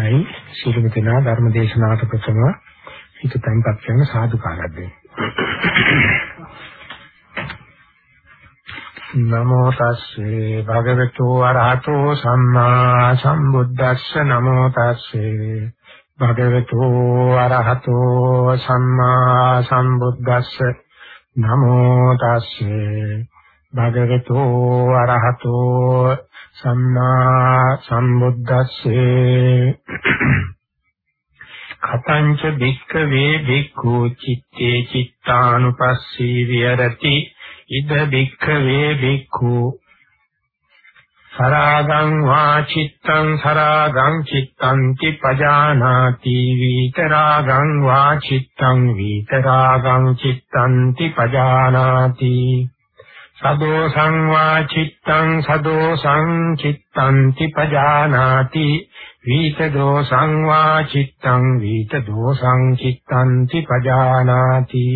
හොඳයි සියලුම දෙනා ධර්ම දේශනාවට ප්‍රථම හිත තැන්පත් කරන සාදුකාරයක් දෙන්න. නමෝ තස්සේ භගවතු වරහතෝ සම්මා සම්බුද්දස්ස නමෝ තස්සේ භගවතු වරහතෝ සම්මා සම්බුද්දස්ස නමෝ තස්සේ භගවතු වරහතෝ සම්මා සම්බුද්දස්සේ කතංච භික්ඛවේ භික්ඛු චිත්තේ චිත්තානුපස්සී විහෙරති. ඉද භික්ඛවේ භික්ඛු සරාගං වා චිත්තං සරාගං චිත්තං පජානාති විතරාගං වා චිත්තං විතරාගං චිත්තං පජානාති සදෝසං වා චිත්තං සදෝසං චිත්තං පජානාති. වීත දෝසං වා චිත්තං වීත දෝසං චිත්තං පජානාති.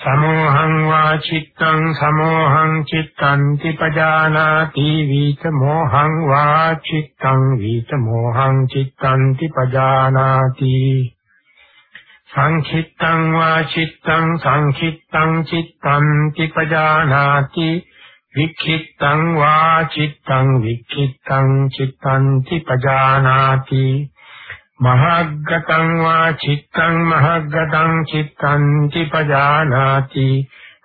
සමෝහං වා චිත්තං සමෝහං චිත්තං පජානාති. වීත මෝහං වා චිත්තං වීත මෝහං චිත්තං පජානාති. සංඛිත්තං වා චිත්තං සංඛිත්තං චිත්තං පජානාති වික්ඛිත්තං වා චිත්තං වික්ඛිත්තං චිත්තං පජානාති මහග්ගතං වා චිත්තං මහග්ගතං චිත්තං පජානාති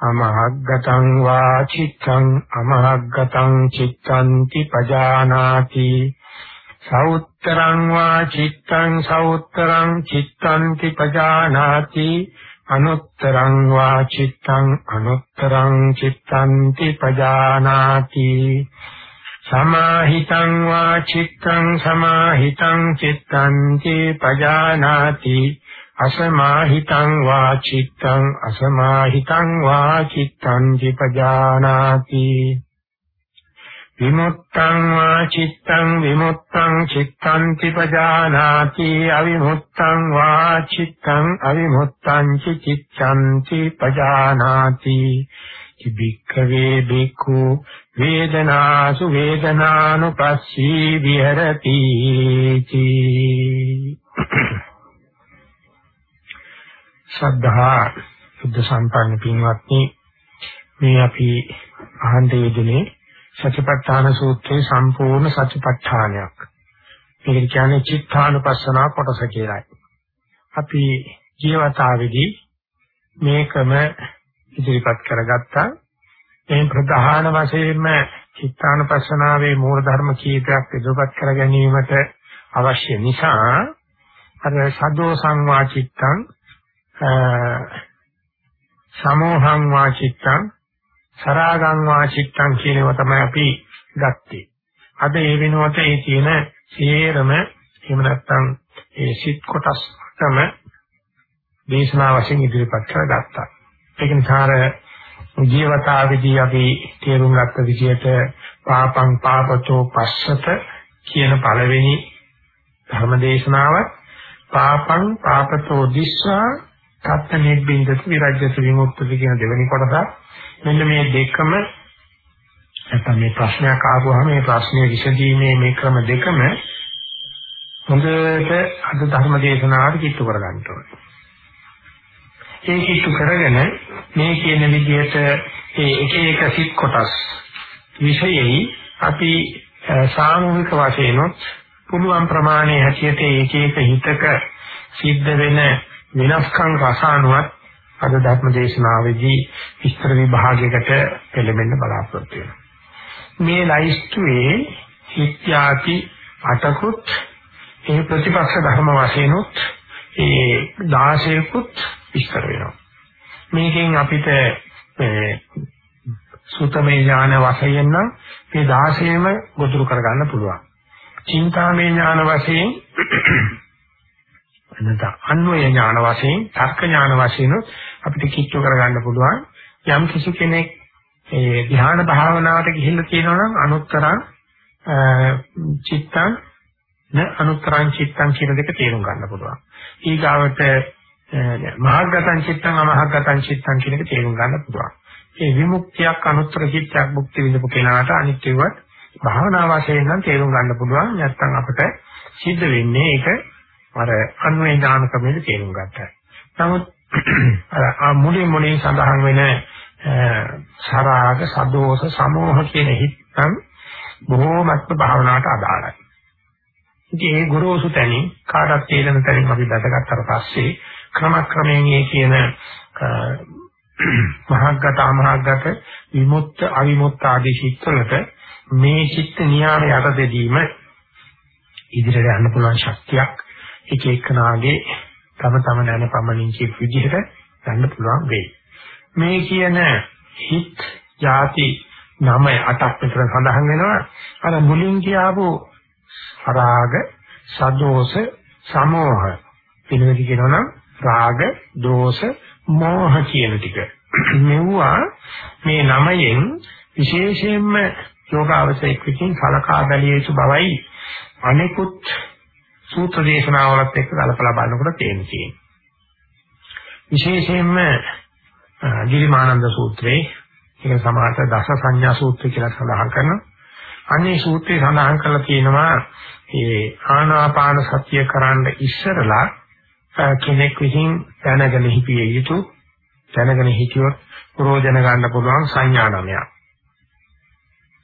අමහග්ගතං වා චිත්තං අමහග්ගතං චිත්තං පජානාති සෞත්තරං වා චිත්තං සෞත්තරං චිත්තං පජානාති අනුත්තරං වා චිත්තං අනුත්තරං චිත්තං පජානාති සමාහිතං වා චිත්තං සමාහිතං චිත්තං චේ පජානාති අසමාහිතං වා චිත්තං අසමාහිතං වා චිත්තං චේ පජානාති විමුක්තං වා චිත්තං විමුක්තං චිත්තං චේ පජානාති අවිමුක්තං වා චිත්තං අවිමුක්තං චිත්තං චේ පජානාති. භික්ඛවේ භික්ඛු වේදනාසු වේදනානුපස්සී විහෙරති ශ්‍රද්ධා බුද්ධ සම්පන්න පින්වත්නි මේ අපි අහන් දෙයදුනේ සතිපට්ඨාන සූත්‍රයේ සම්පූර්ණ සතිපට්ඨානයක්. මේක කියන්නේ චිත්තානුපස්සනා කොටස කියලායි. අපි ජීවිතාවේදී මේකම ඉදිරිපත් කරගත්තා. මේ ප්‍රධාන වශයෙන්ම චිත්තානුපස්සනාවේ මූල ධර්ම කීපයක් ඉදිරිපත් කර ගැනීමට අවශ්‍ය නිසා අර සදෝ සංවාචිත්තං සමෝහං වාචිත්තං සරාගං වාචිත්තං කියනවා තමයි අපි ගත්තේ. අද ඒ වෙනුවට ඒ තියෙන සියරම එහෙම නැත්නම් ඒ සිත් කොටස් තම දේශනා වශයෙන් ඉදිරිපත් කරගත්තා. ඒක නිසා ජීවතාවේදී අපි තේරුම් ගත්ත විදිහට පාපං පාපතෝ පස්සත කියන පළවෙනි ධර්ම දේශනාව පාපං පාපතෝ දිස්සා තත්ත නිබ්බින්දති විරජ්‍යති විමුක්ති කියන දෙවෙනි කොටස මෙන්න මේ දෙකම නැත්නම් මේ ප්‍රශ්නයක් ආවම මේ ප්‍රශ්නය විසඳීමේ මේ ක්‍රම දෙකම හොඳට අද ධර්ම දේශනාවට කිට්ටු කරගන්න ඕනේ. ඒ කිට්ටු කරගෙන මේ කියන විදිහට ඒ එක එක සිත් කොටස් විශේෂයි අපි සාමූහික වශයෙන් පුළුවන් ප්‍රමාණය හැටියට එක එක හිතක සිද්ධ වෙන විනාශකම් රසානුවත් අද ධර්ම දේශනාවේදී විස්තර විභාගයකට පෙළඹෙන්න බලාපොරොත්තු වෙනවා. මේ ලයිස්තුවේ හිත්‍යාති අටකුත් ඒ ප්‍රතිපක්ෂ ධර්ම වශයෙන් ඒ 16කුත් විස්තර වෙනවා. මේකෙන් අපිට සුතමේ ඥාන වශයෙන් නම් මේ 16ම ගොදුරු කරගන්න පුළුවන්. චින්තාමේ ඥාන වශයෙන් එනත අන්වය ඥාන වශයෙන්, තර්ක ඥාන වශයෙන් අපිට කිච්චු කරගන්න පුළුවන්. යම් කිසි කෙනෙක් ඒ ධ්‍යාන භාවනාවට ගිහිල්ලා තියෙනවා නම් අනුත්තරං චිත්තං න අනුත්තරං චිත්තං කියන දෙක තේරුම් ගන්න පුළුවන්. ඊගාවට මහග්ගතං චිත්තං අමහග්ගතං චිත්තං කියන එක තේරුම් ගන්න පුළුවන්. ඒ විමුක්තියක් අනුත්තර චිත්තයක් මුක්ති විඳපු කෙනාට අනිත්‍යව භාවනා වශයෙන් නම් තේරුම් ගන්න පුළුවන්. නැත්නම් අපිට සිද්ධ වෙන්නේ ඒක අර අන්වේ ඥාන ක්‍රමයේ තේරුම් ගන්නයි. නමුත් අර මුලින් මුලින් සඳහන් වෙන සරාග සදෝෂ සමෝහ කියන හිතන් බොහෝමත්ම භාවනාවට අදාළයි. ඉතින් ඒ ගුරුසු තැනින් කාටත් තේරෙන තැනින් අපි දැකගත්තට පස්සේ ක්‍රමක්‍රමයෙන් මේ කියන මහග්ගත අමහග්ගත විමුක්ත අවිමුක්ත ආදී චිත්තවලට මේ චිත්ත නියාම යටතේදීම ඉදිරියට යන්න පුළුවන් ශක්තියක් එක එකනාගේ තම තම නැන පමණින් කියපු විදිහට ගන්න පුළුවන් වෙයි. මේ කියන හිත් ಜಾති නම අටක් විතර සඳහන් වෙනවා. අර මුලින් කියආපු රාග, සදෝෂ, සමෝහ පිළිවෙල කියනවනම් රාග, දෝෂ, මෝහ කියන ටික. මෙවුවා මේ නමයෙන් විශේෂයෙන්ම යෝගාවචරයක් විසින් කලකා බැලිය යුතු බවයි අනෙකුත් සූත්‍ර දේශනාවලත් එක්ක කලපලා බලනකොට තේරෙන්නේ. විශේෂයෙන්ම ගිරිමානන්ද සූත්‍රයේ ඒක සමාත දස සංඥා සූත්‍රය කියලා සඳහන් කරනවා. අන්නේ සූත්‍රයේ සඳහන් කරලා තියෙනවා මේ ආනාපාන සතිය කරන්න ඉස්සරලා කෙනෙක් විසින් දැනගෙන හිටිය යුතු දැනගෙන හිටියොත් ප්‍රෝජන ගන්න පුළුවන් සංඥා නමයක්.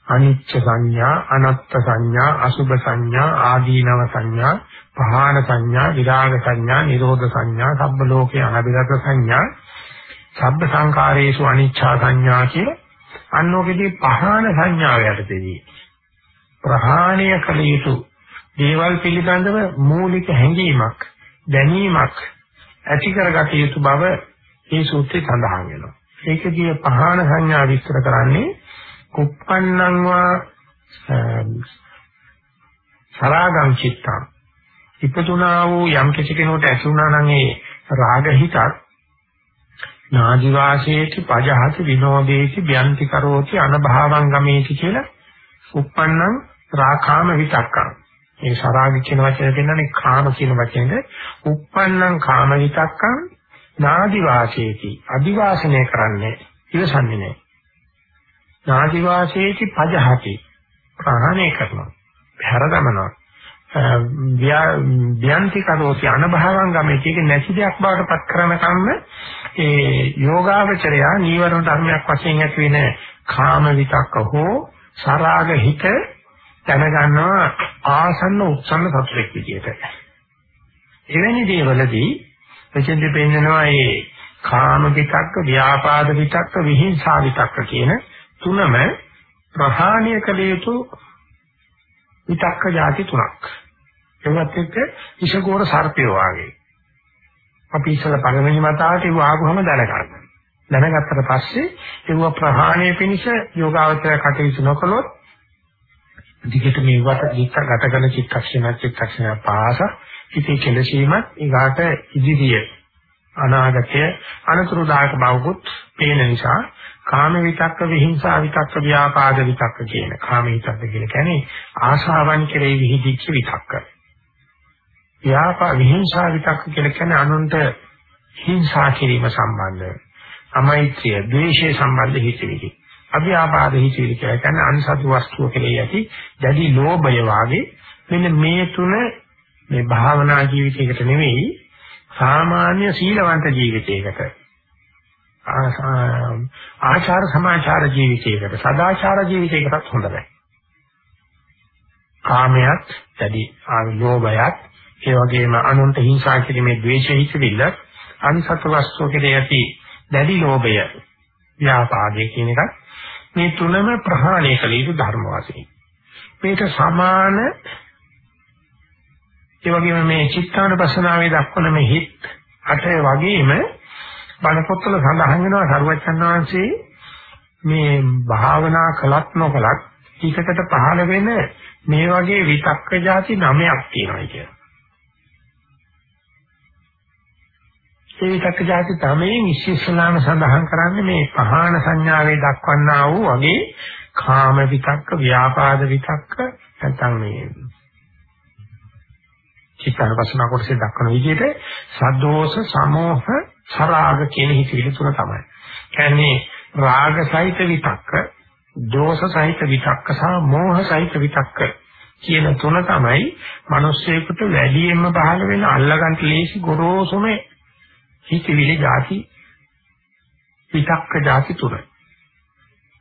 අනිච්ච සංඥා, අනත්ත් සංඥා, අසුභ සංඥා, ආදීනව සංඥා, පහාන සංඥා, විරාග සංඥා, නිරෝධ සංඥා, සබ්බ ලෝකේ අනබිරත සංඥා, සබ්බ සංකාරේසු අනිච්චා සංඥා කිය අන්නෝකෙදී පහාන සංඥාව යටතේදී ප්‍රහාණය කළ යුතු දේවල් පිළිබඳව මූලික හැඟීමක් දැනීමක් ඇති කරගත යුතු බව මේ සූත්‍රයේ සඳහන් වෙනවා. ඒකදී පහාන සංඥා විස්තර කරන්නේ කුප්පන්නං වා සරාගං චිත්තං ඉපතුනා වූ යම් කිසි කෙනෙකුට ඇසුණා නම් ඒ රාග හිතක් නාදි වාසයේති පජහති විනෝදේති බ්‍යන්ති කරෝති අනභාවං ගමේති කියලා උප්පන්නං රාඛාම විතක්කං. මේ සරාග කියන වචනේ දෙන්නනේ කාම කියන වචනේ. උප්පන්නං කාම විතක්කං නාදි වාසයේති අදිවාසනය කරන්නේ ඉවසන්නේ නැහැ. නාදි වාසයේති පජහති. ප්‍රහාණය කරනවා. පැහැර දමනවා. ව්‍යන්ති කරෝති අනභවං ගමේ ඒක නැති දෙයක් බවට පත් කරන කම්ම ඒ යෝගාවචරය නීවරණ ධර්මයක් වශයෙන් ඇති වෙන කාම විතක්ක හෝ සරාග හිත දැනගන්නවා ආසන්න උත්සන්න සතුටක් විදියට එවැනි දේවලදී එචෙන්දි පෙන්නනවා මේ කාම විතක්ක ව්‍යාපාද විතක්ක විහිංසා විතක්ක කියන තුනම ප්‍රහාණය කළ යුතු විතක්ක જાති තුනක්. ඒවත් එක්ක ඉෂගෝර සර්පය වාගේ. අපි ඉස්සල පළවෙනි මතාවට ඒව ආගුවම දැනගන්න. දැනගත්තට පස්සේ ඒව ප්‍රහාණය පිණිස යෝගාවචර කටයුතු නොකළොත් දිගට මේවට දික්ක ගත කරන චිත්තක්ෂණ චිත්තක්ෂණ පාස ඉති කෙලසීමත් ඊගාට ඉදිරිය අනාගතය අනතුරුදායක බවකුත් පේන නිසා කාම විතක්ක විහිංසා විතක්ක ව්‍යාපාද විතක්ක කියන කාම විතක්ක කියන කියන්නේ ආශාවන් කෙරෙහි විහිදිච්ච විතක්ක. ව්‍යාපා විහිංසා විතක්ක කියන කියන්නේ අනුන්ට හිංසා කිරීම සම්බන්ධ අමෛත්‍රිය, ද්වේෂය සම්බන්ධ හිතවිලි. අභ්‍යාපාද හිතවිලි කියලා කියන්නේ අන්සතු වස්තුව කෙරෙහි ඇති දැඩි ලෝභය වාගේ මෙන්න මේ තුන මේ භාවනා ජීවිතයකට නෙවෙයි සාමාන්‍ය සීලවන්ත ජීවිතයකට ආචාර සමාචාර ජීවිතයකට සදාචාර ජීවිතයකටත් හොඳ නැහැ. කාමයක්, දැඩි ආලෝභයක්, ඒ වගේම අනුන්ට හිංසා කිරීමේ ද්වේෂය හිතවිල්ල, අනිසත් වස්තු කෙරෙහි ඇති දැඩි ලෝභය, ව්‍යාපාදයේ කියන එක මේ තුනම ප්‍රහාණය කළ යුතු ධර්ම වාසී. මේක සමාන ඒ වගේම මේ චිත්තානුපස්සනාවේ දක්වන මේ හිත් අටේ වගේම බණ පොත්වල සඳහන් වෙනවා සරුවච්චන් වහන්සේ මේ භාවනා කළත් නොකළත් හිතකට පහළ වෙන මේ වගේ විතක්ක જાති නමයක් තියෙනවා කියලා. ඒ විතක්ක જાති තමයි ඉස්සෙල්ලාම සඳහන් කරන්නේ මේ පහාන සංඥාවේ දක්වන්නා වූ වගේ කාම විතක්ක, ව්‍යාපාද විතක්ක නැත්නම් මේ චිත්තානුපස්සනා කොටසේ දක්වන විදිහට සදෝෂ, සමෝහ, සරාග කියන හිතවිලි තුන තමයි. කියන්නේ රාග සහිත විතක්ක, දෝෂ සහිත විතක්ක සහ මෝහ සහිත විතක්ක කියන තුන තමයි මිනිස්සෙකුට වැඩියෙන්ම පහළ වෙන අල්ලගන්න ලේසි ගොරෝසුම හිතවිලි જાති විතක්ක જાති තුන.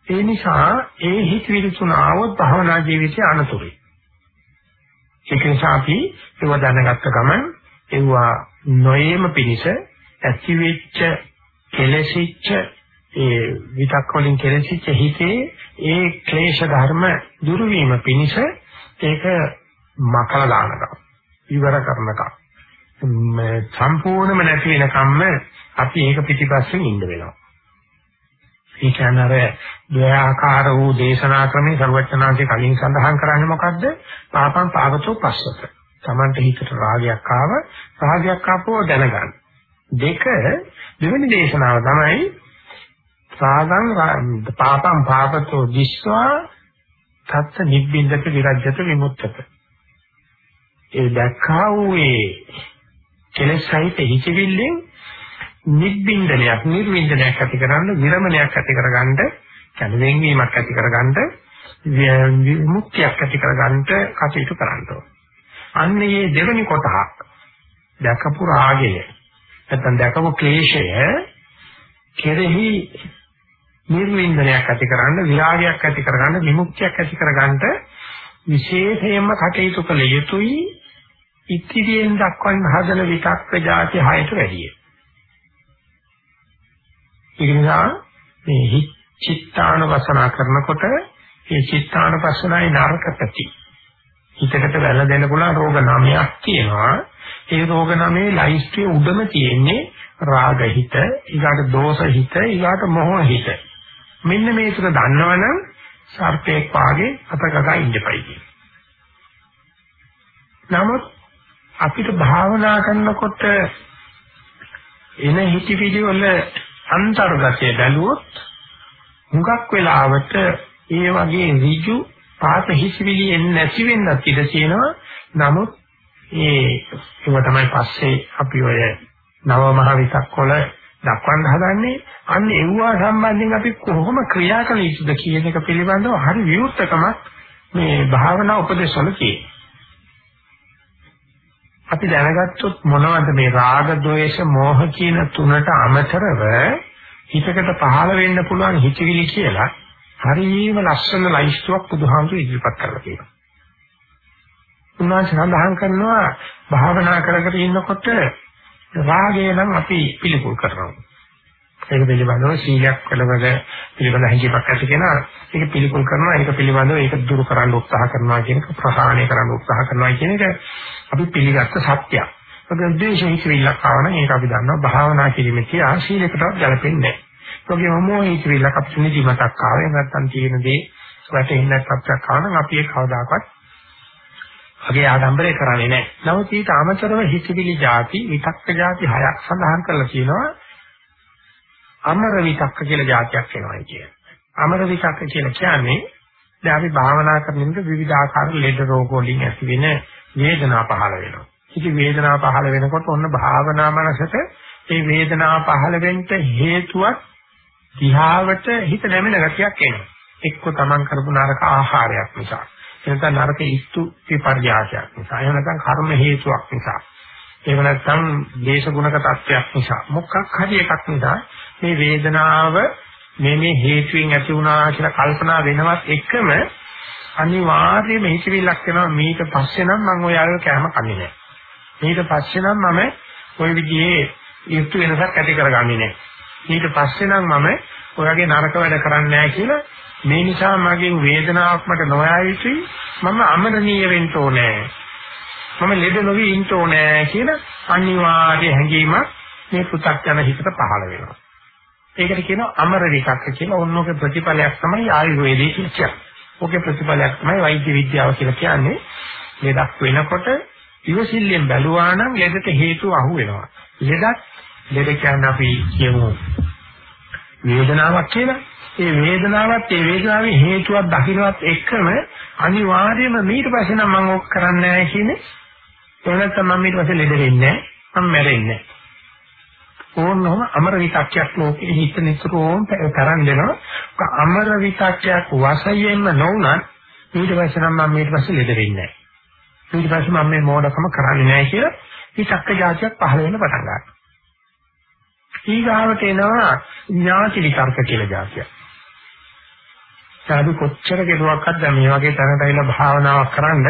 ඒ නිසා ඒ හිතවිලි තුන ආවොත් භවනා ජීවිතය අනතුරුයි. ඒක නිසා අපි ඒව දැනගත්ත ගමන් ඒවා නොයේම පිනිස ඇතිවෙච්ච කෙලෙසිච්ච ඒ විතක් වලින් කෙලෙසිච්ච හිතේ ඒ ක්ලේශ ධර්ම දුරු වීම පිණිස ඒක මකලා දානවා ඉවර කරනකම් සම්පූර්ණම නැති වෙනකම්ම අපි ඒක පිටිපස්සෙන් ඉන්න වෙනවා ඒ කියන්නේ අර ද්වයාකාර වූ දේශනා ක්‍රමේ ਸਰවඥාන්සේ කලින් සඳහන් කරන්නේ මොකද්ද? පාපං පාවතෝ පස්සත. Tamante හිතට රාගයක් ආව, රාගයක් ආපුව දැනගන්න. දෙක දෙවෙනි දේශනාව තමයි රාගං පාපං පාවතෝ දිස්වා තත්ත නිබ්බින්දක විරජ්‍යත විමුක්තක. ඒ දැක්කා වූ ඒ කෙලෙස් සහිත හිතවිල්ලෙන් නිබ්බින්දනයක් නිර්වින්දනයක් ඇති කරන්න විරමණයක් ඇති කරගන්න කියන්නේ වෙන්වීමක් ඇති කරගන්න විමුක්තියක් ඇති කරගන්න කටයුතු කරන්න ඕන. අන්න මේ දෙවෙනි කොටහ දැකපු රාගය නැත්නම් දැකපු ක්ලේශය කෙරෙහි නිර්වින්දනයක් ඇති කරගන්න විරාගයක් ඇති කරගන්න විමුක්තියක් ඇති කරගන්න විශේෂයෙන්ම කටයුතු කළ යුතුයි ඉතිරියෙන් දක්වන හදන විතක්ක જાති හයට වැඩියි. ඒක නිසා මේ චිත්තානවසනා කරනකොට මේ චිත්තානපස්සනයි නරක ප්‍රති. හිතකට වැළ දෙන්න පුළුවන් රෝග නමයක් තියෙනවා. ඒ රෝග නමේ ලයිස්ට්යේ උඩම තියෙන්නේ රාග හිත, ඊගාට දෝෂ හිත, ඊගාට මොහ හිත. මෙන්න මේ තුන දන්නවනම් සර්පේක් වාගේ අතකගා ඉඳපයි කියන. නමුත් අපිට භාවනා කරනකොට එන හිතවිලි වල අන්තර්ගතය බැලුවොත් හුඟක් වෙලාවට ඒ වගේ ඍජු පාත හිසිවිලි එන්නේ නැති වෙන්නත් ඉඩ තියෙනවා. නමුත් ඒ ඒව තමයි පස්සේ අපි ඔය නව මහ විතක් වල දක්වන්න හදන්නේ අන්න ඒවා සම්බන්ධයෙන් අපි කොහොම ක්‍රියා කළ යුතුද කියන එක පිළිබඳව හරි විවෘතකමක් මේ භාවනා උපදේශවල තියෙනවා. අපි දැනගත්තොත් මොනවද මේ රාග, ద్వේෂ, මෝහ කියන තුනට අමතරව හිතකට පහළ වෙන්න පුළුවන් හිතවිලි කියලා හරියම ලස්සන ලයිස්තුවක් බුදුහාමුදුරු ඉදිරිපත් කරලා තියෙනවා. උන්වහන්සේ සඳහන් කරනවා භාවනා කරගෙන ඉන්නකොට රාගය නම් අපි පිළිකුල් කරනවා. ඒක පිළිබඳව සීලයක් වලවල පිළිබඳ හැඟීමක් ඇති කෙනා ඒක පිළිකුල් කරනවා ඒක පිළිබඳව ඒක දුරු කරන්න උත්සාහ කරනවා කියන එක ප්‍රහාණය කරන්න උත්සාහ කරනවා කියන එක අපි පිළිගත්ත සත්‍යයක්. මොකද ද්වේෂ හිතවිල්ලක් ආවම ඒක අපි දන්නවා භාවනා කිරීමේ තියා සීලයකටවත් ගැලපෙන්නේ නැහැ. ඒකේ මොමෝ හිතවිල්ලක් අපිට නිදිමතක් ආවේ නැත්නම් තියෙන දේ වැටෙන්නේ නැත්නම් ආවනම් අපි ඒක කවදාකවත් අගේ ආඩම්බරේ කරන්නේ නැහැ. නමුත් ඊට අමතරව හිතවිලි જાති විතක්ක જાති හයක් සඳහන් කරලා තියෙනවා. අමර විතක්ක කියලා જાතියක් වෙනවා කියන්නේ. අමර විතක්ක කියලා කියන්නේ දැන් අපි භාවනා කරනකොට විවිධ ආකාර ලෙඩ රෝග වලින් ඇතිවෙන වේදනා පහළ වෙනවා. ඉතින් වේදනාව පහළ වෙනකොට ඔන්න භාවනා මනසට ඒ වේදනාව පහළ වෙන්න හේතුවක් දිහාවට හිත නැමෙන ගතියක් එනවා. එක්ක තමන් කරපු නරක ආහාරයක් නිසා. එනකන් නරක ඉස්තු විපර්යාසයක් නිසා. එහෙම නැත්නම් කර්ම හේතුවක් නිසා. එහෙම නැත්නම් දේශගුණක තත්ත්වයක් නිසා. මොකක් හරි එකක් නිසා මේ වේදනාව මේ මේ හේතුයෙන් ඇති වුණා කියලා කල්පනා වෙනවත් එකම අනිවාර්යයෙන්ම හිතවිල්ලක් වෙනවා මේක පස්සේ නම් මම ඔයාලව කැම කන්නේ නැහැ. මේක පස්සේ නම් මම ওই විදිහේ යුක්ති වෙනසක් ඇති කරගන්නේ නැහැ. ඊට පස්සේ නම් මම ඔයගේ නරක වැඩ කරන්නේ නැහැ කියලා මේ නිසා මගෙන් වේදනාවක් මට නොආවිසි මම අමරණීය වෙන්න ඕනේ. මම ලෙඩ නොවී ඉන්න ඕනේ කියලා අනිවාර්ය හැඟීම මේ පු탁 යන හිතට පහළ වෙනවා. ඒකට කියනවා අමර විකක්ක කියලා. ඕනෝගේ ප්‍රතිඵලයක් තමයි ආයුර්වේදයේ කියන්නේ. ඕකේ ප්‍රතිඵලයක් තමයි වෛද්‍ය විද්‍යාව කියලා කියන්නේ. ලෙඩක් වෙනකොට ඉවසිල්ලෙන් බැලුවා නම් ලෙඩට හේතුව අහු වෙනවා. ලෙඩක් ලෙඩ කියන්නේ අපි කියමු වේදනාවක් කියලා. ඒ වේදනාවත් ඒ වේදනාවේ හේතුවක් දකින්නවත් එක්කම අනිවාර්යයෙන්ම ඊට පස්සේ නම් මම ඕක කරන්නේ නැහැ කියන්නේ. එහෙනම් මම ඊට පස්සේ ලෙඩ වෙන්නේ නැහැ. මම මැරෙන්නේ නැහැ. ඕනම අමර විතක්යක් ලෝකෙ හිත නිතරම තරන් දෙනවා. අමර විතක්යක් වශයෙන්ම නොවුනත් ඊට පස්සේ නම් මම ඊට පස්සේ ලෙඩ වෙන්නේ නැහැ. ඊට පස්සේ මම මේ මෝඩකම කරන්නේ නැහැ කියලා විතක්ක જાතියක් පහළ වෙන්න පටන් ගන්නවා. ඊගාවට එනවා ඥාති විතර්ක කියලා જાතියක්. සාදු කොච්චර කෙරුවක්වත් දැන් මේ වගේ තැනට ඇවිල්ලා භාවනාවක් කරන්න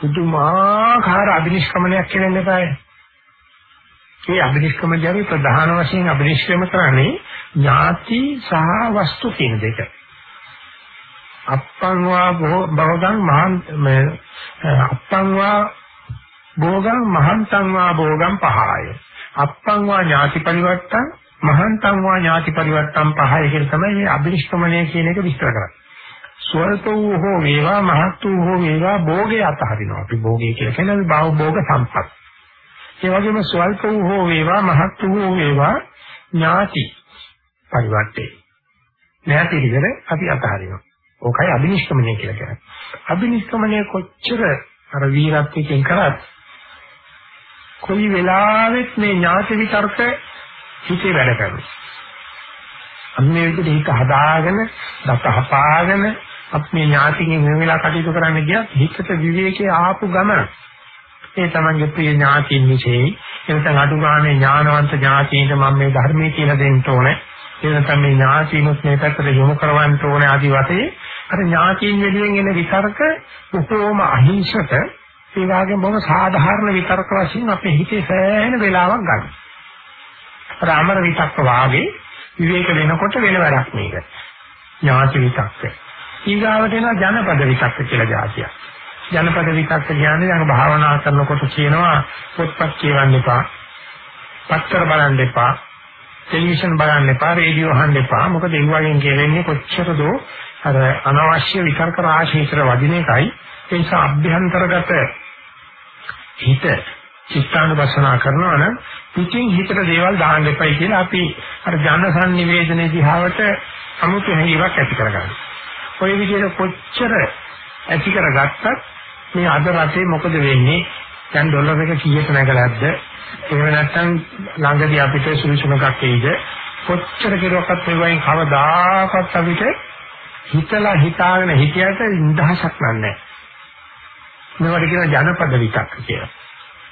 පුදුමාකාර අභිනිෂ්ක්‍මණයක් කියලා ඉන්නපාය. මේ අභිනිෂ්ක්‍මණය ප්‍රධාන වශයෙන් අභිනිෂ්ක්‍රම කරන්නේ ඥාති සහ වස්තු කියන දෙක. අප්පං වා භෝගං මහන් අප්පං වා භෝගං මහන්තං වා භෝගං පහය. අප්පං වා ඥාති පරිවර්තං මහන්තං වා ඥාති පරිවර්තං පහය කියන තමයි මේ අභිනිෂ්ක්‍මණය කියන එක විස්තර කරන්නේ. ස්වල්ප වූ හෝ වේවා මහත් වූ හෝ වේවා භෝගේ අතහරිනවා. අපි භෝගේ කියලා කියන්නේ භව භෝග සම්පත්. ඒ වගේම ස්වල්ප වූ හෝ වේවා මහත් වූ හෝ වේවා ඥාති පරිවර්තේ. ඥාති විදිහට අපි අතහරිනවා. ඕකයි අබිනිෂ්ක්‍මණය කියලා කියන්නේ. අබිනිෂ්ක්‍මණය කොච්චර අර වීරත්වයෙන් කරත් කොයි වෙලාවෙත් මේ ඥාති විතර්ක හිතේ වැඩ කරනවා. අන්නේ විදිහට හිත හදාගෙන, දත හපාගෙන අපි මේ ඥාතිකින් මේ වෙලාව කටයුතු කරන්න ගියත් හිතට විවේකයේ ආපු ගමන ඒ තමන්ගේ ප්‍රිය ඥාතින් විශේෂයි එතන අඩු ගානේ ඥානවන්ත ඥාතියින්ට මම මේ ධර්මයේ කියලා දෙන්න ඕනේ ඒ නැත්නම් මේ ඥාතිනුත් මේ පැත්තට යොමු කරවන්න ඕනේ ආදි වශයෙන් අර ඥාතියින් වෙනුවෙන් එන විතර්ක උපෝම අහිංසක ඒ වගේම බොහොම සාධාරණ විතර්ක වශයෙන් අපේ හිතේ සෑහෙන වෙලාවක් ගන්න. අර අමර විතක්ක වාගේ විවේක වෙනකොට වෙන වැඩක් මේක. ඥාති විතක්ක. ඊගාවට එනවා ජනපද විතක්ක කියලා જાතියක්. ජනපද විතක්ක කියන්නේ දැන් භාවනා කරනකොට කියනවා පොත්පත් කියවන්න එපා. පත්තර බලන්න එපා. ටෙලිවිෂන් බලන්න එපා, රේඩියෝ අහන්න එපා. මොකද ඒ වගේන් කියවෙන්නේ කොච්චරද අර අනවශ්‍ය විතර්ක රාශියතර වදින එකයි. ඒ නිසා අභ්‍යන්තරගත හිත චිත්තානුපස්සනා කරනවා නම් පිටින් හිතට දේවල් දාන්න එපයි කියලා අපි අර ජන සංනිවේදනයේ දිහාවට අමුතු හැඟීමක් ඇති කරගන්නවා. ওই විදිහට කොච්චර ඇති කරගත්තත් මේ අද රටේ මොකද වෙන්නේ? දැන් ඩොලර් එක කීයට නැගලාද? එහෙම නැත්නම් ළඟදී අපිට සුළුසුමකක් එයිද? කොච්චර කෙරුවක්වත් ඒ වයින් කවදාකවත් අපිට හිතලා හිතාගෙන හිතියට නිදහසක් නැහැ. මේවට කියන ජනපද විතක් කියලා.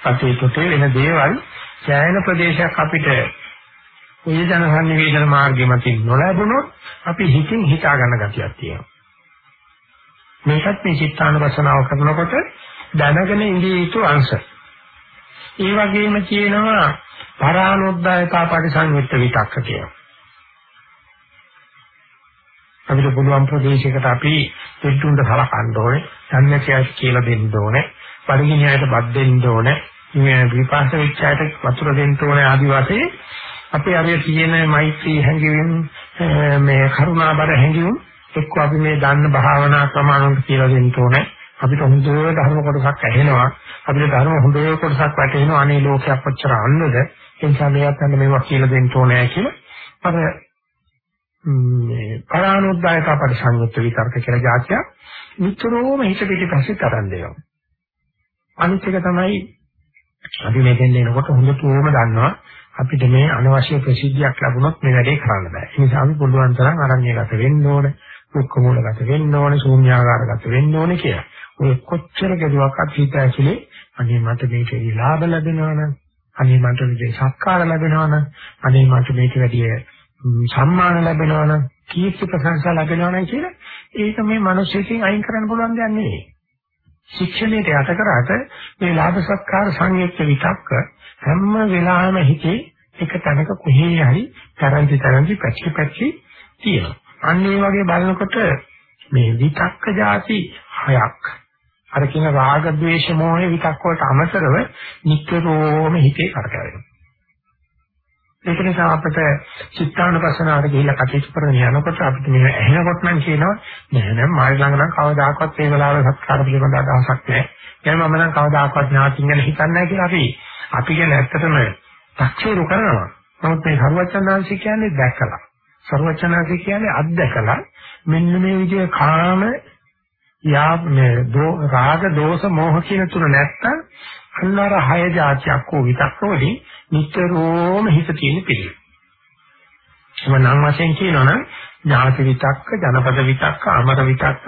අපේ පොතේ වෙන දේවල් ඡායන ප්‍රදේශයක් අපිට ඔය ජන සංනිවේදන මාර්ගෙ මතින් නොලැබුණොත් අපි හිතින් හිතා ගන්න ගතියක් තියෙනවා. මේකත් මේ චිත්තානුපසනාව කරනකොට දැනගෙන ඉඳී යුතු අංශ. ඒ වගේම කියනවා පරානොද්දායතා පරිසංයුක්ත විතක්ක කියනවා. අපිට පුළුවන් ප්‍රදේශයකට අපි දෙට්ටුන්ට සලකන්න ඕනේ, සංඥාචයත් කියලා දෙන්න ඕනේ, පරිගිනියට බත් දෙන්න ඕනේ, මේ විපාක විචාරයට වතුර දෙන්න ඕනේ ආදි වශයෙන් අපි අර තියෙන මෛත්‍රී හැඟීම් මේ කරුණාබර හැඟීම් එක්ක අපි මේ දන්න භාවනා ක්‍රමානුන්ට කියලා දෙන්න ඕනේ. අපිට හොඳ ධර්ම කොටසක් ඇහෙනවා. අපිට ධර්ම හොඳ කොටසක් වැටෙනවා. අනේ ලෝකයක් කොච්චර අන්නද? ඒ නිසා මේවත් ගන්න මේවා කියලා දෙන්න ඕනේ කියලා. අර මේ පරානුද්දායක පරිසංයුක්ත විතර්ක කියලා જાතිය නිතරම හිත පිටිපස්සේ තරන් දෙනවා. අනිත් එක තමයි අපි මෙතෙන් එනකොට හොඳටම දන්නවා අපිට මේ අනවශ්‍ය ප්‍රසිද්ධියක් ලැබුණොත් මේ වැඩේ කරන්න බෑ. ඒ නිසා අපි පුළුවන් තරම් අරණ්‍යගත වෙන්න ඕනේ, දුක්ඛ මූලගත වෙන්න ඕනේ, ශූන්‍යාකාරගත වෙන්න ඕනේ කියලා. ඔය කොච්චර ගැදුවක්වත් හිත ඇතුලේ අනේ මට මේකේ ලාභ ලැබෙනවා නම්, අනේ මට මේකේ සත්කාර ලැබෙනවා නම්, අනේ මට මේක වැඩි සම්මාන ලැබෙනවා නම්, කීර්ති ප්‍රශංසා ලැබෙනවා නම් කියලා ඒක මේ මිනිස්සුකින් අයින් කරන්න පුළුවන් දෙයක් නෙවෙයි. ශික්ෂණයට යට කරාට මේ ලාභ සත්කාර සංයුක්ත විතක්ක හැම වෙලාවෙම හිතේ එක තැනක කොහේ හරි තරන්ති තරන්ති පැච්චි පැච්චි තියෙනවා. අන්න ඒ වගේ බලනකොට මේ විතක්ක જાති හයක් අර කියන රාග ద్వේෂ මොහේ විතක්ක වලට අමතරව නිතරම හිතේ කරකැවෙනවා ඒක නිසා අපිට චිත්තානුපස්සනාවට ගිහිල්ලා කටයුතු කරන යනකොට අපිට මේ ඇහෙනකොට නම් කියනවා නෑ නෑ මායි ළඟ නම් කවදාකවත් මේ වෙලාවල සත්කාර පිළිබඳ අදහසක් නෑ. එහෙනම් මම නම් කවදාකවත් ඥාතින් ගැන හිතන්නේ නෑ කියලා අපි අපි ගැන ඇත්තටම තක්සේරු කරනවා. නමුත් මේ හරුවචනාංශ කියන්නේ දැකලා. සර්වචන්නාංශي කියන්නේ අත්දැකලා මෙන්න මේ විදිහේ කාම යා මේ රාග දෝෂ මෝහ කියන තුන නැත්තම් අන්නර හය જાතියක් වූ විතක්කවලින් නිතරම හිත තියෙන පිළිවෙල. එම නම් වශයෙන් කියනවනම් ඥාති විතක්ක, ජනපද විතක්ක, අමර විතක්ක,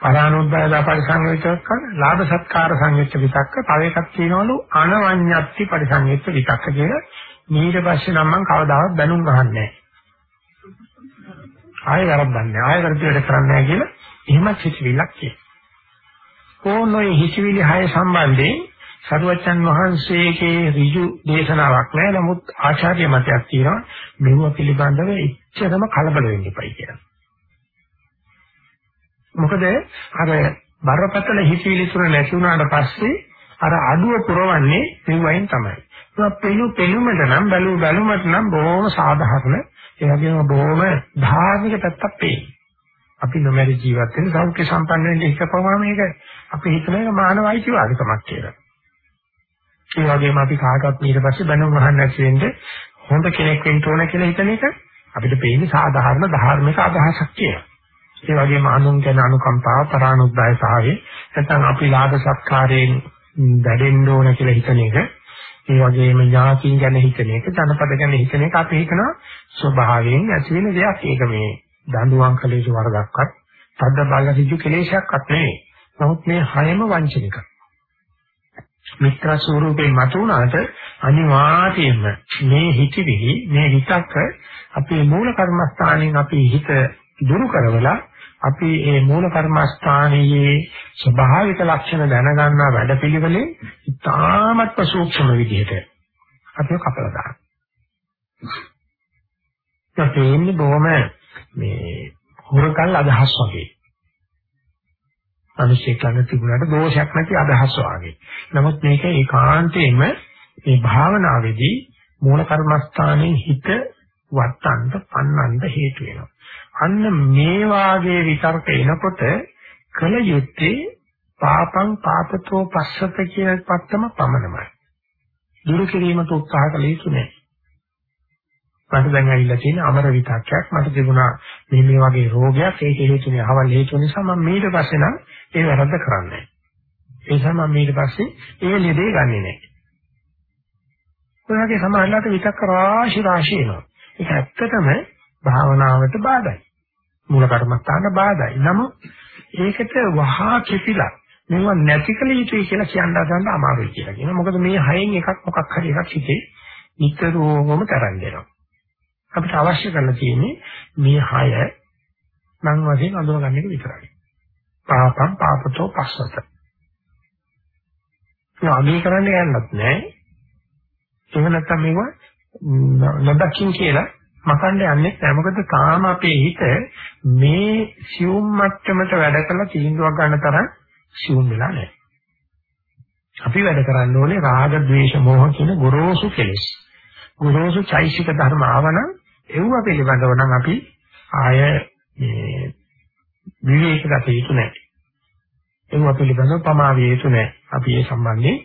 පරානුද්දාය පරිසංයුක්තක ලාභ සත්කාර සංයුක්ත විතක්ක තව එකක් තියෙනවලු අනවඤ්ඤත්ති පරිසංයුක්ත විතක්ක කියලා ඊට පස්සේ නම් මම කවදාවත් බැනුම් ගහන්නේ නැහැ. ආයෙ කරන්නේ ආයෙ කරපියට කරන්නේ නැහැ කියලා එහෙමත් හිතවිල්ලක් තියෙනවා. ඕනෝයි හිතවිලි හය සම්බන්ධයෙන් සරුවච්චන් වහන්සේගේ ඍජු දේශනාවක් නැහැ. නමුත් ආචාර්ය මතයක් තියෙනවා. මෙව පිළිබඳව එච්චරම කලබල වෙන්න එපයි කියලා. මොකද අර බරපතල හිතවිලි තුන නැති වුණාට පස්සේ අර අඩුව පුරවන්නේ මෙවයින් තමයි. ඒක පෙනු පෙනුමට නම් බැලු බැලුමට නම් බොහොම සාධාරණ ඒ වගේම බොහොම ධාර්මික පැත්තක් පේනවා. අපි නොමැරි ජීවත් වෙන සෞඛ්‍ය සම්පන්න වෙන්න ඉස්සපුවම මේක අපි හිතන එක මානව අයිතිවාසිකමක් කියලා. ඒ වගේම අපි කාටවත් ඊට පස්සේ බැනුම් අහන්න නැති වෙන්න හොඳ කෙනෙක් වෙන්න ඕන කියලා හිතන එක අපිට පේන්නේ සාධාරණ ධාර්මික අදහසක් කියලා. ඒ වගේම අනුන් ගැන අනුකම්පාව පරානුද්දාය සහාවේ නැත්නම් අපි ලාභ සත්කාරයෙන් වැඩෙන්න ඕන කියලා හිතන එක ඒ වගේම ඥාතින් ගැන හිතන එක ධනපද ගැන හිතන එක අපි හිතනවා ස්වභාවයෙන් ඇති වෙන දෙයක්. ඒක මේ දඬුවම් කළ යුතු වරදක්වත් සද්ද බල සිදු කෙලේශයක්වත් නෙවෙයි නමුත් මේ හයම වංචනික. මිත්‍ර ස්වරූපයෙන් මතුණාට අනිවාර්යයෙන්ම මේ හිතවිලි මේ හිතක අපේ මූල කර්මස්ථානයෙන් අපි හිත දුරු කරවලා අපි මේ මූල කර්මස්ථානයේ ස්වභාවික ලක්ෂණ දැනගන්නා වැඩපිළිවෙලේ ඉතාමත් සූක්ෂම විදිහට අපි කපලා දානවා. ඒකෙන්නේ බොහොම මේ හොරකල් අදහස් වගේ. අනිශ්චිත ළඟ තිබුණාට දෝෂයක් නැති අදහස් වගේ. නමුත් මේක ඒකාන්තයෙන්ම මේ භාවනාවේදී මූල කර්මස්ථානයේ හිත වත්තන්ට පන්නන්න හේතු වෙනවා. අන්න මේ වාගේ විතර්ක එනකොට කල යුත්තේ පාපං පාපතෝ පස්සත කියන පත්තම පමණමයි. දුරු කිරීමට උත්සාහ කළ යුතු නැහැ. මට දැන් ඇවිල්ලා තියෙන අමර විතක්යක් මට තිබුණා මේ මේ වගේ රෝගයක් ඒක හේතුනේ අහවල් හේතු නිසා මම ඊට පස්සේ නම් ඒ වැරද්ද කරන්නේ ඒ නිසා මම ඊට පස්සේ ඒ ලෙඩේ ගන්නෙ නැහැ. ඔයගේ සමාජලට විතක්ක රාශි රාශි එනවා. ඒක ඇත්තටම භාවනාවට බාධායි. මූල කර්මස්ථාන බාධායි. නමුත් ඒකට වහා කෙපිලා මේව නැතිකල යුතුයි කියලා කියන්න හදන්න අමාරුයි කියලා කියනවා. මොකද මේ හයෙන් එකක් මොකක් හරි එකක් හිතේ නිතරම තරන් දෙනවා. අපිට අවශ්‍ය කරලා තියෙන්නේ මේ හය නම් වශයෙන් අඳුනගන්න එක විතරයි. පාපම් පාපතෝ පස්සත. ඒ අගේ කරන්න යන්නත් නෑ. එහෙම නැත්නම් මේව නොදකින් කියලා මකන්න යන්නේ නැහැ. මොකද තාම අපේ හිත මේ සියුම් මට්ටමට වැඩ කරලා තීන්දුවක් ගන්න තරම් සියුම් වෙලා නැහැ. අපි වැඩ කරන්න ඕනේ රාග, ద్వේෂ, මෝහ කියන ගොරෝසු කෙලෙස්. ගොරෝසු චෛසික ධර්ම ආවන ඒව පිළිබඳව නම් අපි ආය මේ විවේක ගත යුතු නැහැ. ඒව පිළිබඳව පමාවිය යුතු නැහැ. අපි ඒ සම්බන්ධයෙන්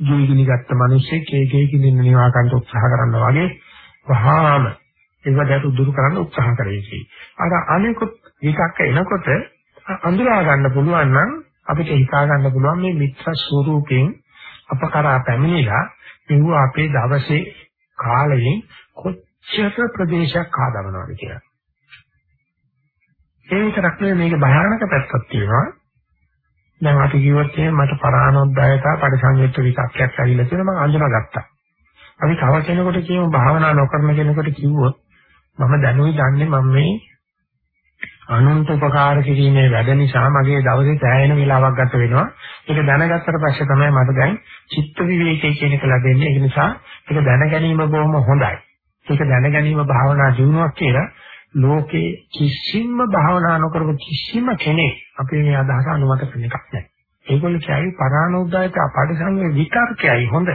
ජීවිතනි ගත්ත මිනිස්සෙක් ඒකේකින් ඉන්න නිවා ගන්න උත්සාහ කරනවා වගේ වහාම ඒව දැතු දුරු කරන්න උත්සාහ කරේසි. අර අනිකුත් විකක්ක එනකොට අඳුරා ගන්න පුළුවන් නම් අපිට හිතා ගන්න පුළුවන් මේ මිත්‍ර ස්වරූපයෙන් අපකරා පැමිණිලා මෙව අපේ දවසේ කාලයෙන් කොච්චර ප්‍රදේශයක් ආදවනවද කියලා. ඒ විතරක් නෙවෙයි මේක භයානක පැත්තක් තියෙනවා. දැන් අපි කිව්වොත් එහෙනම් මට පරානොද්දායතා පරිසංයුක්ත විකක්කයක් ඇවිල්ලා තියෙනවා මම අඳුනගත්තා. අපි තව කෙනෙකුට කියමු භාවනා නොකරන කෙනෙකුට කිව්වොත් මම දැනුයි දන්නේ මම මේ අනුන්ට උපකාර කිරීමේ වැඩ නිසා මගේ දවසේ සෑහෙන වෙලාවක් ගත වෙනවා. ඒක දැනගත්තට පස්සේ තමයි මට දැන් චිත්ත විවේකයේ කියන එක ලැබෙන්නේ. ඒ නිසා ඒක දැන ගැනීම බොහොම හොඳයි. ඒක දැන ගැනීම භාවනා දිනුවක් කියලා ලෝකේ කිසිම භාවනා නොකරපු කිසිම කෙනෙක් අපේ මේ අදහස අනුමත කරන එකක් නැහැ. ඒගොල්ලෝ කියයි පරානෝද්දායක අපරිසංගේ විතර්කයයි හොඳ.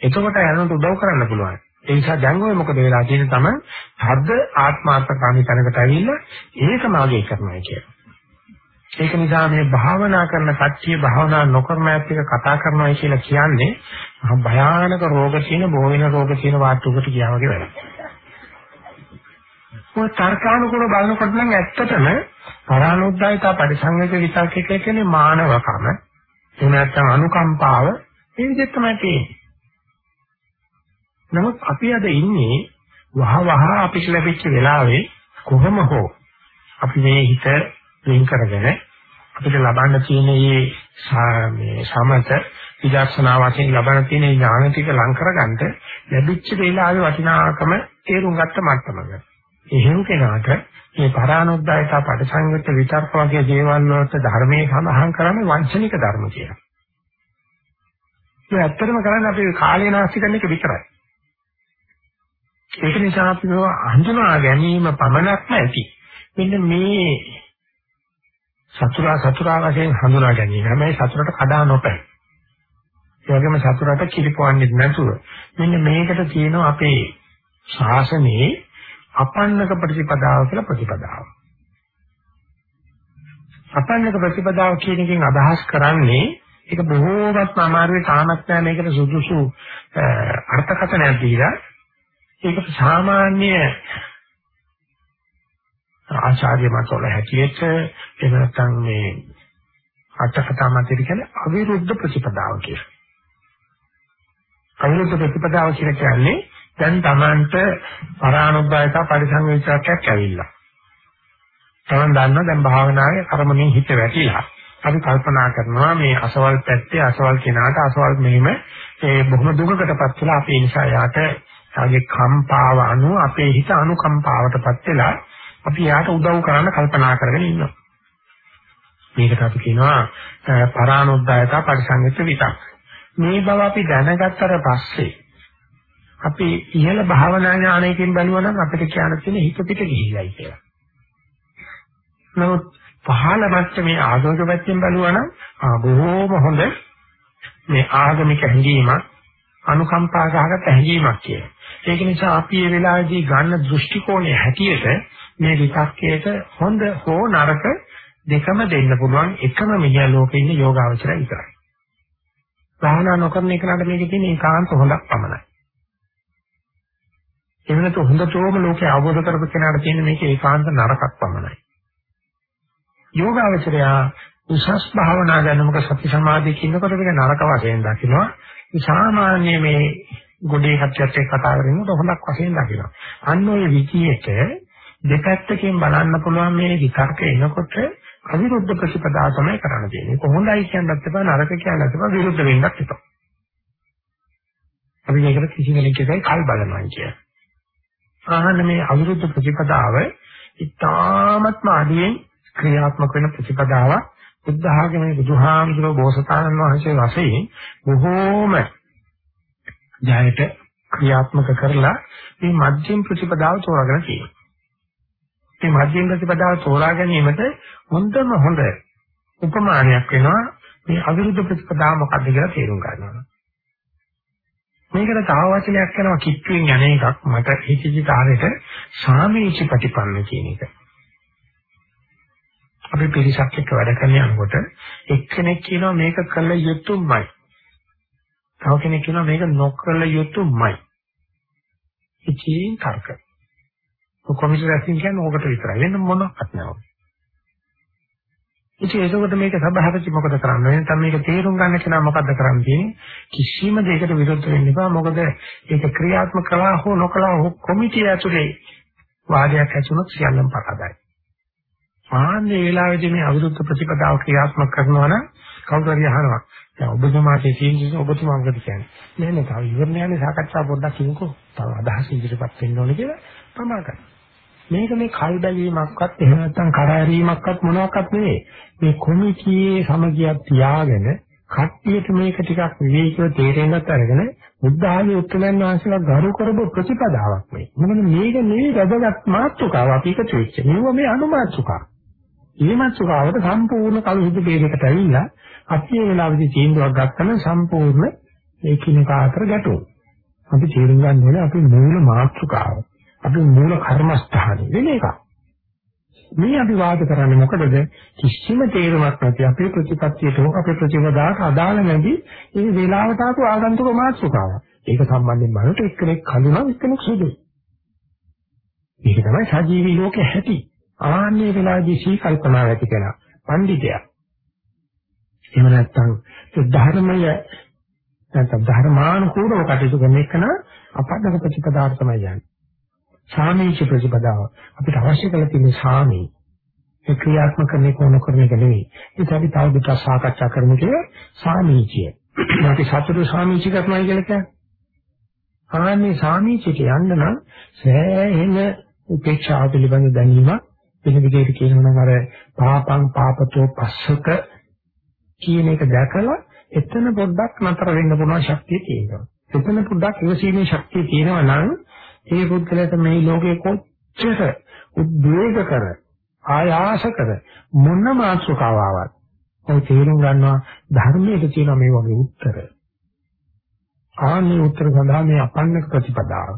එතකොට යනට උදව් කරන්න පුළුවන්. ඒ නිසා දැන් ඔය මොකද වෙලා තියෙන්නේ තමයි හද්ද ආත්මාර්ථකාමී තැනකට ඇවිල්ලා ඒක මාගේ කරනවා කියලා. ඒක නිසා මේ භාවනා කරන කච්චිය භාවනා නොකරන ඇත්ත එක කතා කරනවා කියලා කියන්නේ භයානක රෝග තියෙන බොහෝ වෙන රෝග තියෙන වාට්ටුවකට ගියා වගේ වැඩක්. ඔය තර්කානුකූල බලනකොට නම් ඇත්තටම පරානුද්යතා පරිසංවේක විතර්කයක කියන්නේ මානවකම එහෙම නැත්නම් අනුකම්පාව මේ විදිහට තමයි තියෙන්නේ. නමුත් අපි අද ඉන්නේ වහ වහ අපිට ලැබිච්ච වෙලාවේ කොහොම හෝ අපි මේ හිත වෙන් කරගෙන අපිට ලබන්න තියෙන මේ සමත විදර්ශනා වශයෙන් ලබන තියෙන ඥාන ටික ලං කරගන්න ලැබිච්ච වෙලාවේ වටිනාකම තේරුම් ගත්ත මට්ටමක. එහෙම කෙනාට මේ පරානුද්යත පටිසංයුක්ත විතර්ක වගේ දේවල් වලට ධර්මයේ සඳහන් කරන්නේ වංචනික ධර්ම කියලා. ඒ ඇත්තටම කරන්නේ අපි කාලය නාස්ති කරන එක විතරයි. ඒක නිසා අපි හඳුනා ගැනීම පමණක්ම ඇති. මෙන්න මේ සතුරා සතුරා වශයෙන් හඳුනා ගැනීම. හැබැයි සතුරට කඩා නොපැයි. ඒ වගේම සතුරට කිරිපොවන්නේ නැතුව මෙන්න මේකට තියෙනවා අපේ ශාසනයේ අපන්නක ප්‍රතිපදාව කියලා ප්‍රතිපදාව. අපන්නක ප්‍රතිපදාව කියන එකෙන් අදහස් කරන්නේ ඒක බොහෝමත්ම අමාරුවේ තාමත් නැහැ මේකට සුදුසු අර්ථකථනයක් දීලා ඒකට සාමාන්‍ය ආචාර්ය මතවල හැටියට එහෙම නැත්නම් මේ අටකතා මතයට කියන්නේ අවිරුද්ධ ප්‍රතිපදාව කියලා. අවිරුද්ධ ප්‍රතිපදාව කියලා කියන්නේ දැන් Tamanට පරානුභායක පරිසංවේචකයක් ඇවිල්ලා. Taman දන්නා දැන් භාවනාවේ කර්මණින් හිත වැටිලා. අපි කල්පනා කරනවා මේ අසවල් පැත්තේ අසවල් කෙනාට අසවල් මෙහිම ඒ බොහොම දුකකටපත් වෙලා අපි නිසා යාට යාගේ කම්පාව අනුව අපේ හිත අනුකම්පාවටපත් වෙලා අපි යාට උදව් කරන්න කල්පනා කරගෙන ඉන්නවා. මේකට අපි කියනවා පරානුද්යත පරිසංගිත විතක්. මේ බව අපි දැනගත්තට පස්සේ අපි ඉහළ භාවනා ඥානයකින් බලුවා නම් අපිට කියන්න තියෙන හිත පිට ගිහිල්ලායි කියලා. නමුත් පහළ මට්ටමේ ආගමික පැත්තෙන් බලුවා නම් බොහෝම හොඳ මේ ආගමික හැඟීමක් අනුකම්පා සහගත හැඟීමක් කියලා. ඒක නිසා අපි මේ වෙලාවේදී ගන්න දෘෂ්ටි කෝණය හැටියට මේ විතක්කයට හොඳ හෝ නරක දෙකම දෙන්න පුළුවන් එකම මිනිහා ලෝකේ ඉන්න යෝගාවචරය විතරයි. භාවනා නොකරන එකනට මේකේ තියෙන ඒකාන්ත හොඳක් පමණයි. එවනත හොඳටම ලෝකේ අවබෝධ කරපු කෙනාට තියෙන මේක ඒකාන්ත නරකක් පමණයි. යෝගාවචරය උසස් භාවනා ගැනමක සති සමාධිය කියනකොට මේක නරක වශයෙන් දකිනවා. සාමාන්‍ය මේ ගොඩේ කච්චත් එක්ක කතා කරනකොට හොඳක් වශයෙන් දකිනවා. අන්න ඔය විදියට දෙපැත්තකින් බලන්න පුළුවන් මේ විතර්ක එනකොට අවිරුද්ධ ප්‍රතිපදා තමයි කරන්න තියෙන්නේ. කොහොඳයි කියන්නත් එපා නරක කියන්නත් එපා විරුද්ධ වෙන්නත් එපා. අපි මේකට කිසි කෙනෙක් එකයි කල් බලනවා කියන්නේ. ආහන මේ අවිරුද්ධ ප්‍රතිපදාව ඉතාමත්ම අඩියෙන් ක්‍රියාත්මක වෙන ප්‍රතිපදාවක් බුද්ධ ආගමේ බුදුහාමුදුරුවෝ බෝසතාණන් වහන්සේ වශයෙන් බොහෝම ජයයට ක්‍රියාත්මක කරලා මේ මධ්‍යම ප්‍රතිපදාව තෝරාගෙන තියෙනවා. මේ මධ්‍යම ප්‍රතිපදාව තෝරා ගැනීමට හොඳම හොඳ උපමානයක් වෙනවා මේ අවිරුද්ධ ප්‍රතිපදාව මොකක්ද කියලා තේරුම් ගන්නවා. මේකට තව වචනයක් කරනවා කිට්ටුවෙන් යන එකක් මට හිතෙච්ච තාලෙට සාමීචි ප්‍රතිපන්න කියන එක. අපි පිරිසක් එක්ක වැඩ කරන යනකොට එක්කෙනෙක් කියනවා මේක කළ යුතුමයි. තව කෙනෙක් කියනවා මේක නොකළ යුතුමයි. ඉතින් තර්ක. කොමිටු රැස්කින් කියන්නේ ඕකට විතරයි. වෙන මොනවත් නෑ. ඉතින් ඒකකොට මේක සභාපති මොකද කරන්නේ? නැත්නම් මේක තේරුම් ගන්න කෙනා මොකද්ද කරන්න තියෙන්නේ? කිසිම දෙයකට විරුද්ධ වෙන්න එපා. මොකද ඒක ක්‍රියාත්මක කළා හෝ නොකළා හෝ කොමිටිය ඇතුලේ වාදයක් ඇතුළත් සියල්ලම පරාදයි. ආන්නේ වෙලාවේදී මේ අවිරුද්ධ ප්‍රතිපදාව ක්‍රියාත්මක කරනවා නම් කවුරු හරි අහනවා. දැන් ඔබතුමාගේ තීන්දුව ඔබතුමා මොකද කියන්නේ? නෑ නෑ තව ඉවරනේ සාකච්ඡා පොඩ්ඩක් කියමුකෝ. තව අදහස් ඉදිරිපත් වෙන්න ඕනේ කියලා ප්‍රමාණ කරනවා. මේක මේ කල් බැලීමක්වත් එහෙම නැත්නම් කරදරීමක්වත් මොනවාක්වත් නෙවෙයි. මේ කොමිටියේ සමගියක් තියාගෙන කට්ටියට මේක ටිකක් විවේකීව තේරෙන්නත් අරගෙන බුද්ධ ආදී උත්තරයන් වහන්සේලා ගරු කරපු ප්‍රතිපදාවක් මේ. මොකද මේක නෙවෙයි වැදගත් මාතෘකාව අපි එකතු වෙච්ච. මේව මේ අනුමාතෘකාව. මේ මාතෘකාවට සම්පූර්ණ කලුහිදු දෙයකට ඇවිල්ලා අපි මේ වෙලාවේදී තීන්දුවක් ගත්තම සම්පූර්ණ ඒකිනෙක අතර ගැටුම්. අපි තේරුම් ගන්න ඕනේ අපි මූල මාතෘකාව. අපි මූල කර්මස්ථානේ වෙන එකක්. මේ අපි වාද කරන්නේ මොකටද? කිසිම තේරුමක් නැති අපේ ප්‍රතිපත්තියට හෝ අපේ ප්‍රතිපදාවට අදාළ නැති මේ වේලාවට ආපු ආගන්තුක මාතෘකාවක්. ඒක සම්බන්ධයෙන් බලනකොට එක්කෙනෙක් කඳුනා එක්කෙනෙක් සුදුයි. මේක තමයි සජීවී ලෝකේ ඇති. ආන්නේ වෙලාවේදී සී කල්පනා ඇති කෙනා පඬිතයා. එහෙම නැත්නම් ධර්මය නැත්නම් ධර්මානුකූලව කටයුතු කරන එක න අපද්දක ප්‍රතිපදාවට තමයි යන්නේ. සාමීච ප්‍රතිපදාව අපිට අවශ්‍ය කරලා තියෙන සාමී ඒ ක්‍රියාත්මක කරන්නේ කොන කරන එක නෙවෙයි. ඒක අපි තවදුරටත් සාකච්ඡා කරමු කියලා සාමීචිය. අපි සතුරු සාමීචි කරනවා කියලා කියන්නේ. ආන්නේ සාමීචියට යන්න නම් සෑහෙන උපේක්ෂාව පිළිබඳ දැනීමක් වෙන විදිහට කියනවා නම් අර පාපං පාපතෝ පස්සක කියන එක දැකලා එතන පොඩ්ඩක් නතර වෙන්න පුළුවන් ශක්තිය තියෙනවා. එතන පොඩ්ඩක් ඉවසීමේ ශක්තිය තියෙනවා නම් ඒ පුද්ගලයාට මේ ලෝකේ කොච්චර උද්වේග කර ආයාස කර මොන මාත්‍රකාවක් ඔය තේරුම් ගන්නවා ධර්මයේ තියෙන මේ වගේ උත්තර. ආන්නේ උත්තර සඳහා මේ අපන්නක ප්‍රතිපදාව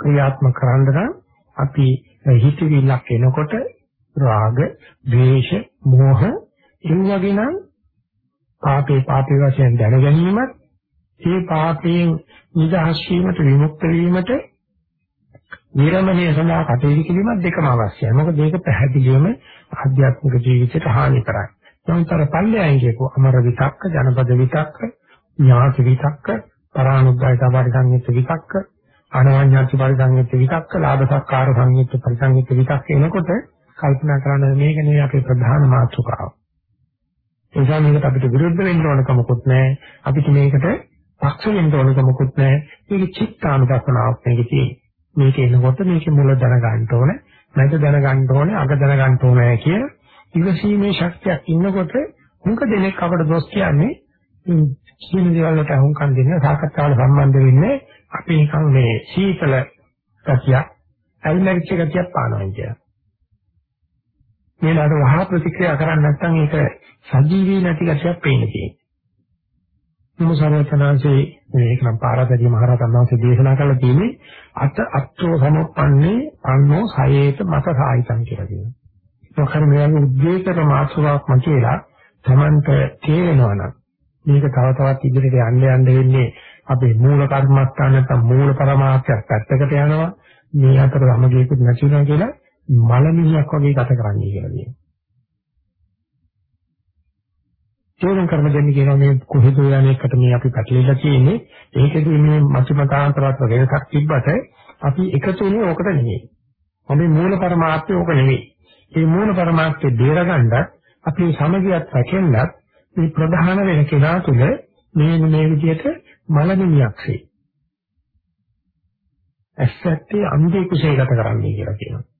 ක්‍රියාත්මක කරන්න නම් අපි හිතවිල්ලක් එනකොට රාග, ද්වේෂ, මෝහ ඒ වගේ නම් පාපේ පාපේ වශයෙන් දැන ගැනීමත් ඒ පාපයෙන් නිදහස් වීමට විමුක්ත වීමට නිරමණය සඳහා කටයුතු කිරීමත් දෙකම අවශ්‍යයි. මොකද මේක පැහැදිලිවම ආධ්‍යාත්මික ජීවිතයට හානි කරයි. නමුතර පල්ලෙයන් කියපු අමර විතක්ක, ජනපද විතක්ක, ඥාති විතක්ක, පරානුද්යත පරිසංයුත් විතක්ක, අනවඤ්ඤාති පරිසංයුත් විතක්ක, ලාභ සත්කාර සංයුත් පරිසංයුත් විතක්ක එනකොට කල්පනා කරන්න මේක නෙවෙයි අපේ ප්‍රධාන මාතෘකාව. ඒ නිසා මේකට අපිට විරුද්ධ වෙන්න ඕන කමකුත් නැහැ. අපිට මේකට පක්ෂ වෙන්න ඕන කමකුත් නැහැ. මේක චිත්තානුපස්සනාවක් මේකේ තියෙන්නේ. මේක එනකොට මේකේ මුල දැනගන්න ඕනේ, නැද දැනගන්න ඕනේ, අග දැනගන්න ඕනේ කිය ඉවසීමේ ශක්තියක් ඉන්නකොට මුක දෙනෙක් අපට දොස් කියන්නේ කියන දේවල් වලට අහුම්කම් දෙන්න සාකච්ඡාවල සම්බන්ධ වෙන්නේ අපි නිකන් මේ සීතල ගතිය, ඇල්මැරිච්ච ගතියක් පානවා කියන්නේ. මේලාට වහා ප්‍රතික්‍රියා කරන්නේ නැත්නම් ඒක සජීවී නැති ගැටයක් පේන්න තියෙනවා. මොසාරතනාංශේ මේක නම් පාරාදීය මහරහතන් වහන්සේ දේශනා කළා තියෙන්නේ අත අත්ෝ සමුප්පන්නේ අන්නෝ සයේත මත සායිතං කියලා කියනවා. මොකද මේ වගේ උද්වේගකර මාත්‍රාවක් මතුවලා Tamanට තේරෙනවා නම් මේක තව තවත් ඉදිරියට යන්න යන්න වෙන්නේ අපේ මූල කර්මස්ථාන නැත්නම් මූල පරමාර්ථයක් පැත්තකට යනවා මේ අතර සමගියකුත් නැති වෙනවා කියලා මලමිණියක් වගේ ගත කරන්නේ කියලා කියනවා. තේරුම් කරන දෙන්නේ කියනවා මේ කොහෙද යන එකට මේ අපි පැටලෙලා තියෙන්නේ ඒකදී මේ මතිමතාන්තරات වෙනසක් තිබ්බට අපි එකතු වෙන්නේ ඕකට නෙමෙයි. අපි මූල පරමාර්ථය ඕක නෙමෙයි. මේ මූල පරමාර්ථය බේරගන්නත් අපි සමගියත් රැකෙන්නත් මේ ප්‍රධාන වෙන කෙනා තුළ මේ මේ විදිහට මලමිණියක්සේ ඇස්සත්තේ අන්ධේ කුසේ ගත කරන්නේ කියලා කියනවා.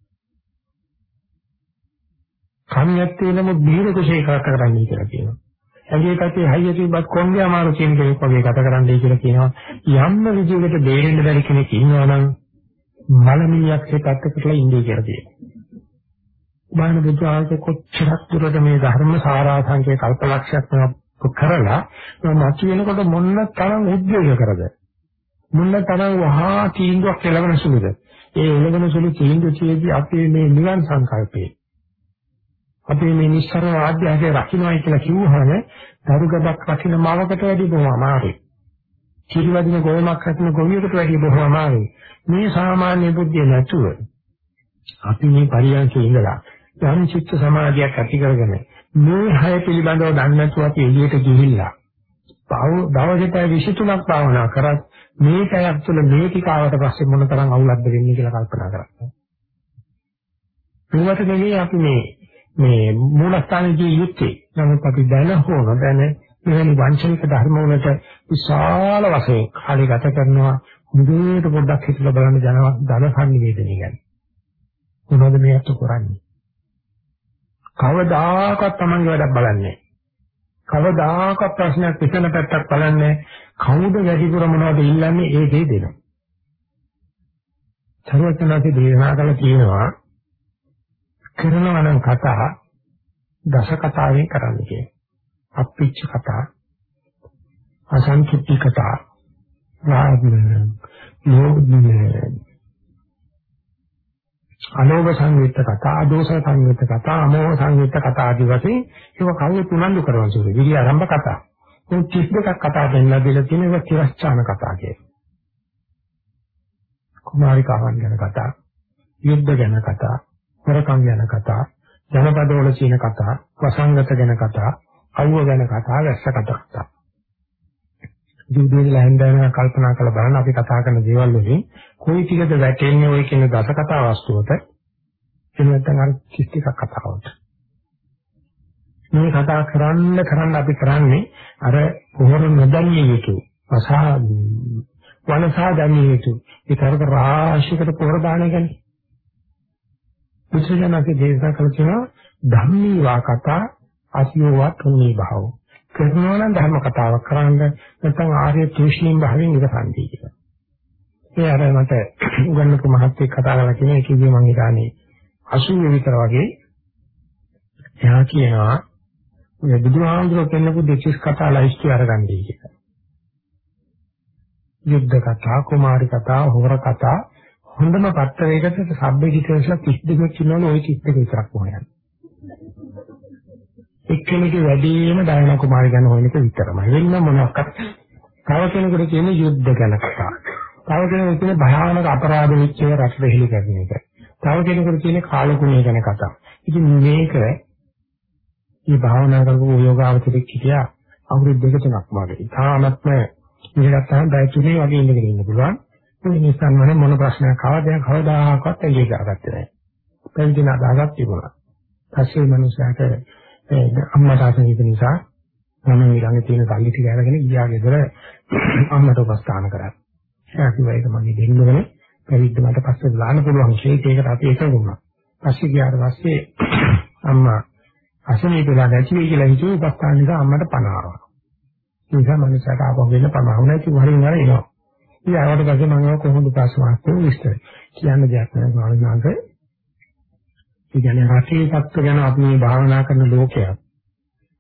කන්‍යත්තේ නමුත් බීර කුසේ ගත කරන්නේ කියලා කියනවා. ඇගේ පැත්තේ හයිය තිබ්බත් කොණ්ඩේ අමාරු කියන කෙනෙක් වගේ ගත කරන්නයි කියලා කියනවා. යම්ම විදිහකට බේරෙන්න බැරි කෙනෙක් ඉන්නවා නම් මලමිණියක් හිතත්තකටලා ඉන්නේ කියලා කියනවා. බාහන බුදු ආයත කොච්චරක් දුරට මේ ධර්ම සාරාංශයේ කල්පලක්ෂයක් කරලා මත වෙනකොට මොන්න තරම් උද්වේග කරද මොන්න තරම් වහා තීන්දුවක් එළවෙන සුළුද ඒ එළවෙන සුළු තීන්දුව කියේදී අපේ මේ නිවන් සංකල්පේ අපි මේ නිස්සාර ආධ්‍යාත්මය රකින්නයි කියලා කිව්වහම දරුගබක් රකින්න මවකට වැඩි බොහොම අමාරුයි. කිරිවදින ගෝමක් රකින්න ගොවියෙකුට වැඩි බොහොම අමාරුයි. මේ සාමාන්‍ය බුද්ධිය නැතුව අපි මේ පරියන්කේ ඉඳලා ධර්ම චිත්ත සමාධියක් ඇති කරගෙන මේ හය පිළිබඳව දන්නේ නැතුව අපි එළියට ගිහිල්ලා දවසට 23ක් භාවනා කරත් මේ පැයක් තුළ මේ ටික ආවට පස්සේ මොන තරම් අවුලක්ද වෙන්නේ කියලා කල්පනා කරන්න. ඒකට නෙවෙයි අපි මේ මේ මූලස්ථානයේ යුත්තේ. නමුත් අපි දැන හෝන දැන මෙවැනි වංචනික ධර්ම වලට විශාල වශයෙන් කාලය ගත කරනවා මුදුවට පොඩ්ඩක් හිතලා බලන්න ජන ධන සංනිවේදනය ගැන. මොනවද මේ අත කරන්නේ? කවදාකවත් Tamange වැඩක් බලන්නේ කවදාකවත් ප්‍රශ්නයක් විසඳන පැත්තක් බලන්නේ කවුද වැඩිපුර මොනවද ඉල්ලන්නේ ඒ දේ දෙනවා. සර්වඥාගේ දේශනා කළ කියනවා කරනවා නම් කතා දස කතාවෙන් කරන්න කියන්නේ. අප්පිච්ච කතා, අසංකිට්ටි කතා, රාගන, ලෝභන, අලෝභ සංයුක්ත කතා, අදෝෂ සංයුක්ත කතා, අමෝහ සංයුක්ත කතා ආදී වශයෙන් ඒක කවුරුත් උනන්දු කරන සුළු. විරි ආරම්භ කතා. මේ 32ක් කතා දෙන්නලා දීලා තියෙන එක තිරස්චාන කතා කියන්නේ. කුමාරිකාවන් ගැන කතා, යුද්ධ ගැන කතා, හොරකම් ගැන කතා, ජනපදවල කියන කතා, වසංගත ගැන කතා, අවුව ගැන කතා, වැස්ස කතා. ජීවිතේ ලැහැන්දෑන කල්පනා කරලා බලන්න අපි කතා කරන දේවල් වලින් කොයි ටිකද වැටෙන්නේ ওই කියන දස කතා වස්තුවට එහෙම නැත්නම් අර කිස්තික කතාවට. මේ කතා කරන්න කරන්න අපි කරන්නේ අර පොහොර නොදැනිය යුතු අසා වනසා දැනිය යුතු ඒ තරක රාශියකට පොහොර දාන එකනේ. බුදුසසුනගේ දේශනා කළ තියෙනවා ධම්මී වා කතා අසියෝවා තුනී භාව. කරනවා නම් ධර්ම කතාවක් කරන්න නැත්නම් ආර්ය තුෂ්ණීම් භාවයෙන් ඉවසන්දී කියලා. ඒ අර මට උගන්නපු මහත්තයෙක් කතා කරලා කියන එකේදී මම හිතන්නේ 80 විතර වගේ එයා කියනවා ඔය බුදුහාමුදුරුවෝ කියනපු දෙතිස් කතා ලයිස්ට් අරගන්නයි කියලා. යුද්ධ කතා, කුමාරි කතා, හොර කතා හොඳම පත්තරයකට සබ්බේ කිටේස්ලා 32ක් ඉන්නවනේ ওই 32 විතරක් හොයන්න. එක්කෙනෙකුගේ වැඩිම ඩයනා කුමාරි ගැන හොයන එක විතරමයි. වෙන මොනක්වත් තව කෙනෙකුට කියන යුද්ධ ගැන කතා. තව කෙනෙකුට කියන භයානක අපරාධ වෙච්ච රට දෙහිලි කරන එක. තව කෙනෙකුට කියන කාලකුණේ ගැන කතා. ඉතින් මේක මේ භාවනා කරපු යෝගාවචරෙක් හිටියා අවුරුදු දෙක තුනක් වගේ. තාමත්ම ඉඳලා තමයි බය තුනේ වගේ ඉඳගෙන ඉන්න පුළුවන්. ඒ නිසා මම මොන ප්‍රශ්නයක් ආවද දැන් කවදාකවත් එළිය ගාගත්තේ නැහැ. පැවිදින අදහසක් තිබුණා. පස්සේ මනුස්සයාට අම්මා තාත්තගේ නිසා මම ඊළඟ තියෙන සල්ලි ටික අරගෙන ගියා ගෙදර අම්මට උපස්ථාන කරා. එයා කිව්වා ඒක මගේ දෙන්නවනේ පැවිද්ද මට පස්සේ දාන්න පුළුවන් ශේකයකට අපි එකඟ වුණා. පස්සේ ගියාට පස්සේ අම්මා අසනීප වෙලා නැති වෙයි කියලා හිතුවේ උපස්ථාන නිසා අම්මට පණ ආවා. ඒ නිසා මනුස්සයාට ආපහු වෙන්න පණ ආවුණා ඉතින් වරින් වර එනවා. ඉතින් ආවට පස්සේ මම කොහොමද පාස්වාස්තු විස්තර කියන්න දෙයක් නැහැ ස්වාමීන් වහන්සේ. ඒ කියන්නේ රටේ තත්ත්ව ගැන අපි මේ භාවනා කරන ලෝකයක්.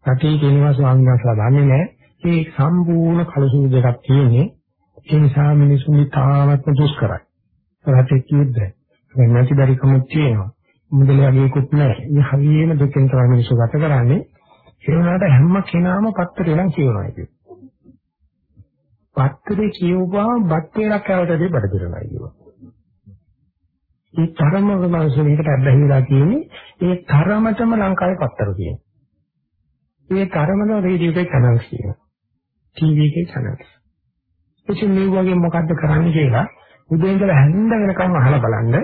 රටේ කියනවා ස්වාමීන් වහන්සේලා දන්නේ නැහැ. මේ සම්පූර්ණ කලසුදු දෙකක් තියෙන්නේ. ඒ නිසා මිනිසුන් තාමත් දුෂ්කරයි. රටේ යුද්ධය. නැති බැරි කමුත් තියෙනවා. මුදලියගේකුත් නැහැ. මේ හරියම දුකෙන් තමයි මිනිස්සු ගත කරන්නේ. ඒ වුණාට හැම කෙනාම පත්තරේ නම් කියනවා ඒක. පත්තරේ කියවුවාම බත් වේලක් ඇවටදී බඩගිරනවා කියනවා. ඒ තරම මනසෙකට අබ්බැහිලා කියන්නේ ඒ තරමටම ලංකාවේ පත්තර තියෙනවා. ඒ තරමම රේඩියෝ එකේ channels තියෙනවා. ටීවී එකේ channels. ඉතින් මේ වගේ මොකද්ද කරන්නේ කියලා උදේ ඉඳලා හැන්ද වෙනකම් අහලා බලන්න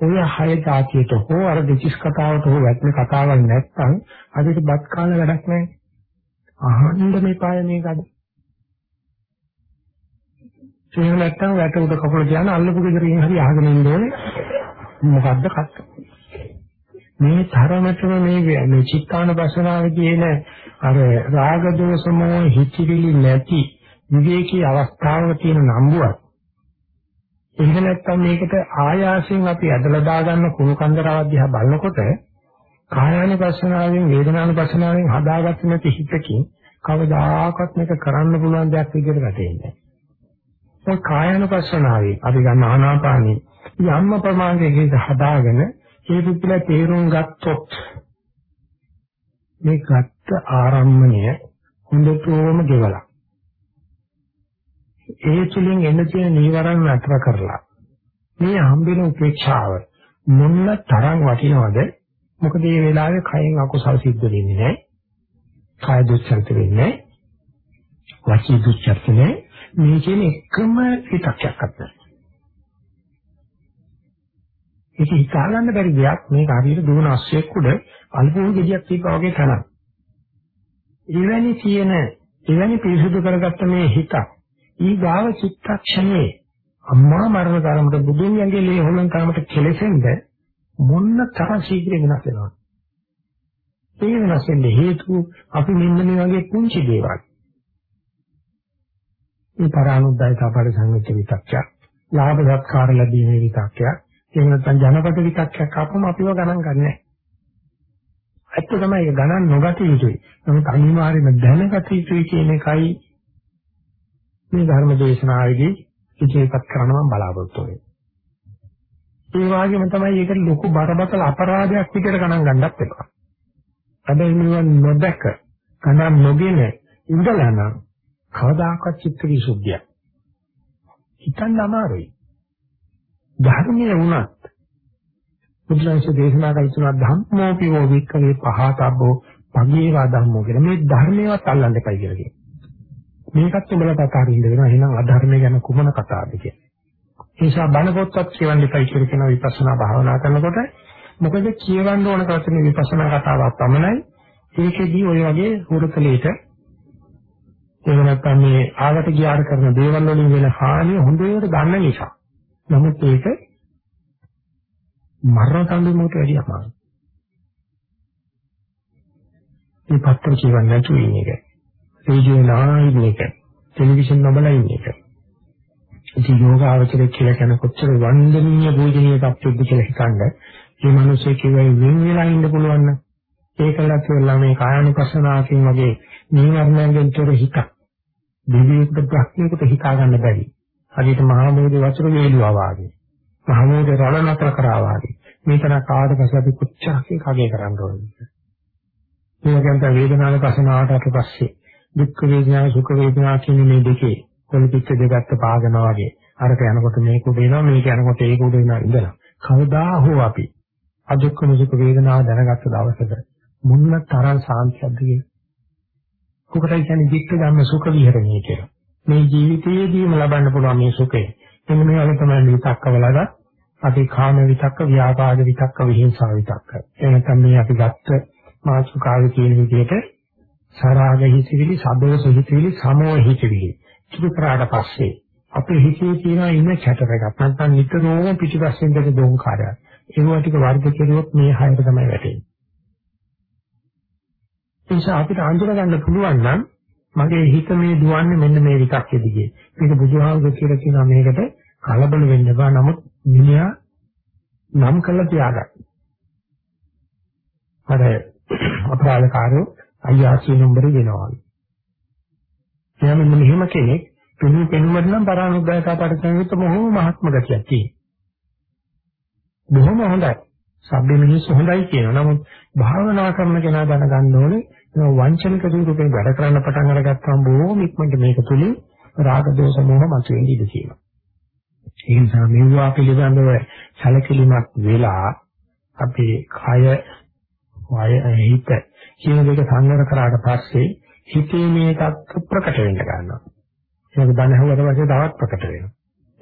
ඔය හය જાතියට හෝ අර දෙචිස් කතාවට හෝ වැටෙන කතාවක් නැත්නම් අදිට බත් කාල වැඩක් නැහැ. අහන්න මේ පාය මේකද? එහෙම නැත්නම් වැට උඩ කකුල තියාන අල්ලපු ගෙදරින් හරි අහගෙන ඉන්න ඕනේ. මොකද්ද කත්? මේ තරමටම මේ මේ චිත්තානපසනාවේ කියන අර රාග දෝෂ මොහ හිතිවිලි නැති විවේකී අවස්ථාවක තියෙන නම්බුවක් එහෙම නැත්නම් මේකට ආයාසයෙන් අපි ඇදලා දාගන්න කුණු කන්දරාවක් දිහා බලනකොට කායානුපස්සනාවෙන් වේදනානුපස්සනාවෙන් හදාගත්ත නැති හිතකින් කවදාකවත් මේක කරන්න පුළුවන් දෙයක් විදිහට වැටෙන්නේ නැහැ. ඒ කායානුපස්සනාවේ අපි ගන්න ආනාපානී යම්ම ප්‍රමාණයක හදාගෙන ඒ පිටුල තේරුම් ගත්තොත් මේ ගත්ත ආරම්මණය හොඳටම ගෙවලා ඒ තුලින් එන්න තියෙන නීවරණ නතර කරලා මේ හම්බෙන උපේක්ෂාව මොන්න තරම් වටිනවද? මොකද මේ වෙලාවේ කයෙන් අකුසල් සිද්ධ වෙන්නේ නැහැ. කාය දුස්චරිත වෙන්නේ වචී දුස්චරිත නැහැ. මේ කියන එකම හිතක්යක් අත්දැක ඒක හිතා ගන්න බැරි දෙයක් මේක හරියට දුවන අස්සෙක් උඩ අල්පෝ ගෙඩියක් තිබ්බා වගේ තනක් එවැනි තියෙන එවැනි පිරිසුදු කරගත්ත මේ හිතක් ඊගාව චිත්තක්ෂණේ අම්මා මරණ තරමට බුදුන් යංගේ හොලන් තරමට කෙලෙසෙන්ද මොන්න තරම් ශීඝ්‍ර වෙනස් වෙනවද? ඒ වෙනස් වෙන්න හේතු අපි මෙන්න මේ වගේ පුංචි දේවල්. මේ පරානුද්යතා පරිසංවිත විතක්කයක්, ලාභ සත්කාර ලැබීමේ විතක්කයක්, එහෙම නැත්නම් ජනපද විතක්කයක් ආපම අපිව ගණන් ගන්නෑ. ඇත්ත තමයි ඒක ගණන් නොගත යුතුයි. නමුත් අනිවාර්යයෙන්ම දැනගත යුතුයි කියන එකයි මේ ධර්ම දේශනාවේදී ඉතිරිපත් කරන්න මම බලාපොරොත්තු වෙන්නේ. ඒ වගේම තමයි ඒකට ලොකු බරපතල අපරාධයක් විදිහට ගණන් ගන්නත් එපා. හැබැයි නිවන් නොදක ගණන් නොගෙන ඉඳලා නම් කවදාකවත් චිත්ත විසුද්ධිය. හිතන්න අමාරුයි. ධර්මයේ වුණත් බුදුන්සේ දේශනා කළ තුන ධම්මෝපියෝ වික්කවේ පහතබ්බෝ පගේවා ධම්මෝ කියලා මේ ධර්මයවත් අල්ලන්න එපයි කියලා කියනවා. මේකත් උඹලට අතාරින්න වෙනවා. එහෙනම් අධර්මය ගැන කුමන කතාවද කියන්නේ. ඒ නිසා බණ පොත්පත් කියවන්න ඉපයි කියලා කියන විපස්සනා භාවනා කරනකොට මොකද කියවන්න ඕන කරන්නේ විපස්සනා කතාවක් පමණයි. ඒකෙදී ඔය වගේ හුරතලෙට එහෙම නැත්නම් මේ ආගත ගියාර කරන දේවල් වලින් වෙන හානිය හොඳට දන්න නිසා. නමුත් ඒක මරණ තණ්හුවට වැඩිය අමාරුයි. මේ පත්‍ර කියවන්නේ නැතුව ඉන්න එක. රේඩියෝ නායින් එක. ටෙලිවිෂන් නොබලා ඉන්න එක. ඉතින් යෝගාවචරය කියලා කියන කොච්චර වන්දනීය පූජනීය තත්ත්වෙද කියලා හිතනද මේ මිනිස්සේ කියවයි වෙන වෙලා ඉන්න පුළුවන් නම් ඒකලත් වෙලා මේ කායानुපස්සනාවකින් වගේ නීවරණයෙන් තොර හිත දෙවියෙකුට ප්‍රඥේකට හිතා ගන්න බැරි. හරියට මහා මොහොතේ වතුර වේලුවා වාගේ. මහා මොහොතේ රළ නතර කරා වාගේ. මේතර කාට පස්සේ අපි කොච්චරක් කගේ කරන්න ඕනද? මේ වගේම වේදනාවේ පසනාවට පස්සේ දුක් වේදනා සුඛ වේදනා කියන මේ දෙකේ කොලිපිට දෙකත් පාගනවා වගේ අරක යනකොට මේක උඩ එනවා මේක යනකොට ඒක උඩ එනවා ඉඳලා කවදා හෝ අපි අදුක්කම සුඛ වේදනාව දැනගත්ත දවසක මුන්න තරම් සාන්තියක්ද කියේ කොකටයි කියන්නේ දික්ක ගන්න සුඛ විහරණය කියලා මේ ජීවිතයේදීම ලබන්න පුළුවන් මේ සුඛය එන්න මේ වගේ තමයි විතක්කවලද අපි කාම විතක්ක ව්‍යාපාද විතක්ක විහිංසා විතක්ක එනකම් මේ අපි ගත්ත මාසුකාවේ කියන විදිහට සරාග හිතවිලි, සබෝස හිතවිලි, සමෝ හිතවිලි. ඉතින් කරාට පස්සේ අපේ හිතේ තියෙන ඉන්න චැටර් එකක් නැත්නම් නිතරම පිටිපස්සෙන් දෙක දෝංකාරයක්. ඒවා ටික වර්ධ කෙරුවොත් මේ හයට තමයි වැටෙන්නේ. ඒ නිසා අපිට අඳුර ගන්න පුළුවන් නම් මගේ හිත මේ දුවන්නේ මෙන්න මේ විකක්කෙ දිගේ. මේක බුදුහාමුදුර කියලා කියනවා මේකට කලබල වෙන්න බෑ. නමුත් මිනිහා නම් කළා තියාගන්න. අර අපරාධකාරයෝ අයියාසී නම්බරේ වෙනවා. එයාම මෙහෙම කෙනෙක් පිළි පෙනුමට නම් පරානුද්දායක පරිසංයුත් බොහොම මහත්ම ගතියක් තියෙනවා. බොහොම හොඳයි. සබ්බේ මිනිස්සු හොඳයි කියනවා. නමුත් භාවනා කරන කෙනා දැනගන්න ඕනේ වංචනික රූපයෙන් වැඩ කරන්න පටන් අරගත්තාම බොහොම ඉක්මනට මේක තුලින් රාග දෝෂ මොහ මතුවෙන්න ඉඩ තියෙනවා. ඒ නිසා මෙවුවා පිළිබඳව සැලකිලිමත් වෙලා අපේ කය වය හිත කියන දෙක සංවර කරාට පස්සේ හිතේ මේ தත්ත්ව ප්‍රකට වෙන්න ගන්නවා. ඒක දැන හුවට පස්සේ තවත් ප්‍රකට වෙනවා.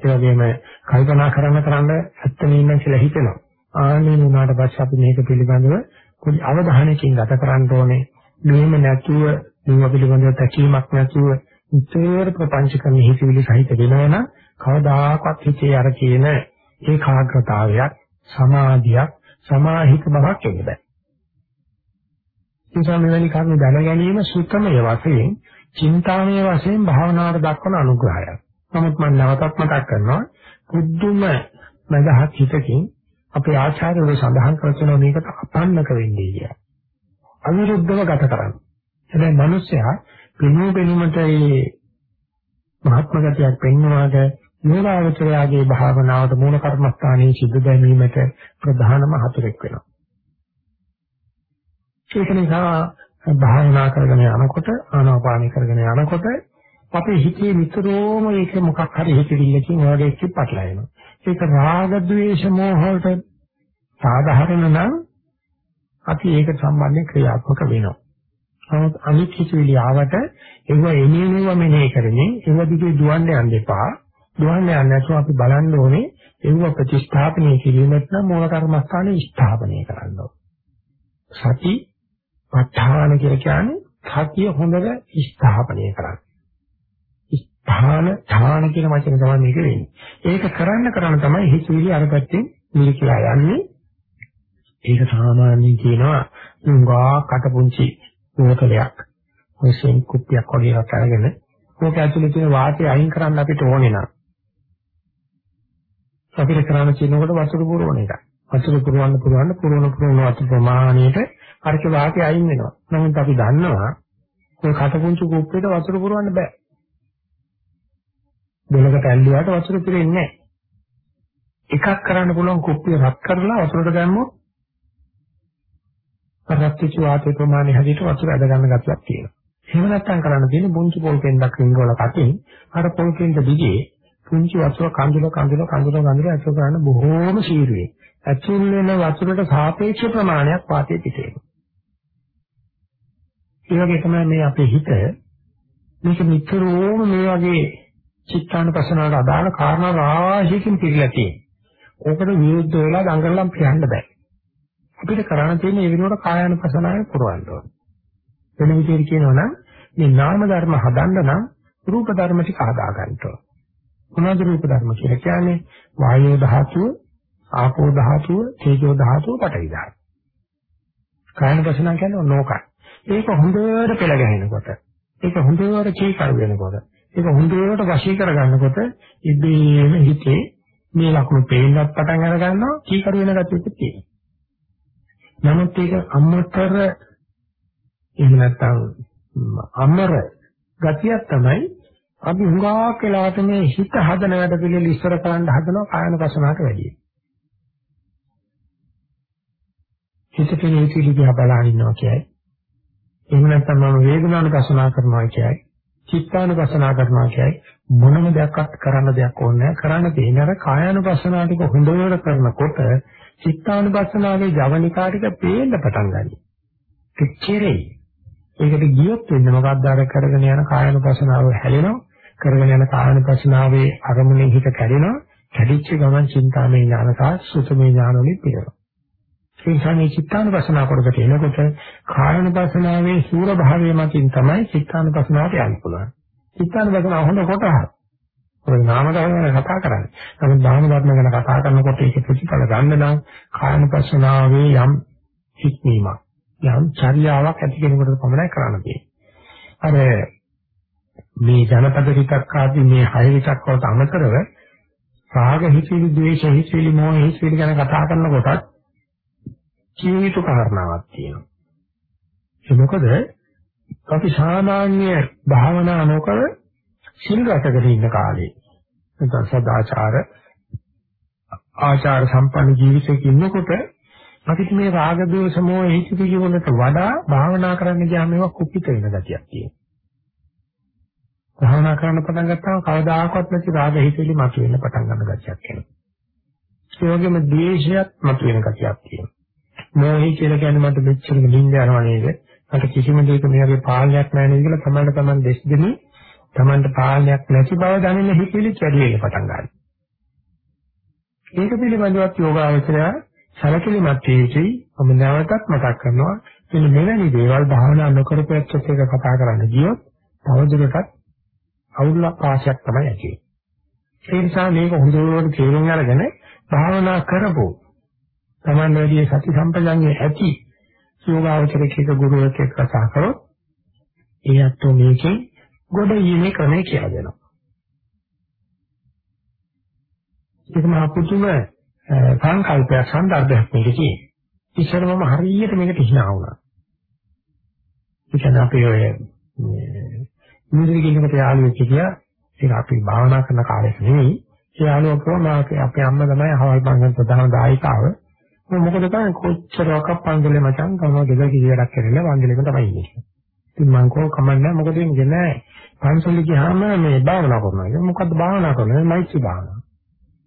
ඒ වගේම කල්පනා කරන්න කරන්න ඇත්තම ඉන්න කියලා හිතෙනවා. ආන්නේ වුණාට පස්සේ අපි මේක පිළිබඳව පොඩි අවධානයකින් ගත කරන්න ඕනේ. මෙහෙම නැතුව මේව පිළිබඳව තැකීමක් නැතුව උත්තර ප්‍රපංච කරන හිතවිලි සහිත වෙනවනම් කවදාකවත් හිතේ අර කියන ඒකාග්‍රතාවයක් සමාධියක් සමාහිත බවක් එන්න බෑ. නිසා මෙවැනි කරුණු දැන ගැනීම සුත්තමය වශයෙන්, චින්තාමය වශයෙන් භාවනාවට දක්වන අනුග්‍රහයක්. නමුත් මම නැවතත් මතක් කරනවා බුද්ධුම මදහත් හිතකින් අපේ ආචාර්යවරු සඳහන් කරන මේකට අපන්නක වෙන්නේ කියලා. අවිරුද්ධව ගත කරන්න. හැබැයි මිනිස්සයා පිනු පිනුමට මේ මහත්ම ගතියක් පෙන්වනාද යෝගාවචරයාගේ භාවනාවට මූල කර්මස්ථානයේ සිද්ධ දැමීමට ප්‍රධානම හතුරෙක් වෙනවා. ඒක නිසා භාවනා කරගෙන යනකොට ආනාපානි කරගෙන යනකොට අපේ හිතේ නිතරම ඒක මොකක් හරි හිතෙවිල්ලකින් ඔයගේ එක්ක පටලැවෙනවා. ඒක රාග ద్వේෂ මෝහ වලට සාධාරණ නම් අපි ඒක සම්බන්ධයෙන් ක්‍රියාත්මක වෙනවා. නමුත් අනිත් හිතවිලි ආවට ඒව එනිනෙව මෙනෙහි කරන්නේ ඒව දිගේ දුවන්න යන්න එපා. දුවන්න යන්නේ නැතුව අපි බලන්න ඕනේ ඒව ප්‍රතිස්ථාපනය කිරීමත් නම් මූල කර්මස්ථානේ ස්ථාපනය කරන්න ඕනේ. සති ප ဋ ාණ කියලා කියන්නේ සතිය හොඳට ස්ථාපනය කරන්න. ස්ථාන ධාන කියන වචන තමයි මේක වෙන්නේ. ඒක කරන්න කරන්න තමයි හිතවිලි අර පැත්තෙන් මිරිකලා යන්නේ. ඒක සාමාන්‍යයෙන් කියනවා උංගා කටපුංචි බෝතලයක්. ඔයසෙන් කුප්පියක් වගේ එකක් අරගෙන ඕක ඇතුලේ තියෙන වාතය අයින් කරන්න අපිට ඕනේ නම් අපිට කරන්න තියෙනකොට වතුර පුරවන එක. වතුර පුරවන්න පුරවන්න පුරවන පුරවන වතුර ප්‍රමාණයට අරක වාතය අයින් වෙනවා. නමුත් අපි දන්නවා ඔය කටපුංචි කුප්පේට වතුර පුරවන්න බෑ. දෙලකට ඇල්ලුවාට වතුර පිරෙන්නේ නැහැ. එකක් කරන්න පුළුවන් කුප්පිය රත් කරලා වතුරට දැම්මොත් රත්විච වාතයේ ප්‍රමාණය හැදිට වතුර ඇද ගන්න ගැටයක් තියෙනවා. එහෙම නැත්නම් කරන්න තියෙන්නේ පුංචි පොල් කෙන්ඩක් රිංගවල කටින් අර පොල් කෙන්ඩ දිගේ පුංචි වතුර කඳුල කඳුල කඳුල කඳුල ඇතුල් කරන්න බොහෝම සීරුවේ. ඇතුල් වෙන වතුරට සාපේක්ෂ ප්‍රමාණයක් වාතයේ පිටේනවා. ඒ වගේ තමයි මේ අපේ හිත මේක නිතරම මේ වගේ චිත්තානුපසනාවට අදාළ කාරණා රාශියකින් පිරීලා තියෙනවා. ඕකට විරුද්ධ වෙලා දඟලලා කියන්න බෑ. අපිට කරන්න තියෙන්නේ ඒ විනෝඩ කායानुපසනාවේ පුරවන්න ඕනේ. වෙන විදිහට කියනවා නම් මේ නාම ධර්ම හදන්න නම් රූප ධර්ම ටික හදා ගන්න ඕන. මොනවද රූප ධර්ම කියලා කියන්නේ? වායෝ ධාතුව, ආපෝ ධාතුව, තේජෝ ධාතුව, පඨවි ධාතුව. කායන වසනා කියන්නේ නෝකයි. ඒක හොඳට පෙළ ගැහෙනකොට, ඒක හොඳට චීකර වෙනකොට, ඒක හොඳට වශී කර ගන්නකොට ඉබේම හිතේ මේ ලකුණු පේන්නත් පටන් අර ගන්නවා, චීකර වෙන ගතියක් තියෙනවා. නමුත් ඒක අමතර එහෙම නැත්නම් අමර ගතියක් තමයි අපි හුඟක් වෙලාවට මේ හිත හදන වැඩ පිළිවෙල ඉස්සර කරන්න හදනවා කායන වසනාවට වැඩියි. හිතේ නීති දිහා බලන ඉන්නවා කියයි. එහෙම නැත්නම් මම වේදනානුපසනා කරනවා කියයි. චිත්තානුපසනා කරනවා කියයි. මොනම දෙයක්වත් කරන්න දෙයක් ඕනේ නැහැ. කරන්න තියෙන අර කායानुපසනාව ටික හොඳට කරනකොට චිත්තානුපස්සනාවේ ජවනිකාටික පේන්න පටන් ගන්නවා. කෙච්චරයි. ඒකට ගියොත් වෙන්නේ මොකක්ද අර කරගෙන යන කායනුපස්සනාව හැලෙනවා. කරගෙන යන කායනුපස්සනාවේ අරමුණේ හිත කැඩෙනවා. කැඩිච්ච ගමන් චින්තාමය ඥාන සහ සුතමය ඥාන වලින් පිරෙනවා. ඒ නිසා මේ චිත්තානුපස්සනාව කරකට එනකොට කායනුපස්සනාවේ සූර භාවය මතින් තමයි චිත්තානුපස්සනාවට යන්න පුළුවන්. චිත්තානුපස්සනාව හොඳ කොටහක්. ඔය නාම ධර්ම ගැන කතා කරන්නේ. නමුත් නාම ධර්ම ගැන කතා කරනකොට ඒක ප්‍රතිඵල ගන්න නම් කායानुපසනාවේ යම් හික්මීමක් යම් චර්යාවක් ඇති කෙනෙකුට පමණයි කරන්න තියෙන්නේ. අර මේ ජනපද විතක් ආදී මේ හය විතක් වලට අමතරව රාග හිතිලි ද්වේෂ හිතිලි මොහ හිතිලි ගැන කතා කරනකොටත් ජීවිත කාරණාවක් තියෙනවා. ඒ මොකද අපි සාමාන්‍ය භාවනා නොකර සිල් රැකගෙන ඉන්න කාලේ නැත්නම් සදාචාර ආචාර සම්පන්න ජීවිතයක ඉන්නකොට අපිට මේ රාග දෝෂ මොහ හිතිලි වලට වඩා භාවනා කරන්න ගියාම ඒවා කුපිත වෙන ගතියක් තියෙනවා. භාවනා කරන්න පටන් ගත්තාම කවදාකවත් නැති රාග හිතෙලි මතුවෙන්න පටන් ගන්න ගැටියක් එනවා. ඒ වගේම ද්වේෂයත් මතුවෙන ගැටියක් තියෙනවා. මොහි කියලා කියන්නේ මට මෙච්චර නිින්ද යනවා නේද? මට කිසිම දෙයක මේ වගේ පාලනයක් නැහැ නේද කියලා තමන්ට තමන් දෙස් දෙමි. තමන්ට පාලනයක් නැති බව දැනෙන හිතෙලි වැඩි වෙන්න පටන් ගන්නවා. ඒක පිළිබඳවත් යෝගාවචරය සැලකිලිමත් වේවි. මම නැවතත් මතක් කරනවා මෙන්න මෙවැනි දේවල් භාවනා නොකරපැත්තට එක කතා කරන්න ගියොත් තවදුරටත් අවුල් පාශයක් තමයි ඇති ඒ නිසා මේක හොඳට තේරුම් අරගෙන භාවනා කරපො තමන් වැඩි සති සම්පජන්යේ ඇති යෝගාවචරයක ගුරුවරයෙක් එක්ක කතා කරොත් ඒ අතෝ මේකේ ගොඩ යීමේ ක්‍රමය කියලා දෙනවා. ඒක මහ පුදුම සංකල්පයක් සම්දර්භයක් මේකේ තියෙනවා. ඉස්සර මම හරියට මේකට හිනා වුණා. ඒ කියන්නේ අපි ඔය ඉන්ද්‍රිය කියනකොට යාළුවෙක් කියා ඒක අපි භාවනා කරන කාලෙක නෙවෙයි. ඒ යාළුවා කිව්වා අපේ අම්මා තමයි අහවල් පංගන් ප්‍රධාන දායකාව. මොකද තමයි කොච්චරක් පංගලේ මචං කනවා ගෙදර කිසි වැඩක් කරන්නේ වංගලෙක තමයි ඉන්නේ. ඉතින් මං කෝ කමන්නේ මොකද වෙන්නේ නෑ. පන්සල ගියාම මේ භාවනා කරනවා. ඒක මොකද්ද භාවනා කරන්නේ? මෛත්‍රී භාවනාව.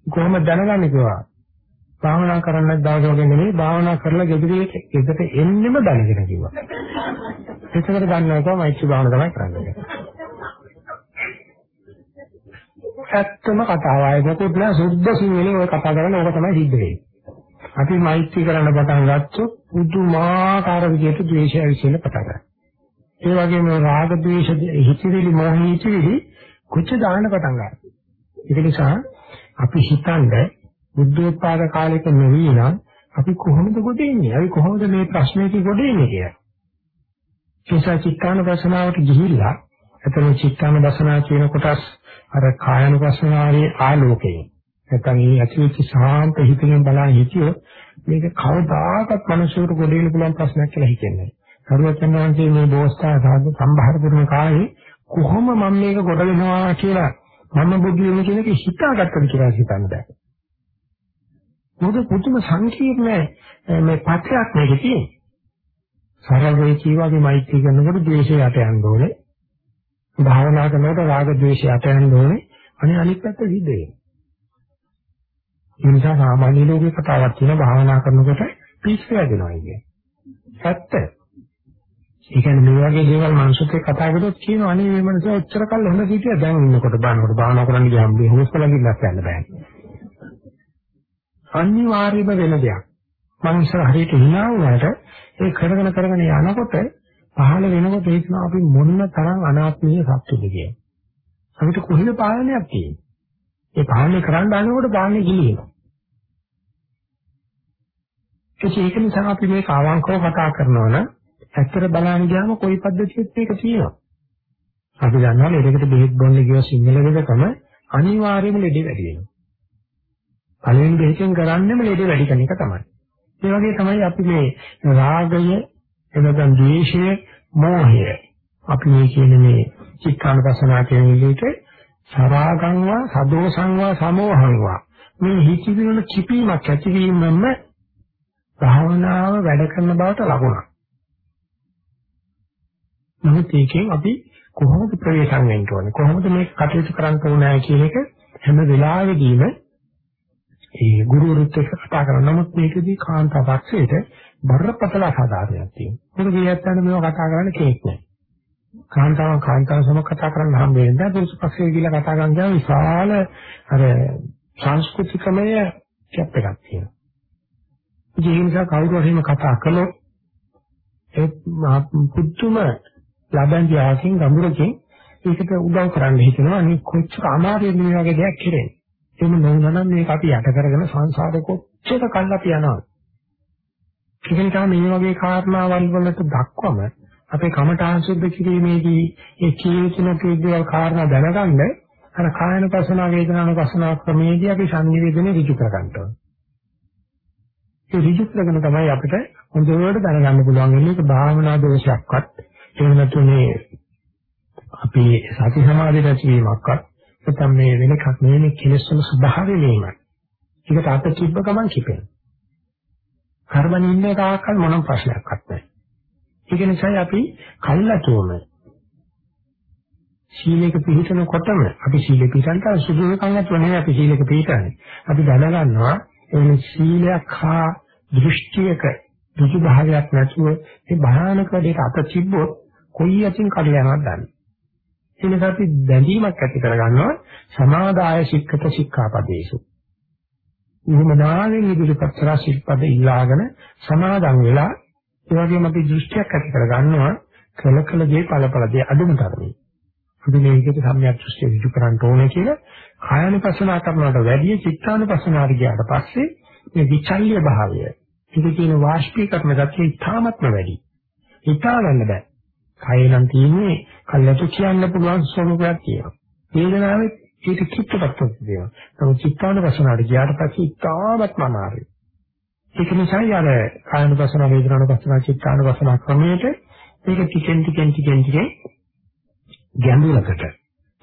කොහොමද දැනගන්නේ කිව්වා? භාවනා කරන්න දවස් වගේ නෙමෙයි භාවනා කරලා ගෙදරට ගෙදරට එන්නෙම දැනගෙන කිව්වා. ඒකකට ගන්නවා තමයි මෛත්‍රී භාවනාව තමයි කරන්නේ. ඇත්තම කතාවයි මොකද නෑ සුද්ධ සිංහලෙන් ඔය කතා කරන්නේ ඕක තමයි සිද්ධ වෙන්නේ. අපි මෛත්‍රී කරන්න පටන් ගත්තොත් පුදුමාකාර විදිහට ද්වේෂය විශ්ෙන්න පටන් ගන්නවා. ඒ වගේම රාග ද්වේෂ හිතිවිලි මොහ හිතිවිලි කුච්ච දාන්න පටන් ගන්නවා. ඒක නිසා අපි හිතන්නේ බුද්ධෝත්පාද කාලයක නෙවෙයි නම් අපි කොහොමද ගොඩ එන්නේ? අපි කොහොමද මේ ප්‍රශ්නේට ගොඩ එන්නේ කියලා. ඒ නිසා චිත්තාන වසනාවට ගිහිල්ලා එතන චිත්තාන වසනා කියන කොටස් අර කායනුපස්සනාවේ ආලෝකයෙන් නැත්නම් මේ ඇතිවෙච්ච ශාන්ත හිතෙන් බලන හිතියොත් මේක කවදාකවත් මිනිසුන්ට ගොඩේල පුළුවන් ප්‍රශ්නයක් කියලා හිතෙන්නේ නැහැ. සරුවචනාංශයේ මේ බෝස්තා සාධු සම්භාර කරන කාලේ කොහොම මම මේක ගොඩ වෙනවා කියලා මම බුද්ධි වෙන කියන එක හිතාගත්තද කියලා හිතන්න බෑ. මොකද පුදුම සංකීර්ණ මේ පත්‍යක් මේකේ තියෙන්නේ. සරල වේ කීවාගේ මෛත්‍රී කරනකොට ද්වේෂය යට යන්න ඕනේ. භාවනා කරනකොට රාග ద్వේෂය අතහැරෙන්න ඕනේ. අනේ අනිත් පැත්ත විද වෙනවා. ඒ නිසා සාමාන්‍ය ලෝකේ කතාවක් තියෙන භාවනා කරනකොට පිස්සු වැදෙනවා කියන්නේ. ඇත්ත. ඒ කියන්නේ මේ වගේ දේවල් මිනිස්සුත් එක්ක කතා කරද්දී කියන අනේ මේ මනස ඔච්චර කල් හොඳ හිටියා දැන් ඉන්නකොට බලනකොට භාවනා කරන්න ගියාම මේ හොස්පිටල් ගිහිල්ලා යන්න බෑ. අනිවාර්යම වෙන දෙයක්. මම ඉස්සර හරියට hina වුණාට ඒ කරගෙන කරගෙන යනකොට පහළ වෙනකොට හිතනවා අපි මොන තරම් අනාත්මීය සත්තුද කියලා. අපිට කොහෙද පාලනයක් තියෙන්නේ? ඒ පාලනය කරන්න ආනකොට පාලනය ගිලිනවා. ඒක නිසා අපි මේක අවංකව කතා කරනවා නම් ඇත්තට බලන්න ගියාම කොයි පද්ධතියෙත් මේක තියෙනවා. අපි දන්නවා ලෙඩකට බෙහෙත් බොන්න ගිය සිංහල වෙදකම අනිවාර්යයෙන්ම ලෙඩ වැඩි වෙනවා. පළවෙනි බෙහෙතෙන් කරන්නේම ලෙඩ වැඩි කරන එක තමයි. ඒ වගේ තමයි අපි මේ රාගය එනකන් ද්වේෂය, මෝහය. අපි මේ කියන්නේ මේ චිත්තානුපස්සනා කියන විදිහට සරාගංවා, සදෝසංවා, සමෝහංවා මේ හිතිවිලන කිපීමක් ඇතිවීමම භාවනාව වැඩ කරන බවට ලකුණක්. නමුත් ඒකෙන් අපි කොහොමද ප්‍රවේශම් වෙන්න ඕනේ කොහොමද මේක කටයුතු කරන්න ඕනේ කියන එක හැම වෙලාවෙදීම ඒ ගුරුවරුත් එක්ක කතා කරනවා. නමුත් මේකදී කාන්තාවක්ෂයට බරපතල අසාධාරණයක් තියෙනවා. මොකද මේ ඇත්තට මේව කතා කරන්න කෙනෙක් නැහැ. කාන්තාවන් කාන්තාව සම කතා කරන්න හම් වෙන්නේ නැහැ. පුරුෂ පක්ෂයේ ගිහලා කතා කරන ගමන් විශාල අර සංස්කෘතිකමය කැප් එකක් තියෙනවා. ඒ නිසා කවුරු හරි කතා කළොත් ඒ පුදුම ලබන්ජාකින් ගමුරකින් ඒකට උදව් කරන්න හිතනවා. අනිත් කොච්චර අමාරුද මේ වගේ දෙයක් කෙරෙන්නේ. එහෙම නොවුනනම් මේක අපි යට කරගෙන සංසාරේ කොච්චර කල් අපි යනවද? ඒක නිසා මේ වගේ කාරණාවල් වලට දක්වම අපේ කමඨාන් සුද්ධ කිරීමේදී ඒ කීයතුන කීදේවල් කාරණා දැනගන්න අර කායන පසනා වේදනාන පසනා ක්‍රමයේදී අපි සංනිවේදනය ඍජු කර ගන්නවා. ඒ ඍජු කරගෙන තමයි අපිට හොඳට දැනගන්න පුළුවන් වෙන්නේ ඒක භාවනා දෝෂයක්වත් එහෙම නැතුනේ අපි සති සමාධි රැකීමක්වත් නැත්නම් මේ වෙන එකක් නෙවෙයි කෙලෙස් වල ස්වභාවය මේමයි. ඒකට අත තිබ්බ ගමන් කිපෙන. කර්මණින් ඉන්න තාක්කල් මොනම ප්‍රශ්නයක්වත් නැහැ. ඒක නිසා අපි කල්ලාතෝම සීලයක පිළිතනකොටම අපි සීලෙ පිළිතන්ට සුදුසුකම් නැතුව නෙවෙයි අපි සීලෙක පිළිතන්නේ. අපි දැනගන්නවා එන්නේ සීලයක් හා දෘෂ්ටියක දුසු භාවයක් නැතුව මේ භයානක දෙයට අත තිබ්බොත් කොයි අතින් කඩලා යනවද දන්නේ. ඒ නිසා අපි බැඳීමක් ඇති කරගන්නවා සමාදාය ශික්ෂක ශික්ෂාපදේසු. උහුමනාවෙන් ඉදිරිපත් කරා ශිල්පද ඉල්ලාගෙන සමාදන් වෙලා ඒ වගේම අපි දෘෂ්ටියක් ඇති කරගන්නවා කළ කළ දේ ඵලඵල දේ අදුම තරමේ. අපි මේ විදිහට සම්‍යක් දෘෂ්ටිය විදු කරන්න ඕනේ කියලා කායනුපස්සනා කරනවට වැඩිය චිත්තානුපස්සනාට ගියාට පස්සේ මේ විචල්්‍ය භාවය ඒක කියන වාෂ්පීකරණ ගතිය ඉතාමත්ම වැඩි. හිතා ගන්න බෑ. කය නම් තියෙන්නේ කල්ලාතු කියන්න පුළුවන් ස්වභාවයක් තියෙනවා. වේදනාවේ ඒක චිත්තපත්ත තියෙනවා. නමුත් චිත්තානුපස්සනාට ගියාට පස්සේ ඉතාමත්ම අමාරුයි. ඒක නිසායි අර කායනුපස්සන වේදනානුපස්සන චිත්තානුපස්සන ක්‍රමයට මේක ටිකෙන් ටිකෙන් ටිකෙන් ටිකෙන් ගැඹුරකට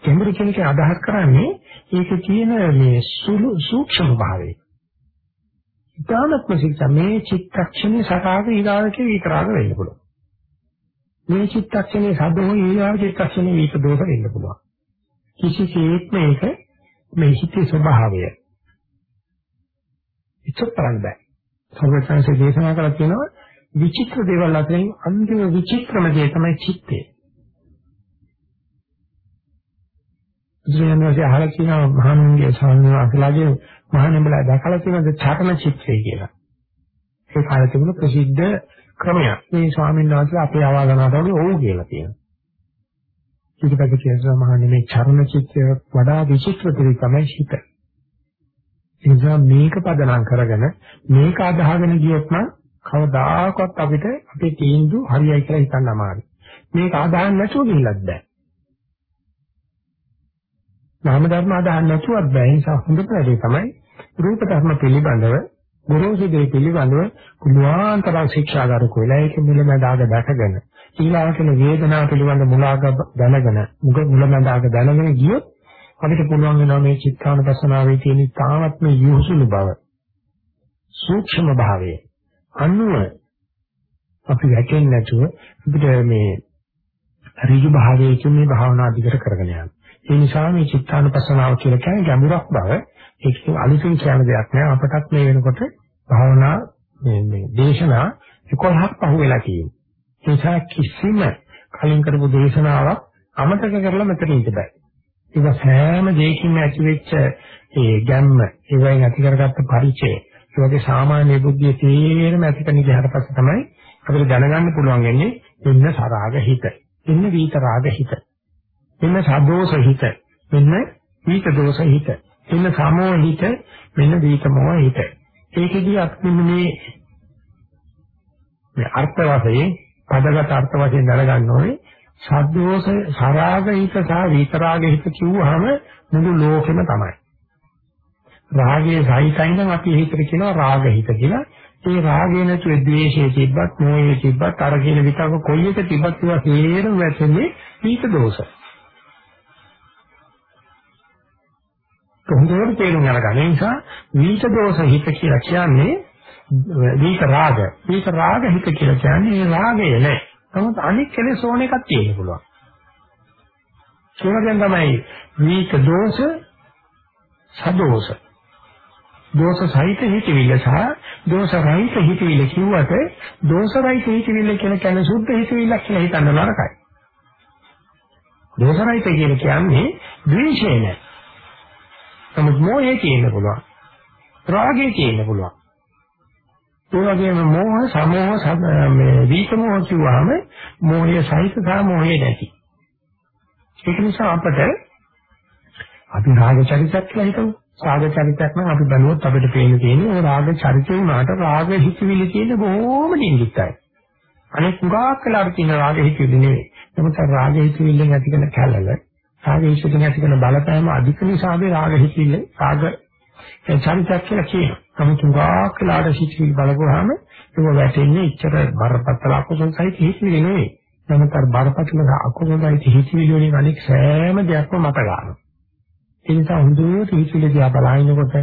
ගැඹුරු කියන එක අදහස් කරන්නේ ඒකේ තියෙන මේ සුළු සූක්ෂම භාවය. ඉතාමත්ම සිද්ධ මේ චිත්තක්ෂණේ සකාවේ ඊගාවට විතරාග වෙන්න පුළුවන්. මේ චිත්තක්ෂණේ සදෝ ඊළඟ චිත්තක්ෂණේ මේක දෝෂ වෙන්න පුළුවන්. කිසිසේත්ම ඒක මේ හිතේ ස්වභාවය. ඉච්ඡත් කරන්න බෑ. සර්වඥාන්සේ දේශනා කළා කියනවා විචිත්‍ර දේවල් අතරින් අන්තිම විචිත්‍රම දේ තමයි චිත්තය. බුදුරජාණන්සේ අහලා කියනවා මහණුන්ගේ ස්වාමීන් වහන්සේලාගේ මහණෙම්බලා දැකලා තියෙනද චරණ චිත්‍රය කියලා. ඒ කාලේ තිබුණ ප්‍රසිද්ධ ක්‍රමයක්. මේ ස්වාමීන් වහන්සේ අපේ ආවාදනාවට වගේ ඔව් කියලා කියනවා. ඊට පස්සේ කියනවා මහන්නේ මේ චරණ චිත්‍රය වඩා විචිත්‍ර දෙයක් තමයි හිත. එනිසා මේක පදනම් කරගෙන මේක අදහගෙන ගියොත් නම් කවදාකවත් අපිට අපේ තීන්දුව හරියයි කියලා හිතන්න අමාරුයි. මේක අදහන්න නැතුව ගිහිල්ලත් බෑ. නාම ධර්ම අදහන්න නැතුවත් බෑ. ඒ නිසා හොඳ ප්‍රදේ තමයි රූප ධර්ම පිළිබඳව ගොරෝසු දේ පිළිබඳව පුළුවන් තරම් ශික්ෂාගාරක වෙලා ඒක මුලමඳාග දැකගෙන ඊළඟට වේදනාව පිළිබඳ මුලාග දැනගෙන මුග මුලමඳාග දැනගෙන ගියොත් අපිට පුළුවන් වෙනවා මේ චිත්තානුපස්සනාවේ තියෙන තාමත්ම යොහුසුළු බව සූක්ෂම භාවය අනුව අපි වැටෙන්නේ නැතුව අපිට මේ ඍජු භාවයකින් මේ භාවනා දිගට කරගෙන යනවා. ඒ නිසා මේ චිත්තානුපස්සනාව කියලා කියන්නේ ගැඹුරක් බව ඒක අලුතින් කියන දෙයක් නෑ අපටත් මේ වෙනකොට භාවනා මේ මේ දේශනා 11ක් පහුවෙලා තියෙනවා. ඒ නිසා කිසිම කලින් කරපු දේශනාවක් අමතක කරලා මෙතන ඉඳ බෑ. ඒක සෑම දෙයකින්ම ඇතිවෙච්ච ඒ ගැම්ම, ඒ වයින් ඇති කරගත්ත පරිචය, ඒ වගේ සාමාන්‍ය බුද්ධිය තේරෙම ඇති කරන ඉහට පස්සේ තමයි අපිට දැනගන්න පුළුවන් වෙන්නේ මෙන්න සරාග හිත. මෙන්න විත රාග හිත. මෙන්න සදෝෂ හිත. මෙන්න විත දෝෂ හිත. මෙන්න සමෝ හිත. මෙන්න විත මොහ හිත. ඒකෙදී අපි මේ මේ අර්ථ වශයෙන් පදගත අර්ථ වශයෙන් දැනගන්න ඕනේ සද්දෝෂ සරාග හිත සහ විතරාග හිත කිව්වහම මුළු ලෝකෙම තමයි. රාගයේ සහිතයි නම් අපි හිතට කියනවා රාග හිත කියලා. ඒ රාගය නැතුව ද්වේෂයේ තිබ්බත්, මෝහයේ තිබ්බත්, අර කියන විතක කොයි එක තිබ්බත් ඒවා හේරම වැටෙන්නේ විත දෝෂ. කොහොමද තේරුම් අරගන්න. ඒ නිසා විත දෝෂ හිත කියලා කියන්නේ විත රාග. විත රාග හිත කියලා කියන්නේ රාගය නෑ. නමුත් අනික් කෙලෙස් ඕන එකක් තියෙන්න පුළුවන්. ඒ වගේම තමයි විත දෝෂ සදෝෂ. දෝෂ සහිත හිතවිල්ල සහ දෝෂ රහිත හිතවිල්ල කිව්වට දෝෂ රහිත හිතවිල්ල කියන කෙන සුද්ධ හිතවිල්ලක් කියලා හිතන්න නරකයි. දෝෂ රහිත කියන කියන්නේ ද්වේෂය නෑ. නමුත් මොහේ කියන්න පුළුවන්. රාගය කියන්න පුළුවන්. ඒ වගේම මෝහ සමෝහ මේ විසමෝහ කියුවාම මෝහය සහිත සහ මෝහය නැති. ඒක නිසා අපට අපි රාග චරිතයක් කියලා හිතමු. රාග චරිතයක් නම් අපි බලුවොත් අපිට පේන තියෙන්නේ ඔය රාග චරිතේ උනාට රාග හිතවිලි තියෙන බොහොම ඩිංගිතයි. අනෙක් උගාක් වෙලාවට තියෙන රාග හිතවිලි නෙවෙයි. නමුත් රාග හිතවිල්ලෙන් ඇති කරන කැලල රාග හිතවිල්ලෙන් ඇති කරන බලපෑම අධික නිසාවේ රාග හිතවිල්ල රාග චරිතයක් කියලා කියනවා. නමුත් උගාක් වෙලාවට හිතවිලි බලපුවාම ඒක වැටෙන්නේ ඉච්ඡර බරපතල අකුසල සහිත හිතවිලි නෙවෙයි. නමුත් අර බරපතල අකුසල සහිත හිතවිලි වලින් අනෙක් සෑම දෙයක්ම මත ගන්නවා. ඒ නිසා හොඳට හිතවිලි දිහා බලනකොට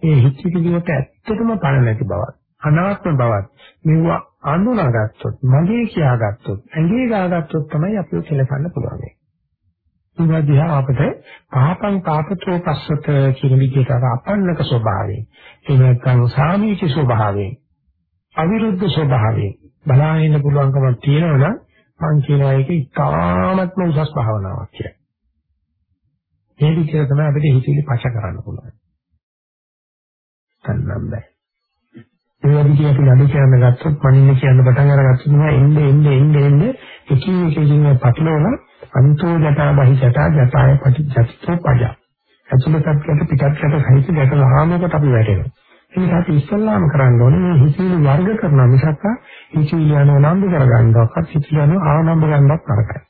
මේ හිතවිලි වලට ඇත්තටම පණ නැති බවක් අනාත්ම බවක් මෙව අඳුනාගත්තොත් මගේ කියාගත්තොත් ඇඟේ ගාගත්තොත් තමයි අපිව කෙලසන්න පුළුවන්. ඒවා දිහා අපිට පාපං පාපතෝ පස්සත කියන විදිහට අපන්නක ස්වභාවයෙන් එහෙම නැත්නම් සාමීච ස්වභාවයෙන් අවිරුද්ධ ස්වභාවයෙන් බලාගෙන පුළුවන්කමක් තියෙනවනම් මං කියනවා ඒක ඉතාමත්ම උසස් භාවනාවක් කියලා. මේ විදිහට තමයි අපිට හිතවිලි පච කරන්න පුළුවන්. ගන්නම් බෑ. ඒ වගේ අපි නඩු කියන්න ගත්තොත් මනින්න කියන්න පටන් අරගත්තොත් නෑ එන්නේ එන්නේ එන්නේ එන්නේ එකින් එක එකින් පටලවන අන්තෝ ජටා බහි ජටා ජටාය පටි ජටිතෝ පජ. ඇතුළත සත්‍යයට පිටත් යට සහිත ගැටලහාමකට අපි වැටෙනවා. ඒ නිසා අපි ඉස්සල්ලාම කරන්න ඕනේ මේ හිතවිලි වර්ග කරන මිසක් හිතවිලි යනවා නම්බ කරගන්නවක්වත් හිතවිලි යනවා ආනම්බ ගන්නවත් කරකයි.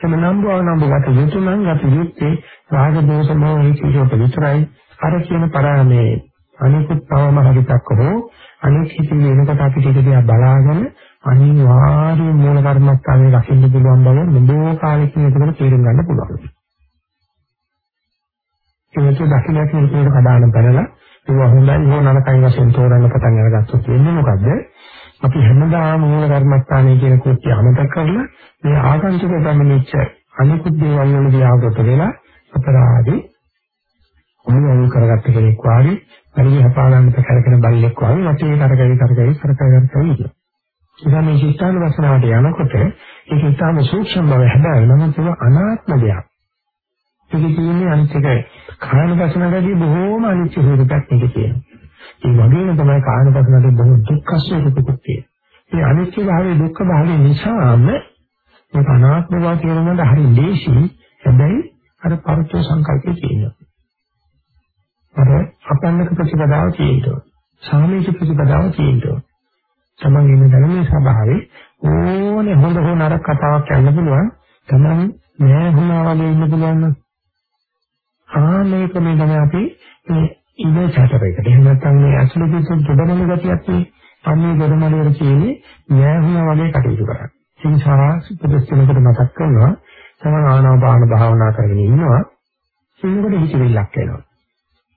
එම නම්බු ආනම්බ ගත යුතු නම් ගත යුත්තේ රාග දෝෂ මොහ හිතවිලි විතරයි. අර කියන පරාමේ අනිකුත් තවම හරිතක් හෝ අනිත් හිතවිලි එනකොට අපි ටික දිහා බලාගෙන අනිවාර්යයෙන් මූල කර්මස්ථානයේ රකින්න පුළුවන් බව මෙලෝ කාලෙකින් ඒකට තේරුම් ගන්න පුළුවන්. ඒක දකින්න කියන කඩාන බලලා ඒක හොඳයි හෝ නරකයි වශයෙන් තෝරන්න පටන් අරගත්තොත් වෙන්නේ මොකද්ද? අපි හැමදාම මූල කර්මස්ථානයේ කියන කෘත්‍ය අමතක කරලා මේ ආගන්තුක ගමනිච්ච අනිකුත් දේවල් වලදී ආගත වෙලා අපරාධි ඔළුව කරගත්ත කෙනෙක් වාගේ පරිදි හපා ගන්නට කරගෙන බල්ලෙක් වාගේ වටේ කරකැවි කරකැවි කරකැවි කරකැවි ඉතින් මේ සිතාන වසනාවට යනකොට ඒක ඉතාම සූක්ෂම බව හැබැයි නම් ඒක අනාත්ම දෙයක්. ඒක කියන්නේ අනිත් එක කායන දර්ශනයේදී බොහෝම අනිත්‍ය ස්වරූපයක් මේක තියෙනවා. ඒ වගේම තමයි කායන දර්ශනයේ බොහෝ දුක්ඛ ස්වරූපයක් තියෙනවා. මේ අනිත්‍ය භාවයේ දුක්ඛ භාවයේ නිසාම මේ අනාත්ම බව කියනකට හරි ලේසි හැබැයි අර පරිච්ඡ සංකල්පය තියෙනවා. අර අපන්නක ප්‍රතිපදාව තියෙනවා. සාමීච ප්‍රතිපදාව තියෙනවා. තමන් ඉන්න ධර්මයේ ස්වභාවය ඕනේ හොඳ හෝ නරක කතාවක් කියන්න පුළුවන්. තමන් නෑ වුණා වගේ ඉන්න පුළුවන් නම් ආනේ කොනේ තමයි අපි මේ ඉන්නේ චතරයකට. එහෙම නැත්නම් මේ ඇතුළේ තියෙන ගොඩනම ගතියක් තියෙන්නේ. අන්නේ ගොඩනම වල කියන්නේ නෑ වුණා වගේ කටයුතු කරන්නේ. ඒ නිසා සුපදස්තනකට මතක් කරනවා තමන් ආනාපාන භාවනා කරගෙන ඉන්නවා. ඒකට හිතවිල්ලක් එනවා.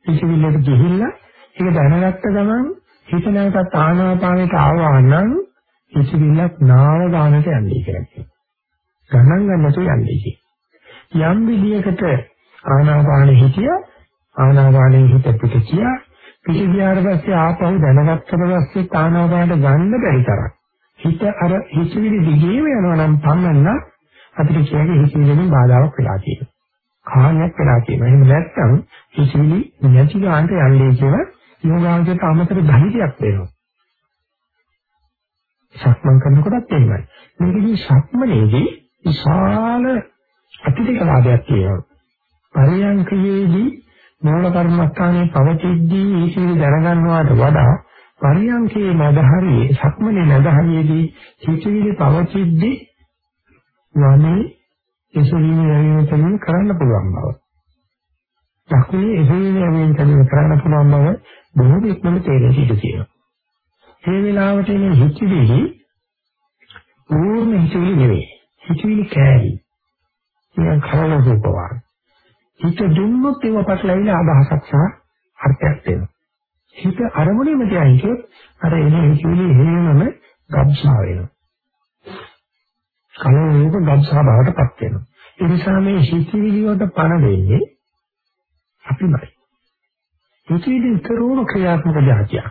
හිතවිල්ලට ගිහිල්ලා ඒක දැනගත්ත ගමන් හිත නැවතත් ආනාපානෙට ආවා නම් කිසිවිලක් නාව ගන්නට යන්නේ කියලා කියනවා. ගණන් ගන්නට යන්නේ කියලා. යම් විදියකට ආනාපානෙ හිතිය ආනාපානෙ හිත පිට කියා පිට ගියාට පස්සේ ආපහු දැනගත්තට පස්සේ ආනාපානට ගන්න බැරි තරම්. හිත අර හිතවිලි දිගේම යනවා නම් පන්නන්න අපිට කියන්නේ හිතවිලිෙන් බාධාවක් වෙලා තියෙනවා. කාණයක් වෙලා තියෙනවා. එහෙම නැත්නම් හිතවිලි නැති ගන්නට යන්නේ කියලා යෝගාවචරයට අමතර ධෛර්යයක් දෙනවා. සක්මන් කරනකොටත් එහෙමයි. මේකදී සක්මනේදී විශාල අතිරේක ලාභයක් තියෙනවා. පරියන්කයේදී මූල කර්මස්ථානයේ පවතිද්දී ඊසිරි දැනගන්නවාට වඩා පරියන්කේ මදහරියේ සක්මනේ මදහරියේදී හිතවිලි පවතිද්දී වනේ එසවීම යැවීම තුළින් කරන්න පුළුවන් බව. දකුණේ එසවීම යැවීම තුළින් කරන්න පුළුවන් බව බොහෝ ඉක්මනට තේරෙන්න ඉඩ තියෙනවා. මේ වෙලාවට එන හිතවිලි ඕන හිතවිලි නෙවෙයි. හිතවිලි කෑලි. ඒක කරන රූපවා. හිත දුන්නොත් ඒව පටලවිලා අදහසක් සහ අර්ථයක් වෙනවා. හිත අරමුණේම තියයිකොත් අර එන හිතවිලි හේනම ගබ්සා වෙනවා. කලින් රූප ගබ්සා බවට පත් වෙනවා. ඒ නිසා මේ හිතවිලි වලට පණ දෙන්නේ අපිමයි. හිතවිලි විතරම ක්‍රියාත්මක જાතිය.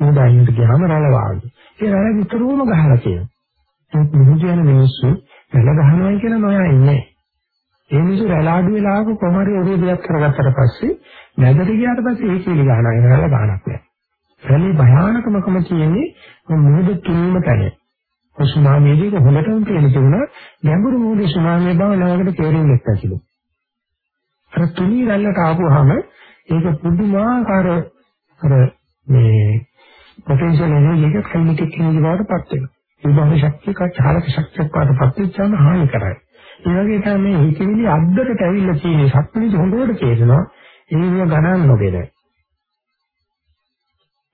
මොදායින්ට ගියාම රළ වාගේ. ඒ රළ විතරම ගහලා තියෙනවා. ඒත් මිනිස්සු යන මිනිස්සු රළ ගහනවා කියන නොයා ඉන්නේ. ඒ මිනිස්සු රළ ආඩු වෙලාවක කොහරි ඔරෝදයක් කරගත්තට පස්සේ නැදට ගියාට පස්සේ ඒ කීලි ගහනවා. ඒ රළ ගහනක් නෑ. රළේ භයානකමකම තියෙන්නේ මොහොත තුනීම තැනේ. සුනාමියේදී හොඳටම පේන තිබුණා ගැඹුරු මොහොතේ සුනාමිය බව ළඟට තේරෙන්නේ නැතිලු. අර තුනී රැල්ලට ආපුවාම ඒක පුදුමාකාර අර මේ පොටෙන්ෂල් එනර්ජි එක කයිනටික් එනර්ජි බවට පත් වෙනවා. ඒ බව ශක්තිය කචාලක ශක්තියක් බවට පත් වෙච්චාම හානි කරයි. ඒ වගේ තමයි හිතවිලි අද්දරට ඇවිල්ලා තියෙන සක්මණේ හොඳට තේරෙනවා. ඒක ගණන් නොගෙන.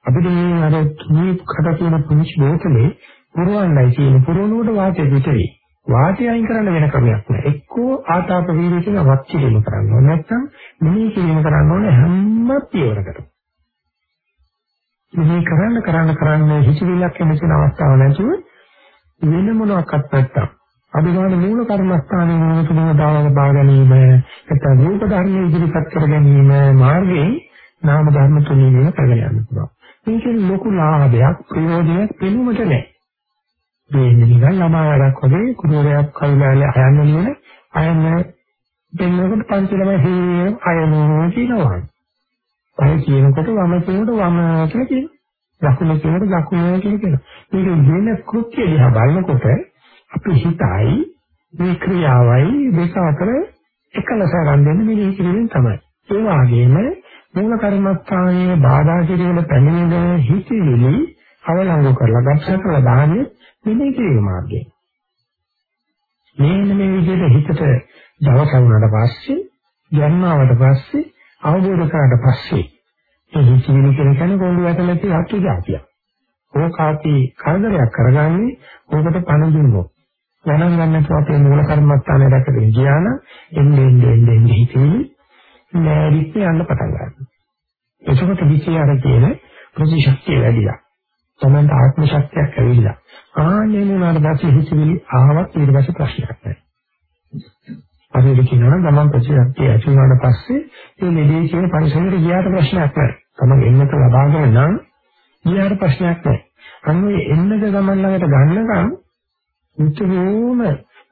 අපිට මේ අර තුනී කට තියෙන පුංචි බෝතලේ පුරවන්නයි තියෙන පුරවනකොට වාතය පිටේ. වාතය අයින් කරන්න වෙන ක්‍රමයක් නෑ. එක්කෝ ආතාප වීර්ය කියන වත් කිරීම කරන්න ඕනේ. නැත්නම් මෙහි කිරීම කරන්න ඕනේ හැම පියවරකටම. මෙහි කරන්න කරන්න කරන්න හිතවිල්ලක් එන තියෙන අවස්ථාව නැතුව වෙන මොනවාක්වත් නැත්තම් අදිවාන මූල කර්මස්ථානයේ මොනතුම දාවන බා ගැනීම නැත්නම් රූප ධර්ම ඉදිරිපත් කර ගැනීම මාර්ගයෙන් නාම ධර්ම තුනී වෙන කරගෙන යන්න පුළුවන්. මේකේ ලොකු ලාභයක් ප්‍රයෝජනයක් පෙනුමට නැහැ. දෙන්නේ නිකන් ළමා වැඩක් වගේ කුරුරයක් කල්ලාලේ අයන්න නිවන අයන්න දෙන්නකොට පන්ති ළමයි හේ අයනෝ කියනවා. පය කියනකොට වම කියනකොට වම කියලා කියනවා. දකුණ කියනකොට දකුණ කියලා කියනවා. මේක වෙන කෘත්‍ය දිහා බලනකොට අපි හිතයි මේ ක්‍රියාවයි දෙක අතර එකලස ගන්න දෙන්නේ මේ කිරීමෙන් තමයි. ඒ වගේම මූල කර්මස්ථානයේ බාධා කිරීම පැමිණෙන හිතවිලි අවලංගු කරලා ගබ්සා කරලා දාන්නේ මෙලේ කිරීම මාර්ගය. මේන මේ විදිහට හිතට දවස වුණාට පස්සේ ජන්මාවට පස්සේ අවබෝධ කරාට පස්සේ ඒ හිතවිලි කියන කොණ්ඩු ඇතුළේ තියෙන අතු જાතිය. ඕක අපි කරදරයක් කරගන්නේ ඕකට පණ දුන්නොත්. ගණන් ගන්නකොට අපේ මූල කර්මස්ථානයේ රැකගෙන ගියා නම් එන්නේ එන්නේ එන්නේ හිතවිලි නෑරිත් යන්න පටන් ගන්නවා. එතකොට විචාර කියන ප්‍රතිශක්තිය වැඩිලා. තමන්ට ආත්ම ශක්තියක් ඇවිල්ලා. ආන්නේ මොනවාද දැසි හිතවිලි ආවත් ඊට පස්සේ ප්‍රශ්නයක් නැහැ. අපිට කියනවා නම් තමන් ප්‍රතිශක්තිය ඇති වුණාට පස්සේ මේ ලෙඩේ කියන පරිසරයට ගියාට ප්‍රශ්නයක් නැහැ. තමන් එන්නත ලබාගෙන නම් ගියාට ප්‍රශ්නයක් නැහැ. අන්නේ එන්නද තමන් ළඟට ගන්නකම් නිතරම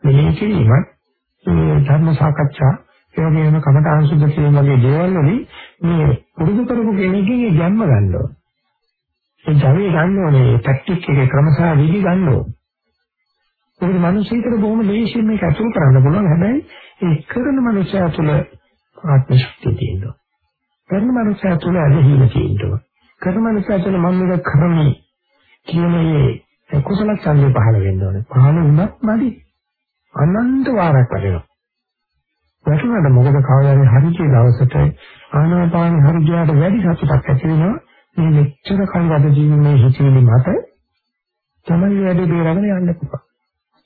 මෙහෙය කිරීමත් මේ ධර්ම සාකච්ඡා ඒ වගේම කමඨාන් සුද්ධ කිරීම වගේ දේවල් වලින් මේ පුරුදු කරපු කෙනෙක්ගේ ජන්ම ගන්නවා. ඒ ජවයේ ගන්න ඕනේ ටැක්ටික් එකේ ක්‍රමසහ විදි ගන්න ඕනේ. ඒක මිනිස්සුන්ට බොහොම ලේසියෙන් මේක අතුරු කරන්න පුළුවන්. හැබැයි ඒ කරන මනුස්සයා තුළ ආත්ම ශක්තිය තියෙනවා. කරන මනුස්සයා තුළ ඇදහිීම තියෙනවා. කරන මනුස්සයා තුළ මම මේක කරන්නේ කියන මේ කුසල ඡන්දය පහළ වෙන්න ඕනේ. පහළ වුණත් නැති අනන්ත වාරයක් වැඩෙනවා. වැටුණාට මොකද කවදාවත් හරි කියලා දවසට ආනාපාන හරි ගියාට වැඩි සතුටක් ඇති වෙනවා. මේ මෙච්චර කල් වැඩ ජීවිතේ හිතෙන්නේ මත තමයි වැඩි බේරගෙන යන්න පුළුවන්.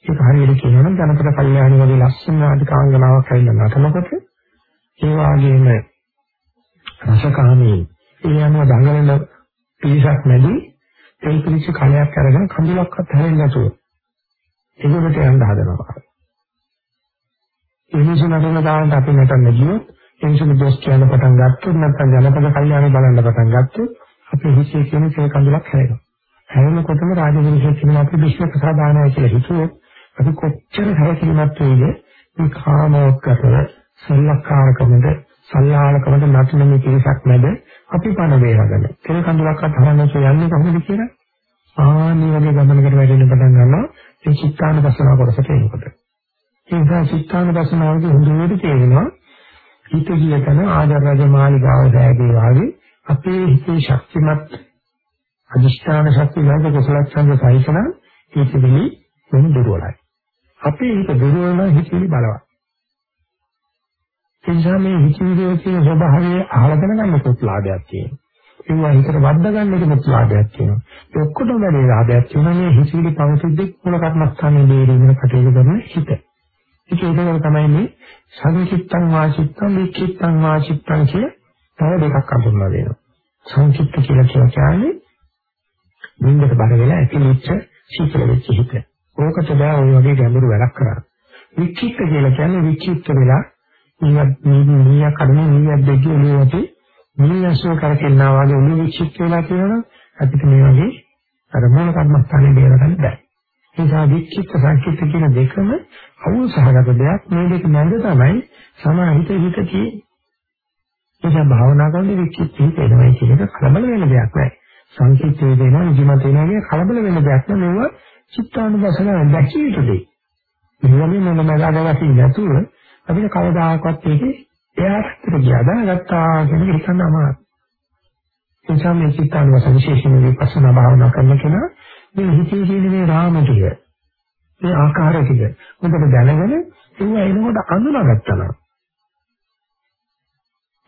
ඒක හරියට කියනවා නම් ජනපද කල්යාණි වගේ ලස්සන අධිකාංගනාවක් ඇවිල්ලා නැතනකොට ඒ වගේම රසකාමී ඒ යන දඟලන පිරිසක් නැති ඒ පිරිස කලයක් අරගෙන කඳුලක්වත් හැරෙන්නේ නැතුව ඒකට යන්න හදනවා. ඒ නිසා නටන දාන්න අපි නටන්න ගියොත් ඒ නිසා දොස් කියන පටන් ගත්තොත් නැත්නම් ජනපද කල්යාණි බලන්න පටන් ගත්තොත් අපේ හිතේ කියන තේ කඳුලක් හැරෙනවා. හැරෙනකොටම රාජවංශයේ කියන අපි විශ්ව ප්‍රසාදානය කියලා හිතුවොත් අපි කොච්චර හැරෙකිරීමක් වෙයිද මේ කාමෝත්කතර සල්ලක්කාරකමද සල්ලාලකමද නතුන මේ කිරිසක් නැද අපි පණ වේරගෙන තේ කඳුලක් අතහරන්න යන්නේ කොහොමද කියලා ආනි වගේ ගමනකට වැඩෙන්න පටන් ගන්නවා ඒ චිත්තාන දසන කොටසට එනකොට. ඒ නිසා චිත්තාන දසනාවේදී හොඳට තේරෙනවා හිත ගිය තැන ආදර රජ මාලිගාව දැගේ වාගේ අපේ හිතේ ශක්තිමත් අදිෂ්ඨාන ශක්තිය නැති කුසල ඡන්ද සහිතන හිතවිලි වෙන දුර්වලයි. අපේ හිත දුර්වල නම් හිතවිලි බලවත්. එනිසා මේ හිතවිලි කියන ස්වභාවය අහලා දැනගන්න පුත්ලාභයක් තියෙනවා. ඒවා හිතට වද්දා ගන්න එක පුත්ලාභයක් තියෙනවා. ඒ ඔක්කොටම වැඩි ලාභයක් තියෙනවා මේ හිතවිලි පවතිද්දී කුල කර්මස්ථානයේ දේරීමන කටයුතු කරන හිත. ඒක ඒකවල තමයි මේ සංකිට්තං වාචිත්තං විචිත්තං වාචිත්තං කිය තව දෙකක් අඳුරලා දෙනවා. සංකිට්ත කියලා කියන්නේ නින්දට බර වෙලා ඇතිවෙච්ච සීතල වෙච්ච හිත. ඕකට බෑ ওই වගේ ගැඹුරු වැඩක් කරන්න. විචිත්ත කියලා කියන්නේ විචිත්ත වෙලා නියත් නිය කර්මේ නියත් දෙකේ නියති නියසෝ කරකෙන්නා වගේ උණු විචිත්ත වෙලා කියනවා අපිට මේ වගේ අර මූල කර්මස්ථානේ බේරගන්න බෑ. ඒ නිසා විචිත්ත සංකිට්ත කියන දෙකම අවුල් සහගත දෙයක් මේ දෙක මැද තමයි සමාහිත හිත තියෙන්නේ. ඒක භාවනා කරනකොට විචිත්ත හිත එනවා කියන එක කලබල වෙන දෙයක් නෑ. සංකීර්ත වේදනා නිදිමත වෙනවා කලබල වෙන දෙයක් නෙවෙයි චිත්තානුපසන දැකිය යුතු දෙයක්. මෙවැනි මොනවාදවසින් නැතුව අපිට කවදාකවත් ඒකේ එයාට ගියා දැනගත්තා කියන එක හිතන්න අමාරුයි. ඒ නිසා මේ චිත්තානුපසන විශේෂයෙන් විපස්සනා භාවනා කරන කෙනා මේ හිතේ තියෙන මේ රාම ටික මේ ආකාර ටික හොඳට දැනගෙන ඒවා එනකොට අඳුනාගත්තා නම්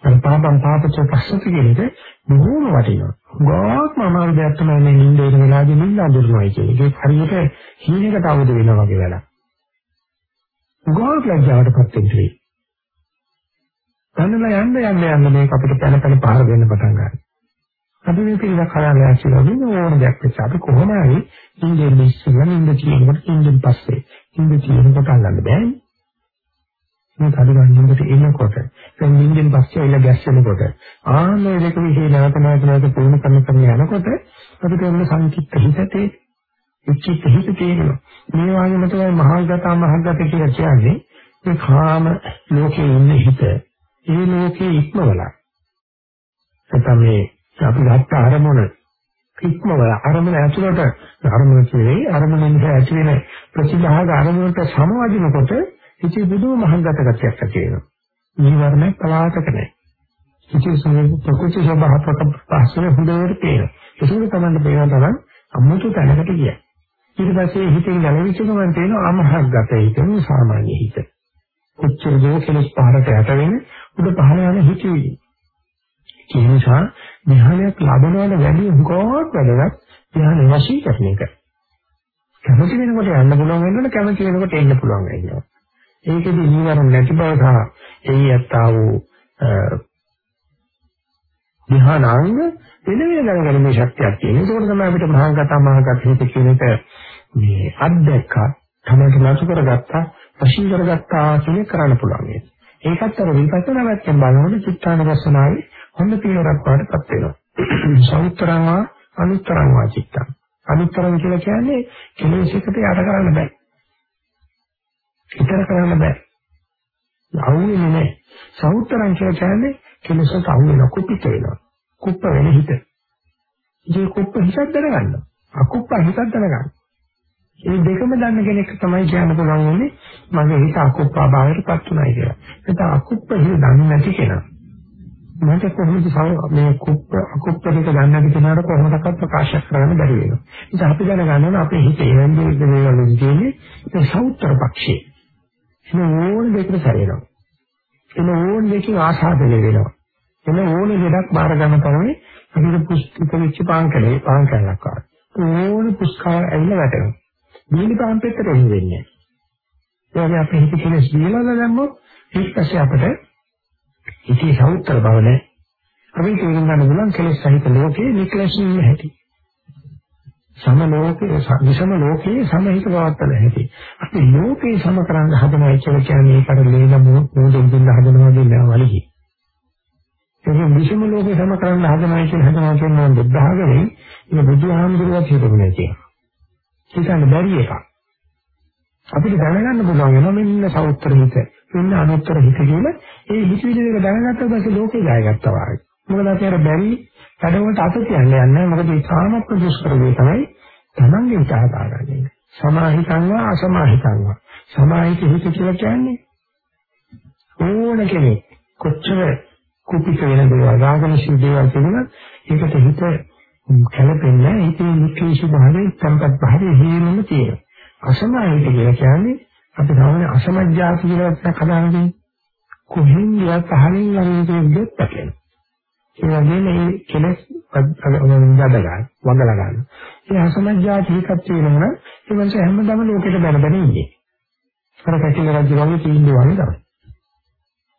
අර පාපම් පාපච පස්සත කියන එක බොහෝම වටිනවා. ගොඩක්ම අමාරු දෙයක් තමයි මේ නිින්ද වෙන වෙලාවදී නිින්ද අඳුරනවා කියන්නේ. ඒක හරියට හීනකට අවදි වෙනවා වගේ වැඩක්. ගොඩක් ලැජ්ජාවටපත් වෙන්නේ. දැනලා යන්න යන්න යන්න මේක අපිට පැන පැන පාර දෙන්න පටන් ගන්නවා. අපි මේ පිළිවෙල කරලා ඇවිල්ලා ඉන්න ඕන දෙයක් වෙච්ච අපි කොහොම හරි නිින්දෙන් ඉස්සෙල්ලා නිින්ද කියනකොට නිින්දෙන් පස්සේ නිින්ද කියනකොට අල්ලන්න බෑනේ. මේ කඩගන්නකට එනකොට දැන් නිින්දෙන් පස්සේ එල ගැස්සෙනකොට ආන්නේ දෙක විශ්ේ නැවත නැවත නැවත පුරුදු කරන කරන යනකොට අපිට එන්න සංකීර්ත හිතේ උච්චිත හිත තියෙනවා මේ වගේම තමයි මහල්ගත මහල්ගත කියලා කියන්නේ මේ කාම ලෝකේ ඉන්න හිත. ඒ ලෝකේ ඉක්මවලා. නැත්නම් මේ අපි ගත්ත අරමුණ ඉක්මවල අරමුණ ඇතුළට අරමුණ කියන්නේ අරමුණ නිසා ඇති වෙන ප්‍රතිභාග අරමුණට සමවදිනකොට ඉති බුදුම මහංගත ගතියක් ඇති වෙනවා. නීවරණ පලාතක නැහැ. ඉති සමේ ප්‍රකෘති ස්වභාවක පහසුන හොඳට පේනවා. ඒක තමයි පේන තරම් අමුතු තැනකට ගියා. ඊට පස්සේ හිතෙන් ගැලවිච්ච ගමන් තේනවා අමහග්ගත හිතෙන සාමාන්‍ය හිත. කොච්චර දෝ කෙනෙක් පහරට යට වෙන උඩ පහළ යන හිතුවේ. ඒ නිසා ධ්‍යානයක් ලැබනවට වැඩි හුඟක් වැඩක් ධ්‍යාන වශීකරණය කර. කැමති වෙනකොට යන්න පුළුවන් වෙනකොට කැමති වෙනකොට එන්න පුළුවන් වෙනවා. ඒකෙදි නීවරණ නැති බව සහ එහි යත්තා වූ ධ්‍යානාංග වෙන වෙන දැනගැනීමේ ශක්තියක් තියෙනවා. ඒක තමයි අපිට මහාගත මහාගත හිත කියන එක මේ අද්දක තමයි නතු කරගත්තා, වශී කරගත්තා කියන කරන්න පුළුවන්. ඒකත් අර විපස්සනා වැත්තෙන් බලනකොට චිත්තානවසනාවේ හොඳ පියවරක් වඩපත් වෙනවා. සෞත්‍රං අනුත්තරං වාචිත්තං. අනුත්තරං කියලා කියන්නේ කෙලෙසකට යට කරන්න බෑ. විතර කරන්න බෑ. අහුවෙන්නේ නැහැ. සෞත්‍රං කියලා කියන්නේ කෙලෙසට අහු වෙන කුපිත වෙනවා. කුප්ප වෙන හිත. ඒ කුප්ප හිතක් දැනගන්න. අකුප්ප හිතක් දැනගන්න. මේ දෙකම දන්න කෙනෙක් තමයි කියන්න පුළුවන් වුනේ මගේ හිත අකුප්පා භාවයට පත් උනායි කියලා. ඒක අකුප්ප හිත දන්නේ නැති කෙනා. මට කොහොමද මේ කුප්ප අකුප්ප දෙක දන්නේ නැති කෙනාට කොහොමදක්වත් ප්‍රකාශ කරන්න බැරි වෙනවා. ඉතින් අපි දැනගන්න ඕන අපේ හිතේ වෙන්නේ දේවල් වලින් ඒ සෞත්‍ර පක්ෂේ. එන ඕන දෙයකට සැරෙනවා. එන ඕන දෙයකින් ආශාදනය වෙනවා. එන ඕන දෙයක් බාර ගන්න තරමේ අපිට පුස්තක වෙච්ච පාංකලේ පාංකලක් ආවා. ඕන පුස්කාර ඇවිල්ලා වැටෙනවා. දීලි පාන් පෙත්තට එන්නේ වෙන්නේ. ඒ වගේ අපේ හිත කෙලස් දීලා දැම්මොත් ඊට පස්සේ අපිට ඉති සෞත්‍ර බව නැහැ. අපි තේරුම් ගන්න පුළුවන් කෙලස් සහිත ලෝකේ නික්ලේශී නැහැටි. සම ලෝකේ විසම ලෝකේ සමහිත පවත්තල හැටි. අපි ලෝකේ සම කරන්න හදනවා කියලා කියන්නේ ඒකට ලේන මොහොතින් දෙන්න හදනවා වගේ වලිහි. ඒක විසම ලෝකේ සම කරන්න හදනවා කියලා හදනවා කියන බුද්ධ ආගමේ ඒක බුදුහාමුදුරුවෝ කියපුනේ කියලා. හිතන්න බැරි එකක්. අපිට දැනගන්න පුළුවන් වෙනවා මෙන්න සෞත්‍ර හිත, මෙන්න අනුත්තර හිත කියලා ඒ හිතවිලි දෙක දැනගත්තා පස්සේ ලෝකේ ජයගත්තා වගේ. මොකද අපි අර බැරි කඩවලට අත තියන්නේ නැහැ. මොකද ඒ සාමත්ම දුෂ්කර වේ තමයි තමන්ගේ හිත හදාගන්න. සමාහිතංවා අසමාහිතංවා. සමාහිත හිත කියලා කියන්නේ ඕන කෙනෙක් කොච්චර කුපිත වෙන දේවල් රාගනිශී දේවල් තිබුණත් ඒකට හිත කැළපෙන්නේ හිතේ නික්ලේශ භාවයේ සම්පත් භාවයේ හේනම තියෙනවා. අසමාහිත කියලා කියන්නේ අපි සාමාන්‍ය අසමජ්ජාති කියලා එකක් හදාගන්නේ. කොහෙන් ගියත් පහලින් ළඟට ගියොත් පැටලෙනවා. ඒ වගේම මේ කෙලස් වදගා වදලා ගන්න. ඒ අසමජ්ජාති එකක් තියෙනවා ඒ මනස හැමදාම ලෝකෙට බැන බැන ඉන්නේ. අර කැටිල රජු වගේ තීන්දුව වගේ තමයි.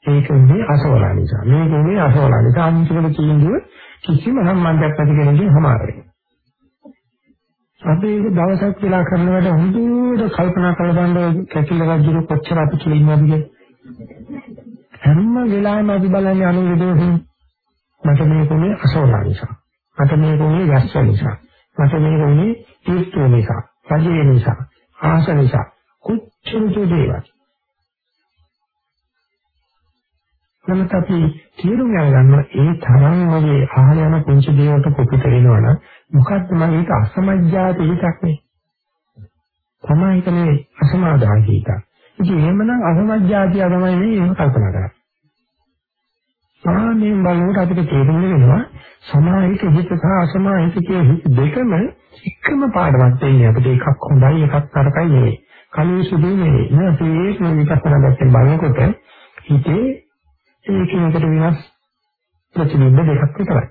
ඒකනේ අසවලා නිසා. මේකනේ අසවලා නිසා අන්තිමට තීන්දුව කිසිම සම්බන්ධයක් නැති කෙනෙක්ගෙන් හමාර වෙනවා. අපි ඒක දවසක් වෙලා කරන වැඩ හොඳට කල්පනා කරලා බලන්න කැකිල රජු කොච්චර අපි කියලා ඉන්නවද කියලා. හැම වෙලාවෙම අපි බලන්නේ අනුවිදෝෂෙන් මට මේකුනේ අසෝලා නිසා. මට මේකුනේ යස්ස නිසා. මට මේකුනේ තීර්ථ නිසා. රජේ නිසා. ආස නිසා. කොච්චර දේවල්. නමුත් අපි තීරුම් ගන්න ඒ තරම් වගේ අහල යන පුංචි දේවල්ට කොපිට වෙනවනම් මොකද්ද මම ඒක අසමජ්ජාත හිතක් නේ. තමයි හිතන්නේ අසමාදාන හිතක්. ඉතින් එහෙමනම් අසමජ්ජාතිය තමයි මේ එහෙම කල්පනා කරන්නේ. සාමයෙන් බලනකොට අපිට තේරුම් වෙනවා සමාහිත හිත සහ අසමාහිත කියන හිත දෙකම එකම පාඩමක් දෙන්නේ අපිට එකක් හොඳයි එකක් තරකයි නෙවෙයි. කලින් සුදු නෙවෙයි. නේද? මේ විපස්සනා දැක්කේ බලනකොට හිතේ ඒකෙකට වෙනස් ප්‍රතිබිම්බ දෙකක් විතරයි.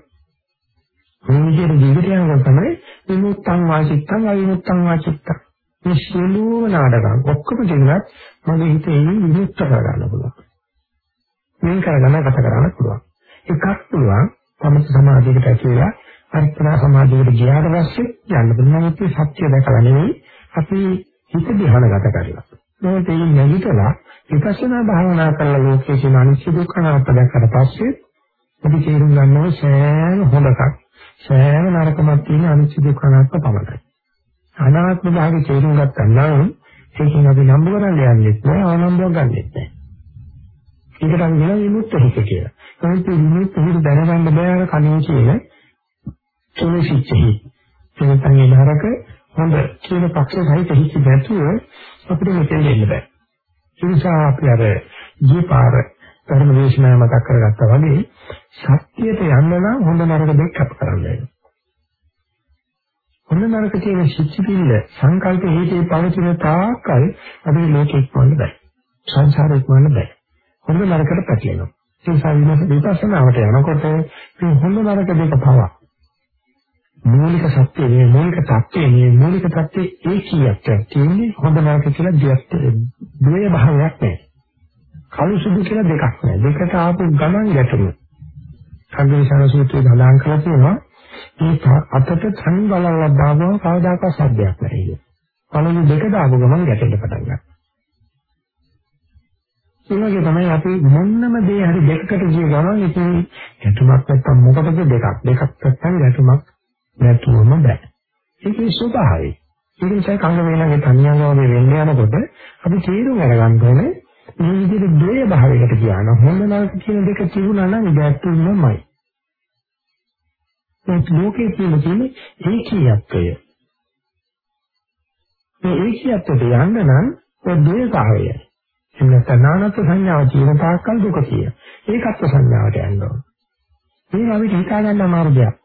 මේ විදිහට ජීවිතය යනකොට තමයි විමුක්තං වාචිත්තං අවිමුක්තං වාචිත්තං. මේ සියලුම නාඩගම් ඔක්කොම දෙන්නත් මගේ හිතේ විමුක්ත කරගන්න පුළුවන්. මේක කරගන්න ගත කරන්න පුළුවන්. එකක් පුළුවන් සමථ සමාධියකට ඇතුළලා අර්ථනා සමාධියකට ගියාට පස්සේ යන්න පුළුවන් ඒ සත්‍ය දැකලා නෙවෙයි අපි හිත ධ්‍යානගත කරලා. මේක තේින් නැගිටලා විපස්සනා භාවනා කරලා ලෝකයේ තියෙන අනිත්‍ය දුක්ඛ නාම දැක්කට පස්සේ අපි තේරුම් ගන්නවා සෑම හොඳක් සෑම නරකමක් තියෙන අනිත්‍ය දුක්ඛ නාම පමණයි. අනාත්ම භාවයේ තේරුම් ගත්තා නම් ඒකෙන් අපි නම්බු කරන්න යන්නේ නැහැ ආනන්දයක් ගන්නෙත් නැහැ. ඒකට අපි කියන විමුක්ත හිත කියලා. ඒත් විමුක්ත හිත දැනගන්න බෑ අර කලින් කියන තුනසිච්චහි. එතන නරක හොඳ කියන පක්ෂ සහිත හිත දැතුව අපිට මෙතෙන් දෙන්න බෑ. ඒ නිසා අපි අර ජීපාර ධර්ම දේශනාව මතක් කරගත්තා වගේ සත්‍යයට යන්න නම් හොඳ නරක දෙක කප කරන්න වෙනවා. හොඳ නරක කියන සිත්තිපිල්ල සංකල්ප හේතේ පවතින තාක්කල් අපි ලෝකෙ ඉක්මවන්න බෑ. සංසාරෙ ඉක්මවන්න බෑ. හොඳ නරකට පැටලෙනවා. ඒ නිසා විපස්සනාවට යනකොට මේ හොඳ නරක දෙක පවා මූලික සත්‍ය මේ මූලික தත්ත්වය මේ මූලික தත්ත්වයේ ඒකීයත්වයක් තියෙන්නේ හොඳ නරක කියලා දෙයක් ද්වය භාවයක් නැහැ. කළු සුදු කියලා දෙකක් නැහැ. දෙකට ආපු ගමන් ගැටුණු. සංගේශන සූත්‍රයේ සඳහන් කරලා තියෙනවා මේ අතට තනි බලවලා දානවා කවදාකවත් සද්දයක් නැහැ. කලු දෙක දාපු ගමන් ගැටෙන්න පටන් ගන්නවා. ඒ වගේ තමයි අපි මොන්නම දේ හරි දෙකකට ගිය ගමන් ඉතින් ගැටුමක් නැත්තම් මොකටද දෙකක් දෙකක් නැත්තම් ගැටුමක් නැතුවම බෑ. ඒකේ ස්වභාවය. ඒ නිසා කංග වේලගේ තනියම වෙන්න යනකොට අපි තීරුම් අරගන්න ඕනේ මේ විදිහට ද්වය භාවයකට කියන හොඳ නරක කියන දෙක තිබුණා නම් ගැටුමමයි. ඒත් ලෝකයේ තියෙන තියෙන්නේ ඒකීයත්වය. මේ ඒකීයත්වයට යන්න නම් ඔය ද්වය භාවය. එන්න තනානත් සංඥාව තියෙන තාක්කල් දුක කිය. ඒකත්ව සංඥාවට යන්න ඕන. මේක අපිට හිතා ගන්න අමාරු දෙයක්.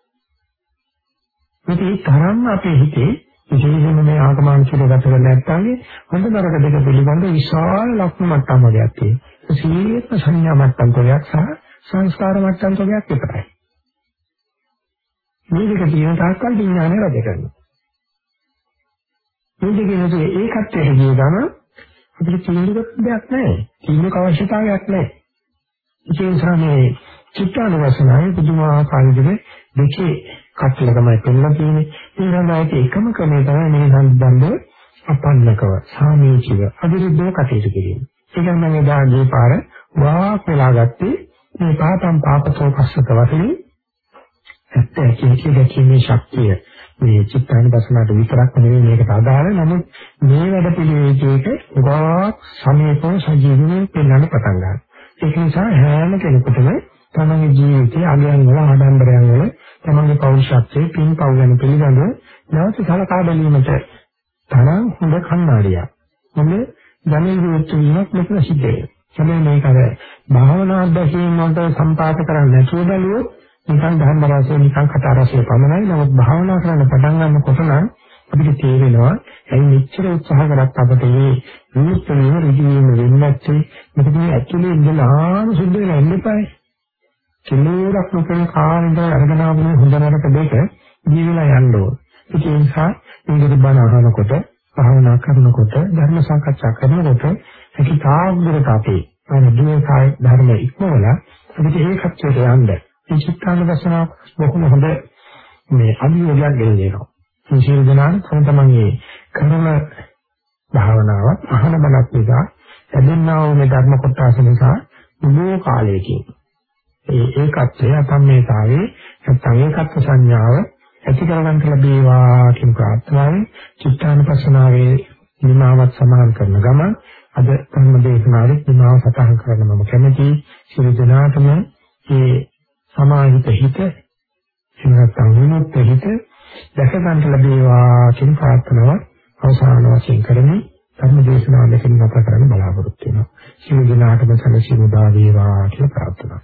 ඉතින් තරම්ම අපේ හිතේ විශේෂයෙන්ම මේ ආගමංශික ගත කරලා නැත්නම් හොඳ නරක දෙක පිළිබඳ විශාල ලක්ෂණ මට්ටම් වර්ගයක් තියෙනවා. සීලේත්ම සංඥා මට්ටම් කොටයක් සහ සංස්කාර මට්ටම් කොටයක් විතරයි. මේ දෙක තියෙන තාක්කල් විඥානය රැඳ කරනවා. මේ දෙකේ ඒකත්වයේ ගිය ගම අපිට තීන්දුවක් දෙයක් නැහැ. තීන්දුවක අවශ්‍යතාවයක් නැහැ. ඒ නිසා මේ චිත්තානුවසනාවේ පුදුමාකාර විදිහට දෙකේ කටල තමයි පෙන්නලා තියෙන්නේ. ඒ සඳහා එකම ක්‍රමය තමයි මේ සම්බන්ධව අපන්නකව සාමීචිව අවිරුද්ධව කටයුතු කිරීම. ඒක නම් එදා ගිය පාර වාක් වෙලා ගත්තේ මේ පාපම් පාපතෝ පස්සක වශයෙන් ඇත්ත ඇකීකේ දැකීමේ ශක්තිය මේ චිත්තානුපස්සනාවට විතරක් නෙවෙයි මේකට අදාළ නමුත් මේ වැඩ පිළිවෙලේට වාක් සමීපව සජීවීව පෙන්වන්න පටන් ගන්නවා. ඒක නිසා හැම කෙනෙකුටම තමන්ගේ ජීවිතයේ අගයන් වල ආඩම්බරයන් වල තමන්ගේ පෞරුෂත්වයේ පින් පව් ගැන පිළිබඳව නැවත සලකා බැලීමට තරම් හොඳ කණ්ණාඩියක්. හොඳ දැනෙන්නේ වීමක් මෙතන සිද්ධ වෙනවා. හැබැයි මේක අර භාවනා අධ්‍යක්ෂින් වලට සම්පාත කරන්නේ නැතුව බැලුවොත් නිකන් ධර්ම රසය නිකන් කතා රසය පමණයි. නමුත් භාවනා කරන්න පටන් ගන්නකොට නම් අපිට තේරෙනවා ඇයි මෙච්චර උත්සාහ කරත් අපිට මේ විමුක්ත වීම ඍජුවීම වෙන්නේ නැත්තේ? මොකද මේ ඇතුලේ ඉඳලාම සුද්ධ වෙලා ඉන්න එපායි. කෙලෝරක් නොකරන කාණ්ඩ අරගෙන ආවම හොඳ නරක දෙක ජීවිලා යන්න ඕන. ඒ නිසා ඉංග්‍රීසි බණ අහනකොට භාවනා කරනකොට ධර්ම සාකච්ඡා කරනකොට ඇති තාග්‍රත අපේ අනුදුවේ කාය ධර්ම ඉක්මවලා අපිට ඒකත්වයට යන්න. මේ චිත්තාන දර්ශනාව බොහොම හොඳ මේ අභියෝගයක් ගෙනෙනවා විශේෂ දනාන තම තමන්ගේ කරන භාවනාව අහන බලක් නිසා ලැබෙනා වූ මේ ධර්ම කොටස නිසා බොහෝ කාලයකින්. ඒ ඒකත්වය අතම්මේතාවේ නැත්නම් ඒකත්ව සංඥාව ඇති කරගන්න ලැබේවා කියන ප්‍රාර්ථනාවෙන් චිත්තානුපස්සනාවේ නිමාවත් සමාන කරන ගම අද ධර්ම දේශනාවේ නිමාව සටහන් කරන්න මම කැමැතියි. සියලු දෙනාටම මේ සමාහිත හිත එහෙම නැත්නම් විමුක්ත හිත දැක ගන්න ලැබේවා කියන ප්‍රාර්ථනාව අවසාන වශයෙන් කරමි. ධර්ම දේශනාව මෙතන නැත කරන්න බලාපොරොත්තු වෙනවා. සියලු දෙනාටම සැලසීම දා වේවා කියලා ප්‍රාර්ථනා.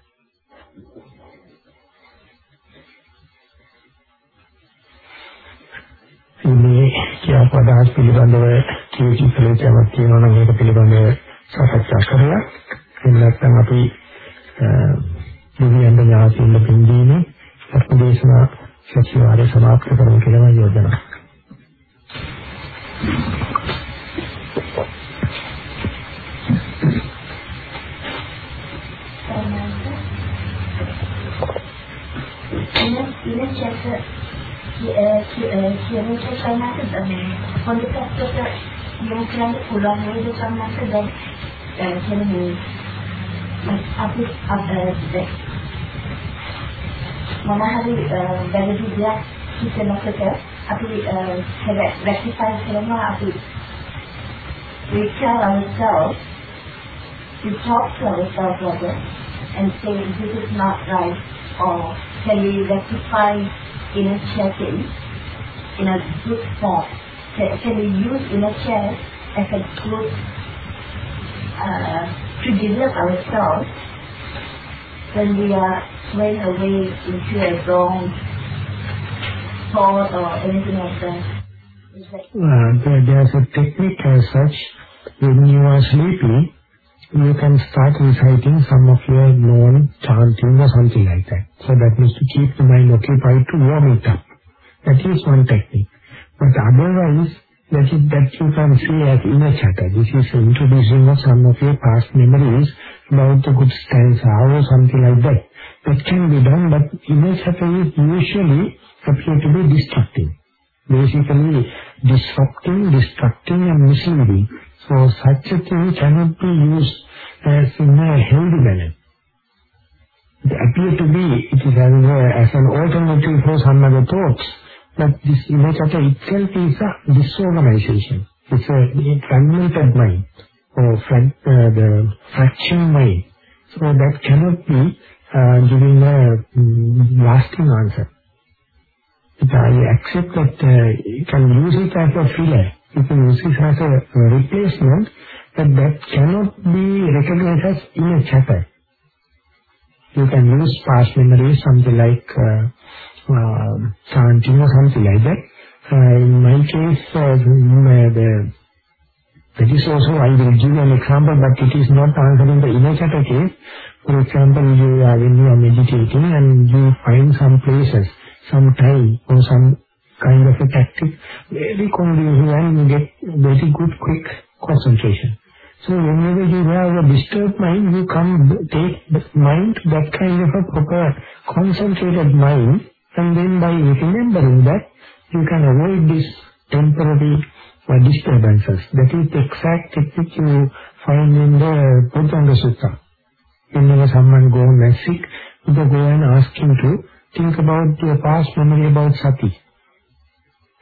මේ කියපදාස් පිළිබඳව කීටි ප්‍රලේචයක් තියෙනවා නම් ඒක පිළිබඳව සාකච්ඡා කරලා එහෙම නැත්නම් අපි දෙවියන් ඥාතින්න පින්දීනේ සත්‍යදේශනා සතිವಾರය සමාප්ත කරමු කියලා මම යෝජනා ඉන චැට කියන එක තමයි හොඳ පැත්තට යොමු කරන්න පුළුවන් නේද සම්මත දැන් කියන්නේ අපි අපේ මොන හරි වැරදි දෙයක් හිතනකොට අපි රෙක්ටිෆයි කරනවා අපි we tell ourselves to talk to ourselves rather and say this is not right or can we rectify inner checking in a good form can, can we use inner check as a good uh, to develop ourselves When we are swaying away into a wrong thought or anything like that? Uh, there, there's a technique as such. When you are sleepy, you can start reciting some of your known chanting or something like that. So that means to keep the mind occupied to warm it up. That is one technique. But otherwise, that is that you can see as inner chatter. This is introducing of some of your past memories about the good stanza or something like that. That can be done, but inner is usually appear to be destructive. Basically, disrupting, destructing and misleading. So such a thing cannot be used as in a healthy manner. It appear to be, it is as, a, as an alternative for some other thoughts. But this chatter itself is a disorganization. It's a fragmented mind or frag, uh, the fraction mind. So that cannot be uh, giving a um, lasting answer. But I accept that uh, you can use it as a filler. You can use it as a, a replacement, but that cannot be recognized as inner chapter. You can use past memories, something like uh, uh, chanting or something like that. Uh, in my case, uh, the that is also, I will give an example, but it is not answering the inner chatter case. For example, you are, when you are meditating and you find some places, some time or some kind of a tactic, very conducive and you get very good quick concentration. So whenever you have a disturbed mind, you come take the mind that kind of a proper concentrated mind and then by remembering that, you can avoid this temporary or disturbances. That is the exact technique you find in the Bhuddhanga Sutta. Whenever someone goes and sick, you go and ask him to think about your past memory about sati.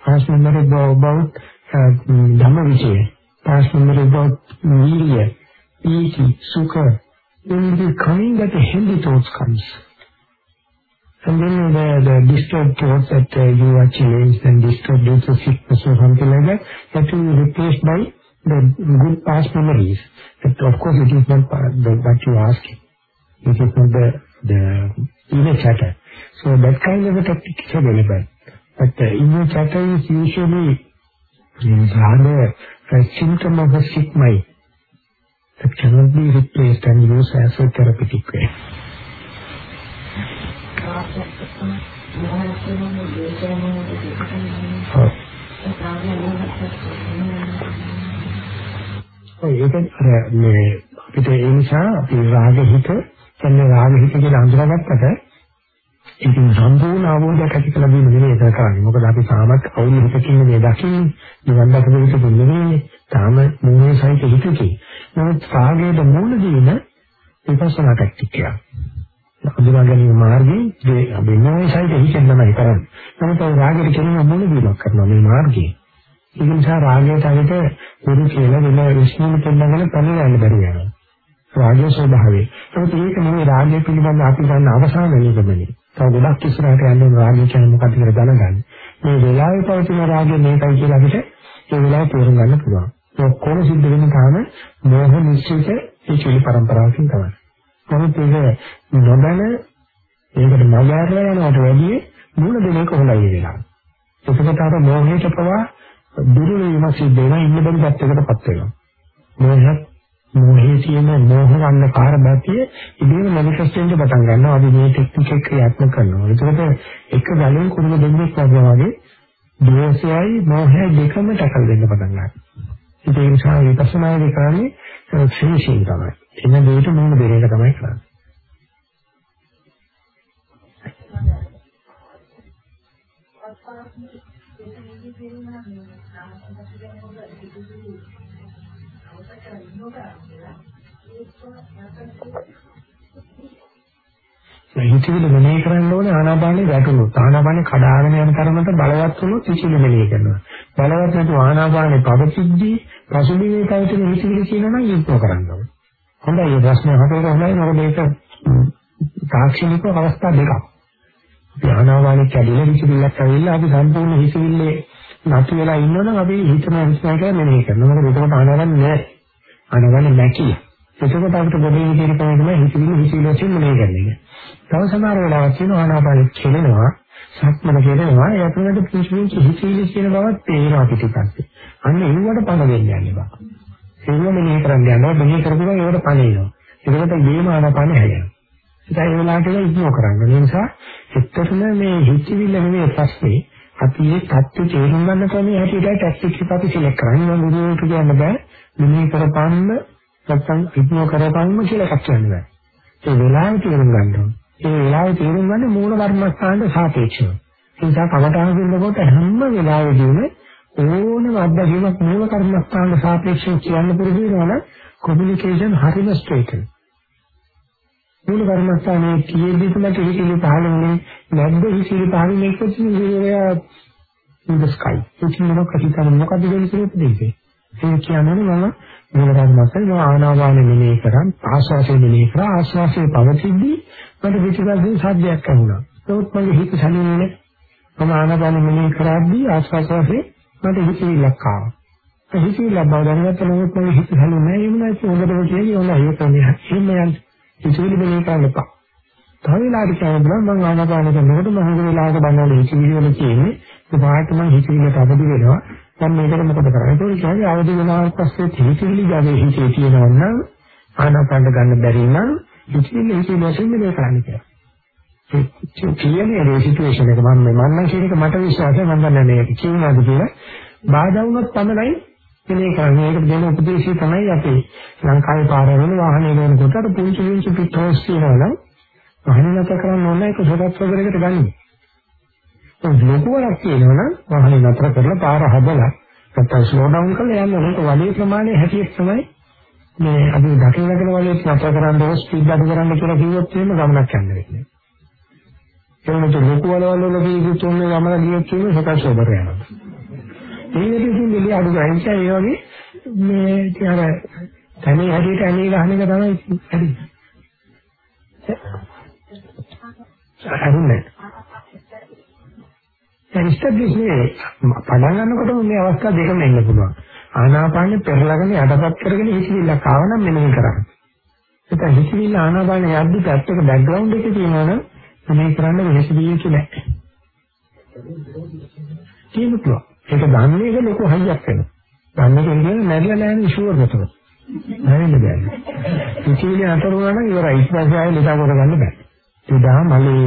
Past memory about uh, Dhamma Past memory about Virya, Piti, Sukha. When it is coming that a healthy thoughts comes. And then the, the disturbed thoughts that uh, you are changed and disturbed due to sickness or something like that, that will be replaced by the good past memories. But of course it is not the, what you ask. It is not the, the inner chatter. So that kind of a tactic is available. But the inner chatter is usually rather a symptom of a sick mind that cannot be replaced and used as a therapeutic way. ඔය ඒක අර මේ අපිට ඒ නිසා අපි රාග හිත කියන්නේ රාග හිත කියලා අඳුරගත්තට ඉතින් සම්පූර්ණ අවබෝධයක් ඇති කළ දෙන්න නෙමෙයි ඒක කරන්නේ. මොකද අපි සාමත් අවුල් හිතකින් මේ දකින්නේ. නිවන් දකින විට දෙන්නේ තාම මොහේ සහිත හිතකේ. නමුත් රාගයේ මූල දීන විපස්සනා ටැක්ටික් එක. අඳුරා ගැනීම මාර්ගයේ අපි මොහේ සහිත හිතෙන් තමයි කරන්නේ. නමුත් ඒ රාගයට කියන මූල දීමක් කරනවා මේ මාර්ගයේ. ඒ නිසා රාගයට අවිත පුරු කියලා වෙන විශ්නුන පෙන්නගෙන පරිණාමය බැරි වෙනවා. රාගයේ ස්වභාවය. ඒත් ඒක නෙමෙයි රාගය පිළිබඳ අපි ගන්න අවසාන නිගමනය. තව ගොඩක් ඉස්සරහට යන්න රාගය කියන්නේ මොකක්ද කියලා දැනගන්න. මේ වෙලාවේ පවතින රාගය මේකයි කියලා අපිට ඒ වෙලාවේ තේරුම් ගන්න පුළුවන්. ඒ ඔක්කොම සිද්ධ වෙන්නේ තාම මෝහ නිශ්චිත ඒ චිලි පරම්පරාවකින් තමයි. නමුත් ඒක නොදැන ඒකට මගහැරලා යනවට වැඩිය මූල දෙනක හොඳයි වෙනවා. එතකොට අර මෝහයට පවා දුරු වීම සිද්ධ වෙනවා ඉන්න බැරි පැත්තකටපත් වෙනවා. මෝහයක් මොහේ තියෙන මෝහ ගන්න කාර්යබතිය ඉදීම මැනිෆෙස්ට් වෙන්න පටන් ගන්නවා. අපි මේ ටෙක්නික් එක ක්‍රියාත්මක කරනවා. ඒකට එක ගලෙන් කුරුම දෙන්නෙක් වගේ වගේ දෝෂයයි මෝහයයි දෙකම ටැකල් දෙන්න පටන් ගන්නවා. ඒ නිසා විපස්සනාදී කරන්නේ ෆිනිෂින් තමයි. එන දෙයට මොන දෙයක තමයි කරන්නේ. Thank you. හිතවිලි මෙනෙහි කරන්න ඕනේ ආනාපානෙ වැටුණොත් ආනාපානෙ කඩාගෙන යන තරමට බලවත් වුණොත් හිතවිලි මෙනෙහි කරනවා බලවත් නැතුව ආනාපානෙ පවතිද්දී පසුබිමේ පැවතෙන හිතවිලි කියනවා නම් ඉක්ම කරන්න ඕනේ. හොඳයි මේ ප්‍රශ්නේ හතර හොඳයි. මොකද මේක තාක්ෂණික අවස්ථා දෙකක්. ආනාපානෙ කැඩිලා හිතවිල්ලක් ඇවිල්ලා අපි සම්පූර්ණ හිතවිල්ලේ නැති වෙලා ඉන්නවනම් අපි හිතන හිතන කියලා මෙනෙහි කරනවා. මොකද ඒකට ආනාපානෙ නෑ ආනාපානෙ නැකියි එතකොට අපිට ගොඩේ කියන කම තමයි හිතවිලි හිතවිලි වශයෙන් මොනේ කරන්නේ. තව සමහර වෙලාවක් තියෙනවා ආනාපානෙ කෙලෙනවා, සක්මන කෙලෙනවා, ඒ අතරට පුංචි හිතවිලි කියන බවත් තේරෙනවා පිටිපස්සේ. අන්න ඒවට පණ දෙන්නේ යන්නේ බා. ඒව මෙනේ කරන්න යනවා, මෙනේ කරපුවා ඒවට පණ එනවා. ඒකට ගේම ආනාපානෙ හැදෙනවා. ඒකයි ඒ වෙලාවට ඉක්නෝ කරන්න. ඒ නිසා එක්තරම මේ හිතවිල්ල නෙමෙයි ප්‍රශ්නේ. අපි මේ தත්ත්ව තේරුම් ගන්න ක්‍රමයේ හැටියට ටැක්ටික්ස් එක අපි සිලෙක්ට් කරන්නේ. මම ගුරුවරට කියන්න බෑ. මෙනේ කරපන්න නැත්නම් ඉක්මව කරපන්ම කියලා එකක් කියන්නේ නැහැ. ඒ වෙලාවේ තේරුම් ගන්න ඕනේ. ඒ වෙලාවේ තේරුම් ගන්න මූල කර්මස්ථානට සාපේක්ෂව. ඒ නිසා කමඨාන දෙන්නකොට හැම වෙලාවෙදීම ඕනම අත්දැකීමක් මූල කර්මස්ථානට සාපේක්ෂව කියන්න පුරුදු වෙනවා නම් කොමියුනිකේෂන් හරිම ස්ට්‍රේට් වෙනවා. මූල කර්මස්ථානයේ කියෙද්දී තමයි කිසිලි පහළන්නේ නැද්ද කිසිලි පහළන්නේ කොච්චර විදිහේ in the sky. ඒක මොනවද කිව්වම මොකද වෙන්නේ කියලා දෙන්නේ. ඒ කියන්නේ මම මොනවාද මතක ආනාපානෙ මෙනෙහි කරන් ආශ්වාසය මෙනෙහි කරා ආශ්වාසයේ පවතිද්දී මට පිටිපස්සේ සද්දයක් ඇහුණා. ඒත් මගේ හිත සැලෙන්නේ මම ආනාපානෙ මෙනෙහි කරද්දී ආශ්වාසයේ මට හිතවිල්ලක් ආවා. ඒ හිතවිල්ල බව දැනගත්ත නමුත් මගේ හිත සැලෙන්නේ නැහැ. ඒ වුණාට හොඳටම කියන්නේ ඕන ඒක මේ හිමයන් හිතවිලි මෙනෙහි කරන්න එපා. තව වෙලාවකට කියනවා මම ආනාපානෙ කරනකොට මම හොඳ වෙලාවක බලනවා හිතවිලි වල කියන්නේ ඒ පාට මම හිතවිල්ලට අවදි වෙනවා. දැන් මේකට මොකද කරන්නේ? ඒක කියන්නේ අවදි වෙනාට පස්සේ හිතවිලි ගාවේ හිතේ තියෙනවා නම් ආනාපාන ගන්න බැරි නම් හිතවිලි හිතේ වශයෙන් මේ කරන්නේ කියලා. ඒ කියන්නේ මේ සිටුේෂන් එක මම මන්නම් කියන එක මට විශ්වාසයි මම දන්නේ මේක කියනවාද කියලා. බාධා වුණොත් තමයි මේ කරන්නේ. ඒක දෙන උපදේශය තමයි අපි ලංකාවේ පාරවල වාහනේ යනකොට අර පුංචි පුංචි පිටෝස් කියනවා නම් වාහනේ නැත කරන්න ඕන ඒක සොරත් වගරයකට ගන්නේ. ලොකු වලක් කියනවනම් වාහනේ නතර කරලා පාර හදලා නැත්නම් ස්ලෝ ඩවුන් කරලා යන්න ඕනේ. ඒක වලේ ප්‍රමාණය හැටියට තමයි මේ අපි දකින දකින වලේ නතර කරන්න ඕන ස්පීඩ් අඩු කරන්න කියලා කිව්වොත් එහෙම ගමනක් යන්න වෙන්නේ. ඒනොත් ලොකු වල වල කිව්වොත් උන්නේ ගමන ගියොත් කියන්නේ සකස් වෙබර යනවා. ඒ විදිහින් දෙලිය අඩු ගන්න ඒ වගේ මේ තියන තනේ හැටියට අනේ ගහන එක තමයි හරි. හරිනේ. දැන් ඉස්තද්දීස්නේ පටන් ගන්නකොටම මේ අවස්ථා දෙකම එන්න පුළුවන්. ආනාපානෙ පෙරලගෙන යටපත් කරගෙන හිතවිල්ලක් ආවනම් මෙනෙහි කරන්න. ඒක හිතවිල්ල ආනාපානෙ යද්දි පැත්තක බෑග්ග්‍රවුන්ඩ් එකේ තියෙනවනම් මෙනෙහි කරන්න වෙනස් දෙයක් නෑ. කියමුකෝ. ඒක දන්නේ එක ලොකු හයියක් වෙනවා. දන්නේ කියන්නේ නැරිලා නැහැ ෂුවර් ගතව. නැවෙන්න බෑ. හිතවිල්ල අතර වුණා නම් ඉවරයි. ඊට පස්සේ ආයෙ ලෙඩ කරගන්න බෑ. එදා මලේ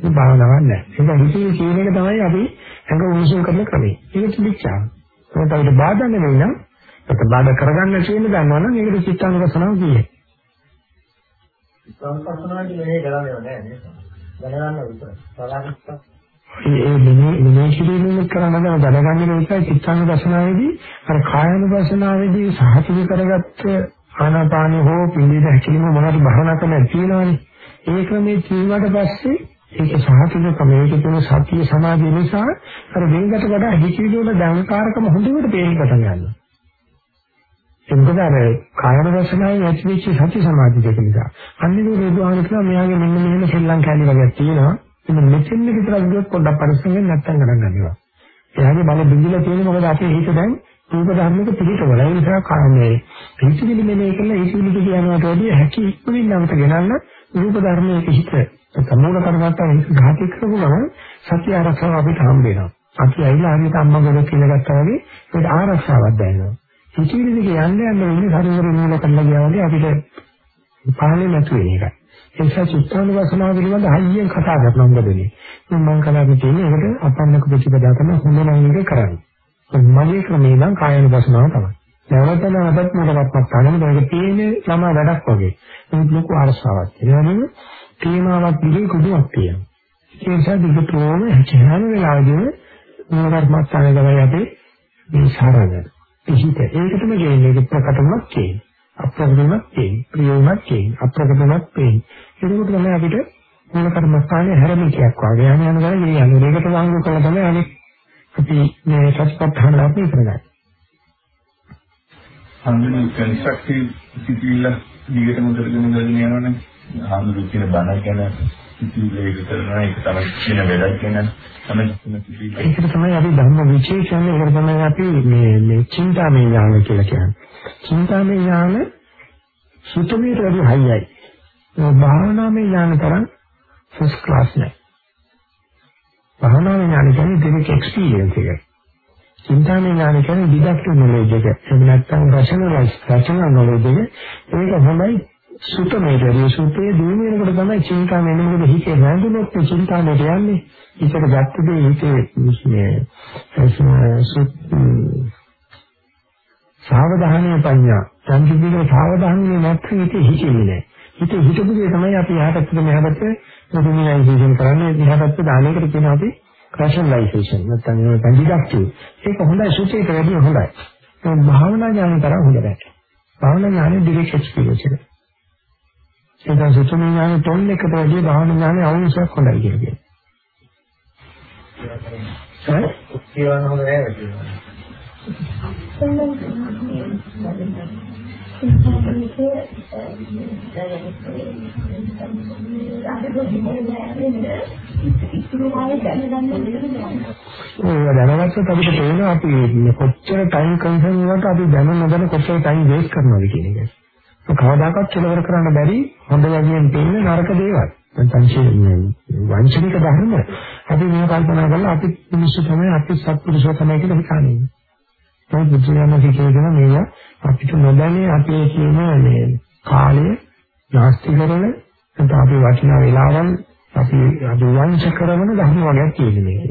මේ භාවනාවක් නැහැ. ඒක හිතේ කියන එක තමයි අපි ඇඟ උණුසුම් කරන ක්‍රමය. ඒක පිළිච්චා. ඒකට අපිට බාධා නෙවෙයි නම් ඒක බාධා කරගන්න කියන දන්නවනම් ඒකට චිත්තානුපසනාව කියන්නේ. සංස්කෘතනාදී මෙහෙ කරන්නේ නැහැ? දැනගන්න විතර. සලාහිස්ස. ඒ මෙනේ මෙනේ කිරීමෙන් කරන දා දැනගන්න එකයි චිත්තානුපසනාවේදී අර කායනුපසනාවේදී සහතික කරගත්ත ආනාපාන හෝ පිළිද හැකීම මොනවද භවනා කරන්න තියෙනවනේ. ඒ ක්‍රමයේ ජීවිතයට පස්සේ ඒක සාහිත්‍ය ක්‍රමයක තියෙන සතිය සමාධිය නිසා අර වෙනකට වඩා හිතවිලි වල දැනකාරකම හොඳට පේන්න පටන් ගන්නවා. එතකොට අර කායන වශනාවේ ඇතිවෙච්ච සති සමාධිය දෙක නිසා. අන්නේ මේ බුදුහාම කියලා මෙයාගේ මෙන්න මෙහෙම ශ්‍රී ලංකාවේ වගේ තියෙනවා. ඉතින් මෙතෙන් විතරක් ගියොත් පොඩ්ඩක් පරිස්සමෙන් නැත්තම් ගණන් ගන්නවා. එයාගේ බල බිඳිලා තියෙන මොකද අපේ හිත දැන් රූප ධර්මයක පිළිතවල ඒ නිසා කාමයේ හිතවිලි මෙනේ කළ හිතවිලි කියනකට වැඩිය හැකි ඉක්මනින් නැවත ගෙනල්ලා රූප ධර්මයේ හිත සමූල කරගත්තා හිත ඝාතී කරපු ගමන් සත්‍ය ආරක්ෂාව අපිට හම්බ වෙනවා. අපි ඇවිල්ලා හරියට අම්මා ගොඩක් කියලා ගත්තා වගේ ඒක ආරක්ෂාවක් දැනෙනවා. හිතවිලි දිගේ යන්න යන්න ඉන්නේ ශරීරේ නූල කරලා ගියා වගේ අපිට පාලනේ නැතු වෙන එකයි. ඒ නිසා චිත්තානුවසනාව පිළිබඳ හයියෙන් කතා කරනවා මොකදනේ. මම කලාවේ තියෙන්නේ ඒකට අපන්නක ප්‍රතිපදා කරන හොඳ නම් එක කරන්නේ. මගේ ක්‍රමේ නම් කායනුවසනාව තමයි. නැවත නැවතත් මොකක්වත් ගන්න මේක තියෙන්නේ සමා වැඩක් වගේ. මේක ලොකු අරසාවක්. ඒ වගේම තේමාවක් දිගේ කුඩුවක් තියෙනවා. ඒ නිසා දිගටම හැම වෙලාවෙදීම මොනවාක්වත් ගන්න තමයි අපි මේ සාරණ. පිහිට ඒකටම කියන්නේ ප්‍රකටමක් කියන්නේ. අප්‍රකටමක් කියන්නේ. ප්‍රියමක් කියන්නේ. අප්‍රකටමක් කියන්නේ. ඒකත් තමයි අපිට මොන කර්මස්ථානයේ හැරමිකයක් වගේ යන යන ගමන් කියන්නේ. ඒකට වංගු කළා තමයි අනිත් අපි මේ සත්‍යපත්හන අපි කරගන්නේ. හඳුනන කන්ස්ට්‍රක්ටිව් සිතිවිල්ල දිගටම කරගෙන ගගෙන යනවනේ. හඳුනන කියන බණ ගැන සිතිවිල්ල ඒක කරනවා ඒක තමයි කියන වැඩක් ගැන තමයි සිතිවිල්ල. ඒක තමයි අපි ධර්ම විශේෂයෙන් ඒක තමයි අපි මේ මේ චින්තාමය ඥාන කියලා කියන්නේ. චින්තාමය ඥාන සුතමේ වැඩි හයියයි. ඒ භාවනාමය ඥාන තරම් ෆස්ට් ක්ලාස් නෑ. භාවනාමය ඥාන කියන්නේ දෙවික එක්ස්පීරියන්ස් එක. චින්තාමය ඥාන කියන්නේ ඩිඩක්ටිව් නොලෙජ් එක. එහෙම නැත්නම් රෂනලයිස් රෂනල් නොලෙජ් එක. ඒක හොඳයි සුතමේදී සුතේ දිනු වෙනකොට තමයි චින්තාමය එන්නේ. මොකද හිතේ රැඳුනොත් චින්තාමයට යන්නේ. හිතට ගත්ත දේ හිතේ මේ සාවධානීය පඤ්ඤා. සංකීර්ණ සාවධානීය නැත්නම් හිතේ හිතෙන්නේ නැහැ. හිතේ හිතපු දේ තමයි අපි යහපැත්තට මෙහාපැත්තට මොදිනයිසේෂන් කරන්නේ. දිහාපැත්තට අනේකට කියන අපි රෂනලයිසේෂන් නැත්නම් ඒක ඩිඩක්ටිව්. ඒක හොඳයි සුචේත වැඩි හොඳයි. ඒ භාවනා ඥාන තරම් හොඳ නැහැ. භාවනා ඥානෙ ඩිරෙක්ට් එක්ස්පීරියන්ස් එක. ඒක සුචේත ඥානෙ තොන් එකට වැඩි භාවනා ඥානෙ අවශ්‍යයක් හොඳයි කියන්නේ. හරි? කියවන්න හොඳ නෑ Thank ඒක දැනගත්තොත් අපිට තේරෙනවා අපි කොච්චර ටයිම් කන්සර්න් වලට අපි දැන නොදැන කොච්චර ටයිම් වේස්ට් කරනවද කියන එක. කවදාකවත් කෙලවර කරන්න බැරි හොඳ වගේම තියෙන නරක දේවල්. නැත්නම් වංචනික ධර්ම අපි මේ කල්පනා කරලා අපි මිනිස්සු තමයි අපි සත්පුරුෂෝ තමයි කියලා හිතන්නේ. ඒ බුදුරජාණන් කියන මේවා අපිට නොදැනේ අපේ කියන මේ කාලය නාස්ති කරන නැත්නම් අපි වටිනා වෙලාවන් අපි අපි වංශ කරන ධර්ම වර්ගයක් තියෙන මේක.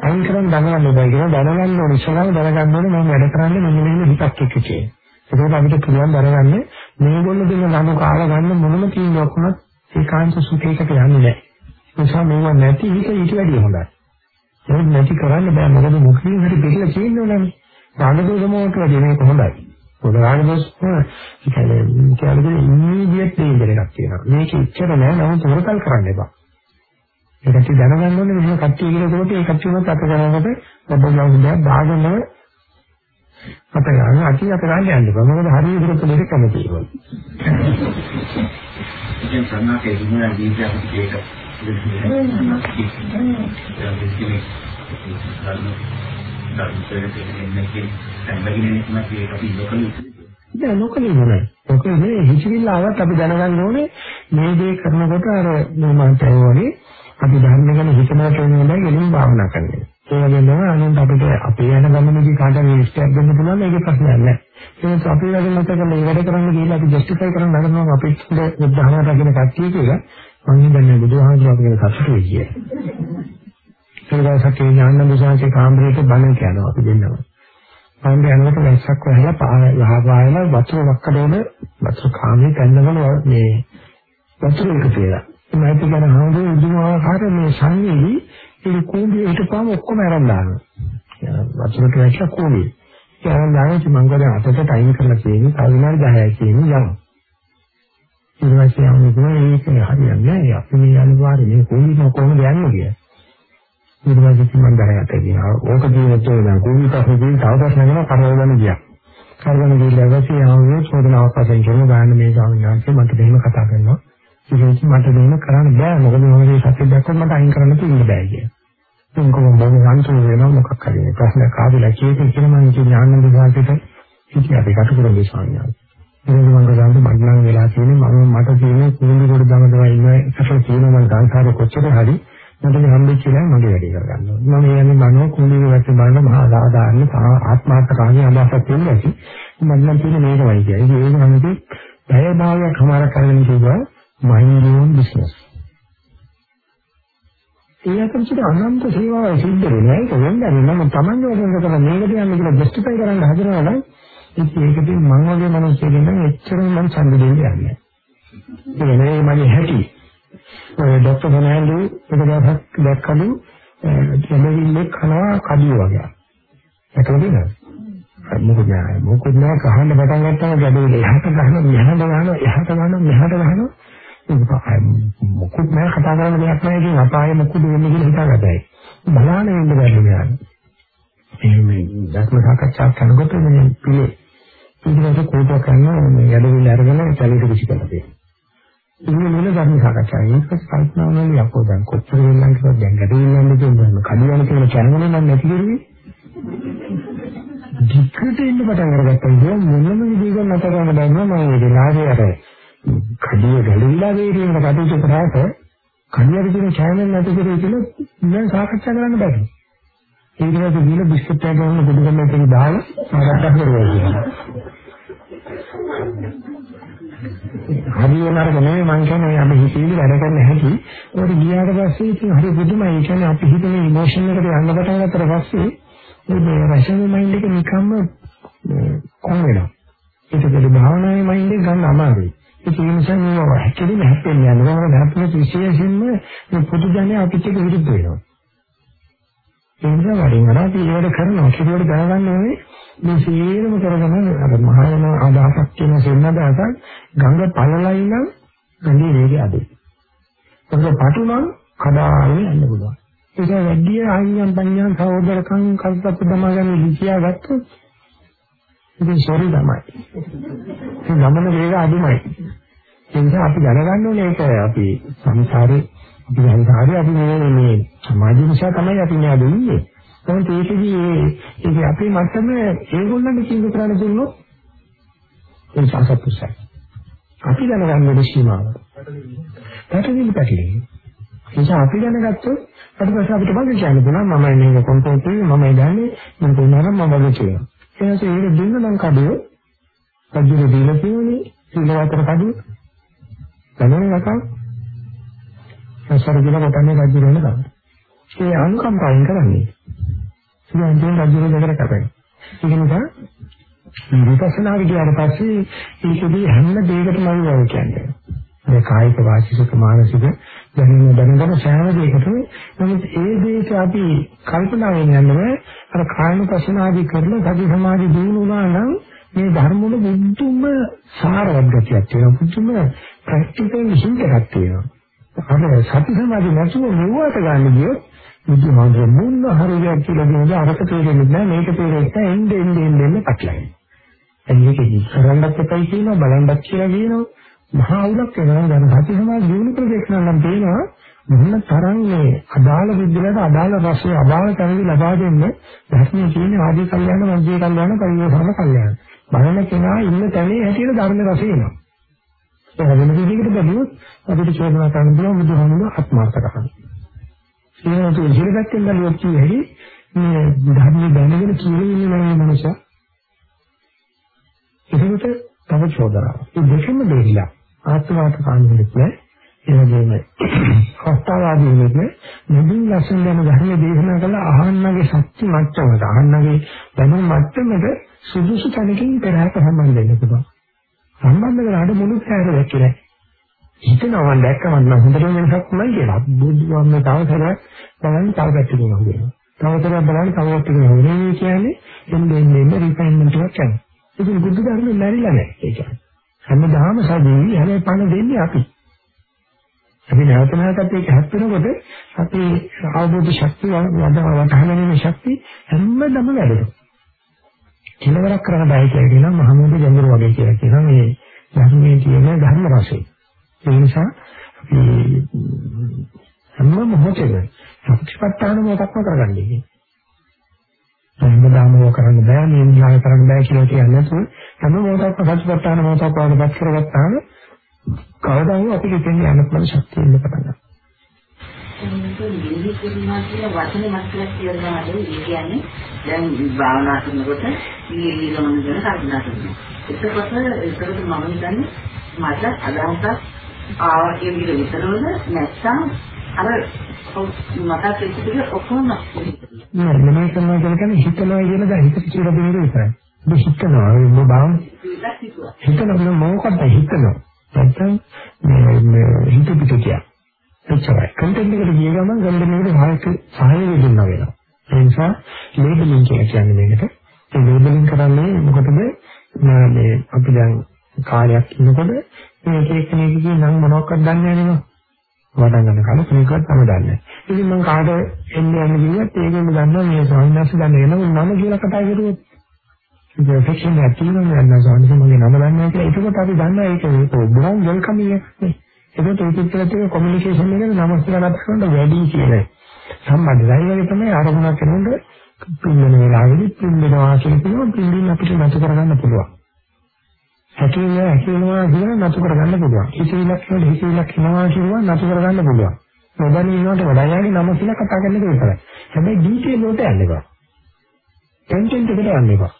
අයින් කරන් දැනගන්න බෑ කියන දැනගන්න ඕනේ ඉස්සරහම දැනගන්න ඕනේ මම වැඩ කරන්නේ මෙන්න මෙන්න හිතක් එක්ක කියලා. ඒකෝට අපිට පුළුවන් දැනගන්න මේගොල්ලෝ දෙන නමු කාල ගන්න මොනම තීන්දුවක් වුණත් ඒකාන්ත සුඛයකට යන්නේ නැහැ. ඒ නිසා මේවා නැති හිත ඊට වැඩිය හොඳයි. ඒක නැති කරන්න බෑ මොකද මොකකින් හරි දෙකලා තියෙන්නේ රාගදෝෂ මොහොත වැඩි මේක හොඳයි. මොකද රාගදෝෂ කියන්නේ කියන්නේ ඉමීඩියට් ඩේන්ජර් එකක් තියෙනවා. මේක ඉච්චර නෑ නමුත් හොරකල් කරන්න එපා. ඒකට දැනගන්න ඕනේ මෙහෙම කට්ටිය කියලා ඒකට ඒ කට්ටියවත් අත කරනකොට ඔබ ගාමුදා දාගන්නව අත ගන්න අටි අත ගන්න යන්න බෑ. මොකද හරිය විදිහට දෙක කැමති ඒක. ඉතින් සම්මාකේ දුන්නා දීලා අපිට ඒක දැන් නොකලින් නෑ. ඔක මේ හිචිවිල්ල ආවත් අපි දැනගන්න ඕනේ මේ දේ කරනකොට අර මම වගේ අපි ධර්ම ගැන හිතනවා කියන එක නෙමෙයි භාවනා කරන්නේ. ඒ වගේම අනුන්ට අපිට අපේ යන ගමනේදී කාටද විශ්වාස දෙන්න පුළුවන් ඒකේ ප්‍රශ්නයක් නැහැ. ඒ නිසා අපි වගේ මත කරලා ඒ වැඩ කරන්න ගිහිල්ලා අපි ජස්ටිෆයි කරන්න හදනවා අපේ උදාහරණ රකින්න කට්ටිය කියලා මම හිතන්නේ බුදුහාමුදුරුවෝ අපිට සතුටු වෙයි කියලා. ඒ දවසක් ඒ ඥාන බුසාංශේ කාමරේට බණ කියනවා අපි දෙන්නම. මම යනකොට වැස්සක් වහලා පාය යහපායලා වතුර වක්කඩෝන වතුර කාමේ කන්නවල මේ වතුර එකතු වෙලා. මම හිතන හාමුදුරුවෝ උදුමාකාර මේ සංවේදී ඒ කෝඹිය හිටපුවම ඔක්කොම අරන් දානවා. වතුරට වැටලා කෝඹිය. ඒ අරන් දානවා මම ගොඩ අතට ටයිම් කරලා තියෙන්නේ තව විනාඩි 10යි කියන්නේ යනවා. ඊට පස්සේ ආවම ඒක හරියන්නේ නැහැ. අපි මේ අනිවාර්ය මේ කෝඹිය කොහොමද යන්නේ කියලා. ඊට පස්සේ මම දැනගත්තා කියනවා. ඕක ජීවිතේ නෑ කෝඹිය පස්සේ තව ප්‍රශ්න කරනවා කරවගෙන ගියා. කරගෙන ගිහලා පස්සේ ආවම චෝදනාවක් පස්සෙන් කරන ගාන මේ ස්වාමීන් වහන්සේ මට දෙහිම කතා කරනවා. ඒක මට දෙන්න කරන්න බෑ මොකද මම මේ සත්‍ය දැක්කොත් මට අයින් කරන්න තියෙන්න බෑ කිය. ඒක කොහොමද මම සංසුන් වෙනවා මොකක් හරි මේ ප්‍රශ්න කාවිලා කියේක කියන මම ඉතින් ආනන්ද සාහිත්‍යයට ඉතින් අපි කටුකරගේ ස්වාමීන් වහන්සේ. ඒක මම ගාන මඩනම් වෙලා තියෙන්නේ මම මට තියෙන්නේ කුරුළු කොට දමදවා ඉන්න එකට තියෙන මම සංසාරේ කොච්චර හරි මට මේ හම්බෙච්ච නැහැ මගේ වැඩේ කරගන්නවා. මම කියන්නේ මනෝ කුරුළු වැටි බලන මහා සාධාරණ ආත්මාර්ථකාමී අදහසක් තියෙනවා. මම නම් තියෙන්නේ මේකමයි කියන්නේ. ඒක නම් ඉතින් බය භාවයක් හමාර කරගෙන කියනවා mind your own business. ඒ අතරතුර අනන්ත සේවාව සිද්ධ වෙනවා ඒක වෙන්නේ නම් තමන්ගේ වශයෙන් කරන මේකට යන්න කියලා ජස්ටිෆයි කරන්න හදනවා නම් ඒකදී මම වගේ මිනිස්සුගෙන් නම් එච්චරම මම ඡන්ද දෙන්නේ නැහැ. ඒ නේ මගේ හැටි. ඔය ડોક્ટર ෆර්නෑන්ඩෝ එක දවසක් දැක්කලු දෙමෙන්නේ කනවා කඩිය වගේ. ඒකද නේද? මොකද නෑ මොකද නෑ කහන්න පටන් ගත්තාම ගැඩේ එහාට ගහනවා මෙහාට ගහනවා එහාට ගහනවා මෙහාට ගහනවා මොකුත් නෑ කතා කරන්න දෙයක් නෑ කියන අපායේ මොකුද වෙන්නේ කියලා හිතාගත්තයි. බලාන ඉන්න බැරි නෑ. මේ මේ ධර්ම සාකච්ඡා කරනකොට මේ පිළි ඊට කෝප කරන මේ යඩවිල අරගෙන චලිත කිසි කරලා තියෙනවා. ඉන්නේ මොන ධර්ම සාකච්ඡාවක් ඒක කල්පනා වුණා යකෝ දැන් කොච්චර වෙනවද කියලා දැන් ගැටෙන්නේ කියන්නේ කඩියන කියන channel එක නම් නැති දෙන්නේ. දික්කට ඉන්න පටන් අරගත්තා ඉතින් මොනම විදිහකින් නැතර කරන්න බැන්නා මම ඒ ලාභය අර කඩිය ගැලවිලා වේරියන කටයුතු කරාට කඩියට තියෙන channel නැති කරේ කියලා දැන් සාකච්ඡා කරන්න බැහැ. ඊට පස්සේ ගිල බිස්කට් එකක් ගන්න පොඩි කමෙන්ට් එකක් දාලා සාකච්ඡා කරුවා කියලා. හරියම අරගෙන නෙමෙයි මං කියන්නේ අපි හිතේලි වැඩ කරන්න හැටි. ඒක ගියාට පස්සේ ඉතින් හරි පුදුමයි. ඒ කියන්නේ අපි හිතේ ඉමෝෂන් එකට යන්න පටන් ගත්තට පස්සේ මේ රෂනල් මයින්ඩ් එක නිකම්ම කොම් වෙනවා. ඒකද භාවනාවේ මයින්ඩ් එක ගන්න අමාරුයි. ඒක නිසා මේවා හැකෙන්නේ හැප්පෙන්නේ යනවා. මොකද හැප්පෙන විශේෂයෙන්ම මේ පුදු ජනය අපිට විරුද්ධ වෙනවා. ඒ නිසා වරින් වර අපි ඒවට කරනවා. කිරියට දැනගන්න ඕනේ මේ සියලුම කරගෙන අර මහායන අදහසක් කියන සෙන්නදාසක් ගඟ පළලයි නම් ගඟේ වේගය අඩුයි. ඒක පටු නම් කඩාගෙන යන්න පුළුවන්. ඒක වැඩි ආයයන් පඤ්ඤාන් සහෝදරකම් කල්පත් දමාගෙන ලිකියා ගත්තොත් ඉතින් සෝරි තමයි. ඒ ගමන වේග අඩුමයි. ඒ නිසා අපි දැනගන්න ඕනේ ඒක අපි සංසාරේ අපි සංසාරේ අපි මේ මේ සමාජ නිසා තමයි අපි මේ අදින්නේ. කොහොමද ඒකදී ඒක අපේ මත්තම ඒගොල්ලන්ට කිසිදු කරන්න දුන්නොත් ඒ සංසප්පුසයි. අපි දැනගන්න ඕනේ සීමාව. පැටලෙන්නේ පැටලෙන්නේ. ඒ නිසා අපි දැනගත්තොත් ඊට පස්සේ අපිට බලන්න කියන්න පුළුවන් මම මේක කොන්ට්‍රෝල් කරේ මම දන්නේ මම කොහොමද මම වගේ කියලා. එයාට ඒක දෙන්න නම් කඩේ කඩේ දීලා තියෙන්නේ සීලවතර කඩේ. ගණන් නැකම් සසර දින කොටන්නේ කඩේ වෙන තමයි ඒ අනුකම්පාවෙන් කරන්නේ. සියන්තෙන් කඩේ දෙකට කරන්නේ ඒක නිසා විපස්සනා විද්‍යාවට පස්සේ ඒකදී හැම දෙයකටම අවිවව කියන්නේ. මේ කායික වාචික මානසික දැනෙන දැනගෙන සෑම දෙයකටම නමුත් ඒ දෙයට අපි කල්පනා වෙන යන්නේ අර කායන පසනාදී කරලා සති සමාධි දිනුනා නම් මේ ධර්ම වල බුද්ධුම සාරවත් ගතියක් තියෙනවා. බුද්ධුම ප්‍රැක්ටිකල් හිඳක් තියෙනවා. අර සති සමාධි නැතුව මෙවට ගන්න ගියොත් බුදුහාමුදුරුවෝ මුන්න හරියට කියලා දෙනද අරක තේරෙන්නේ නැහැ මේක තේරෙන්නේ නැහැ එන්නේ එන්නේ එන්නේ එන්නේ පටලයි. එන්නේ කරන්නත් එපයි කියනවා බලන්නත් කියලා කියනවා. මහා උලක් වෙනවා දැන් සති සමාධි දිනු ප්‍රදේශන නම් තේනවා මොන තරම් මේ අදාළ විද්‍යාවට අදාළ රසය අදාළ තැනදී ලබා දෙන්න ධර්මයේ කියන ආදී කල්යනා මධ්‍ය කල්යනා පරිවර්තන කල්යනා බලන කෙනා ඉන්න තැනේ හැටියට ධර්ම රසය එනවා. ඒ වෙන විදිහකට බැලුවොත් අපිට චෝදනා කරන්න පුළුවන් බුදුහාමුදුරුවෝ ආත්මාර්ථකම්. ඒකට ඉහිලගත්තෙන් බැලුවොත් කියන්නේ මේ ධර්මයේ දැනගෙන කියලා ඉන්න මේ මනුෂයා ඒකට තව චෝදනාවක්. ඒ දෙකම දෙහිලා ආත්මවාද කාණ්ඩෙත් නෑ. ඒ වගේම හස්තවාදීනෙත් නෑ. මෙදින් ලස්සන යන ධර්ම දේශනා කළ අහන්නගේ ශක්ති මට්ටමට අහන්නගේ දැනුම් මට්ටමට සුදුසු තැනකින් පෙරහැර සම්බන්ධ වෙන්න පුළුවන්. සම්බන්ධ කරාට මුළු පැහැර දැක්කේ නෑ. හිතනවා දැක්කම නම් හොඳටම වෙනසක් නැහැ කියලා. බුදුවම තවසර බලන්න තව පැත්තකින් හොයනවා. තවසර බලන්න තව පැත්තකින් හොයනවා. මේ කියන්නේ එන්නේ එන්නේ රිෆයින්මන්ට් එකක් කරනවා. ඉතින් බුදු දහමේ මැරිලා නැහැ ඒ කියන්නේ. හැමදාම සජීවී හැම පණ දෙන්නේ අපි. අපි නැවත නැවතත් ඒක හැත් වෙනකොට අපි අවබෝධ ශක්තිය වඩාවටහනගෙන ශක්තිය හැමදම වැඩෙනවා. කෙලවරක් කරන්න බෑ කියලා මහමෝධ ජන්දර වගේ කියලා කියනවා මේ ධර්මයේ තියෙන ධර්ම රසය. ඒ නිසා අපි හැම මොහොතේම සත්‍යපට්ඨාන මොකක්ම කරගන්නේ. හැමදාම ඕක කරන්න බෑ මේ න්‍යාය කරන්න බෑ කියලා කියන්නේ නැතුව හැම මොහොතක්ම සත්‍යපට්ඨාන මොහොතක් වඩපත් කරගත්තාම කවදාවත් අපිට දෙන්නේ යන්න පුළුවන් ශක්තිය ඉන්න පටන් ගන්නවා. නිදි කුරුමා කියන වචනේ මතකයක් කියනවා ඒ කියන්නේ දැන් භාවනා කරනකොට නිදි ගමන ගැන කල්පනා කරනවා. එතකොට ඒකට මම හිතන්නේ මට අදහසක් ආවා කියන විදිහ විතරවල නැත්නම් අර මට ඒක ඔක්කොම නෑ මම කරනවා කියන්නේ හිතනවා කියන දා හිත කියලා දෙන විතරයි. ඔබ හිතනවා ඔබ බාම් හිතනවා මොකක්ද හිතනවා. නැත්නම් මේ හිත පිට කිය. එච්චරයි. කන්ටෙන්ට් එකට ගිය ගමන් ගන්න මේකට සහාය දෙන්නා වෙනවා. ඒ නිසා ලේබලින් කියන්නේ මේකට. ඒ ලේබලින් කරන්නේ මොකටද? මේ අපි දැන් කාර්යයක් ඉන්නකොට මේ එක එක්කෙනෙක්ගේ නම් මොනවක්වත් දන්නේ නැහැ නේද? වඩා ගන්න කාලේ මේකවත් තම දන්නේ නැහැ. ඉතින් මම කාට එන්නේ යන්නේ කිව්වත් ඒකෙම දන්නවා මේ ස්වාමීන් වහන්සේ දන්නේ නම නම කියලා කතා කරුවොත්. ඒක ෆික්ෂන් එකක් තියෙනවා නේද ස්වාමීන් වහන්සේ මගේ නම දන්නේ නැහැ කියලා. ඒකත් අපි දන්නවා ඒක ඒක බොහොම වෙල්කම් එකක් නේ. ඒකට ඒකත් එක්ක කොමියුනිකේෂන් එකේ නමස්කාරات කරන වැඩි කියන්නේ. සම්බන්ධයි. ඒ වගේ තමයි ආරමුණක් කරනකොට පින්නන වෙලාවෙදි පින්නනවා කියන එක පින්නින් අපිට නැතු කරගන්න පුළුවන්. හැකියන හැකියනවා කියන නතු කරගන්න පුළුවන්. හිතවිලක් වල හිතවිලක් එනවා කියනවා නතු කරගන්න පුළුවන්. නොදැනී ඉන්නවට වඩා යාගේ නම කියලා කතා කරන එක විතරයි. හැබැයි ඩීටේල් වලට යන්න එපා. කන්ටෙන්ට් එකට යන්න එපා.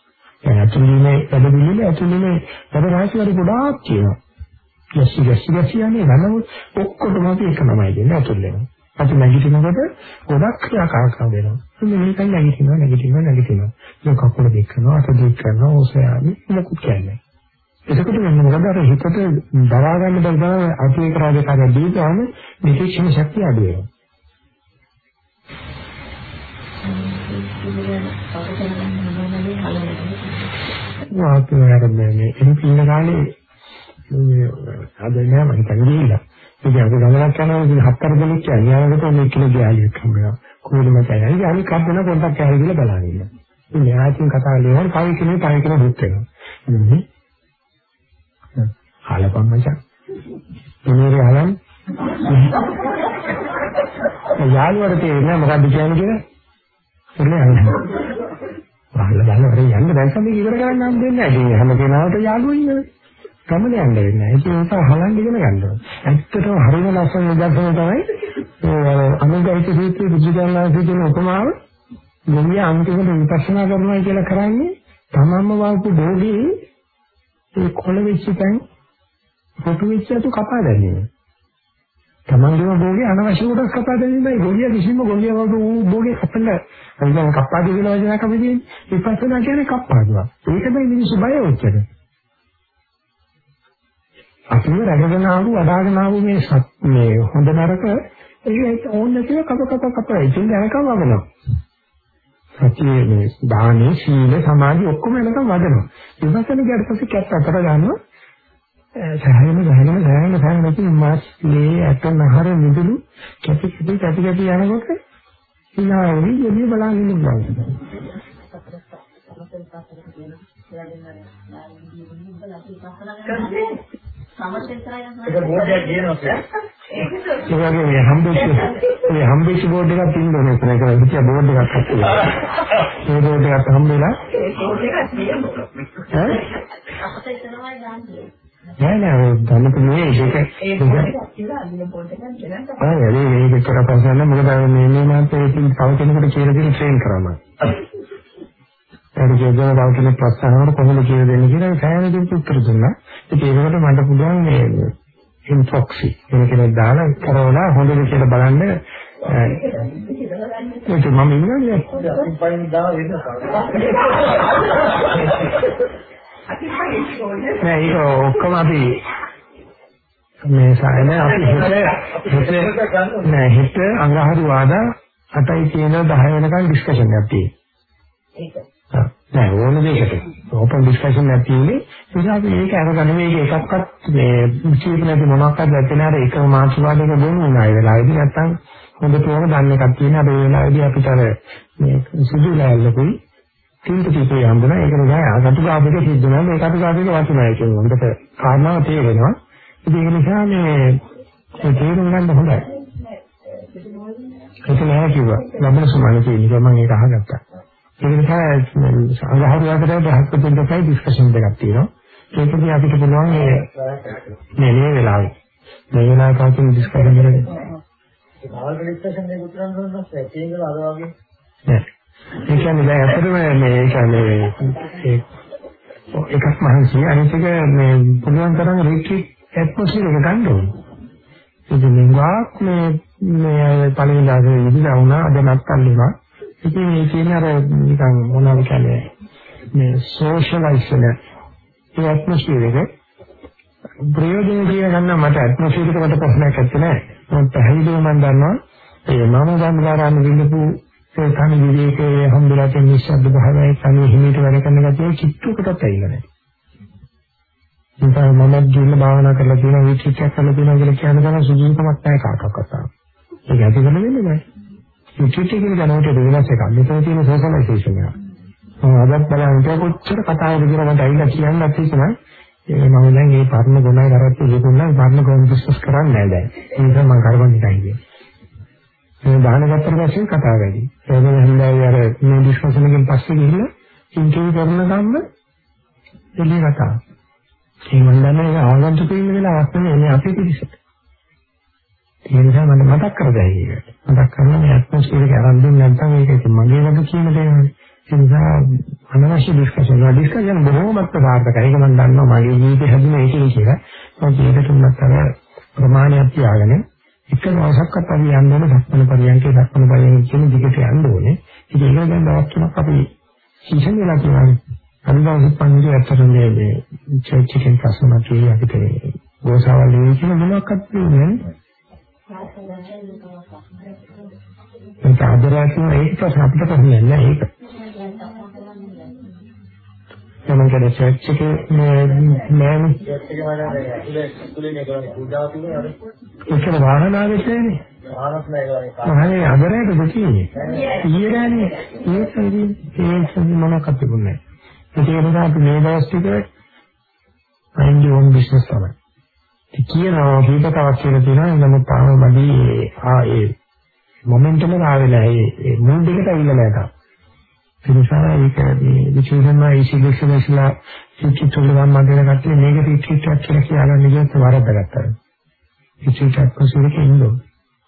දැන් අතුලිනේ වැඩ පිළිවෙල අතුලිනේ වැඩ රාශි වල ගොඩාක් තියෙනවා. යසි යසි යසි යන්නේ නම ඔක්කොටම අපි එක නමයි දෙන්නේ අතුල්ලේම. අපි නැගිටිනකොට ගොඩක් ක්‍රියාකාරකම් වෙනවා. ඉතින් මේකයි නැගිටිනවා නැගිටිනවා නැගිටිනවා. ඒක කකුල දෙක කරනවා අත දෙක කරනවා ඕසයාවි මොකුත් කියන්නේ. එතකොට වෙන්නේ මොකද අර හිතට දරා ගන්න බැරි තරම් අතිරේක රාජකාරිය දීපුවාම නිරීක්ෂණ ශක්තිය අඩු වෙනවා. වාක්‍යයක් මේ එනි පින්න කාලේ අද නෑ මම හිතන්නේ ඉතින් අපි ගමනක් යනවා ඉතින් හතර දෙනෙක් කියන්නේ. යනකොට මේ කිලෝ ගෑලියක් හම්බෙනවා කොහොමද මතයි ඉතින් අපි කප්පන පොඩ්ඩක් කෑලි කියලා බලන්න ඉන්නවා. ඉතින් එයාටින් කතා කරලා පවි කෙනෙක් පවි කෙනෙක් දුක් වෙනවා. හලපම් මචං. මොනවද හලම්? යාළුවට තේරෙන්නේ මොකද්ද කියන්නේ කියලා? එන්නේ අහන්න. වහලා දාලා වරේ යන්න දැන් සමේ ඉවර කරන්න හම් දෙන්නේ නැහැ. ඒ හැම කෙනාට යාළුවෝ ඉන්නේ. ගමන යන්න වෙන්නේ නැහැ. ඒක නිසා හලන් ඉගෙන ගන්න ඕනේ. ඇත්තටම හරිම ලස්සන නිදර්ශනය තමයි අනුගහිත සූත්‍රයේ බුදුදහමේ කියන උපමාව ගොවියා අන්තිමට විපස්සනා කරනවා කියලා කරන්නේ තමන්ම වල්පු භෝගේ ඒ කොළ වෙච්ච තැන් පොතු වෙච්ච අතු කපා දැමීම. තමන්ගේම භෝගේ අනවශ්‍ය කොටස් කපා දැමීමයි ගොලිය කිසිම ගොලිය වගේ ඌ භෝගේ කපන්න අනිවාර්ය කප්පා කියන වචනයක් අපි කියන්නේ විපස්සනා කියන්නේ කප්පාදුවා. ඒකයි මිනිස්සු බය වෙච්චද. අපි රැගෙන ආපු වඩාගෙන ආපු මේ මේ හොඳ නරක ඒක ඕන නැතිව කප කප කප ඉතින් දැනකම වගනවා. සතියේ මේ දානේ සීල සමාධි ඔක්කොම එනකම් වදනවා. විපස්සනා ගියට පස්සේ කැත් අතර ගන්නවා. සහයම සහයම සහයම සහයම නැති මාස් ලේ ඇට නහර මිදුළු කැටි කැටි කැටි කැටි යනකොට ඉනාවි එළිය බලන් ඉන්නවා. ඒක බෝඩයක් කියනවා ඒ වගේ මේ හම්බෙච්ච මේ හම්බෙච්ච බෝඩ් එකක් ඕනේ කියලා ඒක විදිය බෝඩ් එකක් හත්තිලා. ඒ බෝඩ් එකක් හම්බෙලා ඈ නෑ නෑ ගන්න පුළුවන් ඒක ඒක ආ ඒ මේක කරා පස්සෙන් මොකද මේ මේ මාතේ ඉතින් තව කෙනෙකුට කියලා දෙන්න ට්‍රේන් කරනවා. ඒක කියනවා තව කෙනෙක් ප්‍රශ්න අහනකොට කොහොමද කියලා දෙන්නේ කියලා. සෑහෙන දුරට උත්තර දුන්නා. ඉතින් ඒකට මට පුළුවන් මේ ඉන්ෆොක්සි කියන කෙනෙක් දාලා කරවලා හොඳද කියලා බලන්න. ඒක මම ඉන්නන්නේ නෑ ඒක ඔක්කොම අපි මේ සායන අපි හිත හිත නෑ හිත අඟහරුවාදා 8යි කියන 10 වෙනකන් ඩිස්කෂන් එකක් තියෙනවා. නෑ ඕන දෙයකට. ඕපන් ඩිස්කෂන් එකක් තියෙන්නේ. ඒක අපි මේක අරගෙන මේක එකක්වත් මේ කිසිම නැති මොනවාක්වත් නැත්නම් අර එකම මාතෘකාවක බොනු නෑ වෙලාවේදී නැත්තම් හොඳටම දන්න එකක් තියෙන අර ඒ වෙලාවේදී අපිට අර මේ සුදු ලෑල්ලකුයි තීපේ හම්බුණා ඒක නිසා අගතු ගාපේක සිද්ධ වෙනවා මේක අතු ගාපේක වතුනයි කියන හොඳට කාරණාව තේරෙනවා. ඉතින් ඒක නිසා මේ තේරුම් ගන්න හොඳයි. ඒක නෑ කිව්වා. ලබන සමාන කියන්නේ මම ඒක අහගත්තා. ඒ නිසා අඟහරුවාකට බ්‍රහස්පති දෙකයි ඩිස්කෂන් දෙකක් තියෙනවා. ඒකදී අපිට පුළුවන් මේ මේ වෙලාවේ. මේ වෙලාවේ කවුරුන් ඩිස්කෂන් කරන්නේ. ඒ කාල් ඩිස්කෂන් එක උත්තරන් දුන්නා සැකේ අර වගේ. නෑ. ඒ කියන්නේ දැන් අතරම මේ ඒ කියන්නේ ඒ එකක් මහන්සිය අනිත් එක මේ පුළුවන් තරම් රිට්‍රීට් ඇට්මොස්ෆියර් එක ගන්න ඕනේ. ඉතින් මේවාක් මේ මේ පළවෙනි දවසේ ඉඳලා වුණා අද නැත්තම් වුණා. ඉතින් මේ කියන අර නිකන් මොනවද කියන්නේ මේ සෝෂලයිස් වෙන ඒ ඇට්මොස්ෆියර් එක ප්‍රයෝජන දිය ගන්න මට ඇට්මොස්ෆියර් එකට මට ප්‍රශ්නයක් නැත්තේ මම පැහැදිලිව මම දන්නවා ඒ මම ගම්දාරාම විඳපු ඒ තනි විවේකයේ හම්බුලා තියෙන නිශ්ශබ්ද භාවයයි තනි හිමිට වැඩ කරන ගැතිය කිට්ටුකටත් ඇවිල්ලා නැහැ. ඉතින් මම ජීවිත භාවනා කරලා තියෙන විචිත්තයක් කරලා තියෙනවා කියලා කියන දවස් සුදුසුකමක් නැහැ කාටවත්. ඒක ඇති කරන්න වෙන්නේ නැහැ. විචිත්ත කියන දැනුමට වෙනස් එකක්. මෙතන තියෙන සෝෂලයිසේෂන් එක. මම අදත් බලන්න කොච්චර කතාවද කියලා මට ඇවිල්ලා කියන්නත් තියෙනවා. ඒ මම දැන් මේ පරණ ගුණයි කරත් ඉතින් පරණ ගුණ විශ්වාස කරන්නේ නැහැ දැන්. ඒ නිසා මම කරවන්න එකයි කියන්නේ. මේ දාන ගත්තට පස්සේ කතාව වැඩි. ඒක හැන්දෑවේ අර මේ ඩිස්කෂන් එකෙන් පස්සේ ගිහිල්ලා ඉන්ටර්විව් කරන ගමන් එළිය කතාව. ඒ මම දන්නේ ඒක ආගන්තුක ඉන්න වෙලාවක් නෙමෙයි මේ අපේ පිළිස. ඒ නිසා මම මතක් කර දෙයි ඒක. මතක් කරලා මේ ඇට්මොස්ෆියර් එක අරන් දුන්නේ නැත්නම් ඒක ඉතින් මගේ වගේ කියන දේවල්. ඒ නිසා අනවශ්‍ය ඩිස්කෂන් වල ඩිස්කෂන් බොහොමත් සාර්ථකයි. ඒක මම දන්නවා මගේ ජීවිතේ හැදුනේ ඒකේ කියලා. මම ඒකට උනත් අර ප්‍රමාණයක් තියාගෙන එක දවසක්වත් අපි යන්න ඕන සක්මන පරියන්කේ සක්මන පරියන්කේ කියන දිගට යන්න ඕනේ. ඉතින් ඒක දැන් දවස් තුනක් අපි සීසන් වෙලා තියෙනවා. අනිවාර්යයෙන් පන්නේ ඇත්තටම මේ මේ චර්ච් එකෙන් ප්‍රශ්න මතුවේ අපිට ගෝසාවල් දෙන්නේ කියන මොනවක්වත් නෙමෙයි. ඒක ආදරයෙන් ඒක ප්‍රශ්න අපිට ප්‍රශ්නයක් නෑ ඒක. මම කියන්නේ චර්ච් එකේ මේ මෑන් චර්ච් එකේ වල ඇතුලේ ඇතුලේ නේ කරන්නේ පූජාව තියෙනවා ඒක වාහනාවේ තියෙන්නේ. ආනස් නෑ කරන්නේ මහේ අදරයට දෙකේ. ඊයරානේ ඒක ඒක මොනවක්ද තිබුණේ. ඒක නිසා අපි මේ දවස් ටික mind your own business තමයි. ඒ කියනවා කීපතාවක් කියලා තියෙනවා නමුත් තාම බඩි ආ ඒ මොමන්ටම් එක ආවෙලා ඒ මූඩ් එකට අවිල්ලා නැහැ තාම. ඒ නිසා ඒක මේ විශේෂයෙන්ම ඉසිලෙක්ෂන්ස්ලා සිච්චුතුල ගන්න කට්ටිය මේක රිට්‍රීට් එකක් කියලා කියලාගෙන ඉතින් වරද්දාගත්තා. රිට්‍රීට් එකක් කොහොමද කියන්නේ?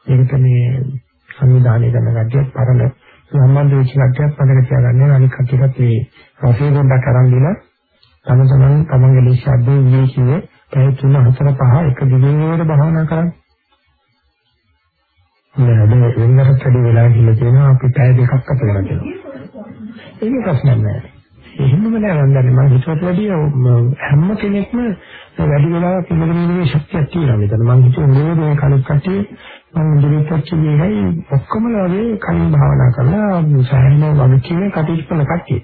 ඒකට මේ සංවිධානය කරන කට්ටියත් පරණ සම්බන්ධ වෙච්ච කට්ටියත් මතක තියාගන්න අනිත් කට්ටියත් මේ රසය පොඩ්ඩක් අරන් දීලා තම තමන් තමන්ගේ නිශ්ශබ්ද විවේකීව පැය 3 4 5 එක දිගට භාවනා කරන්න. නේද වෙනකට වැඩි වෙලා ගිහලා තියෙනවා අපි පැය දෙකක් අතර වෙලා තියෙනවා. ඒක ප්‍රශ්නයක් නෑ. එහෙමම නෑ වන්දනේ මම හිතුවට වැඩිය හැම කෙනෙක්ම වැඩි වෙලාවක් ඉඳගෙන ඉන්නේ ශක්තියක් තියෙනවා මෙතන. මම හිතුවේ මේ කලින් කට්ටිය මම ඉදිරියට කියන්නේ ඔක්කොම වගේ කලින් භාවනා කරලා සෑහෙන වගකීමේ කටයුතු කරන කට්ටිය.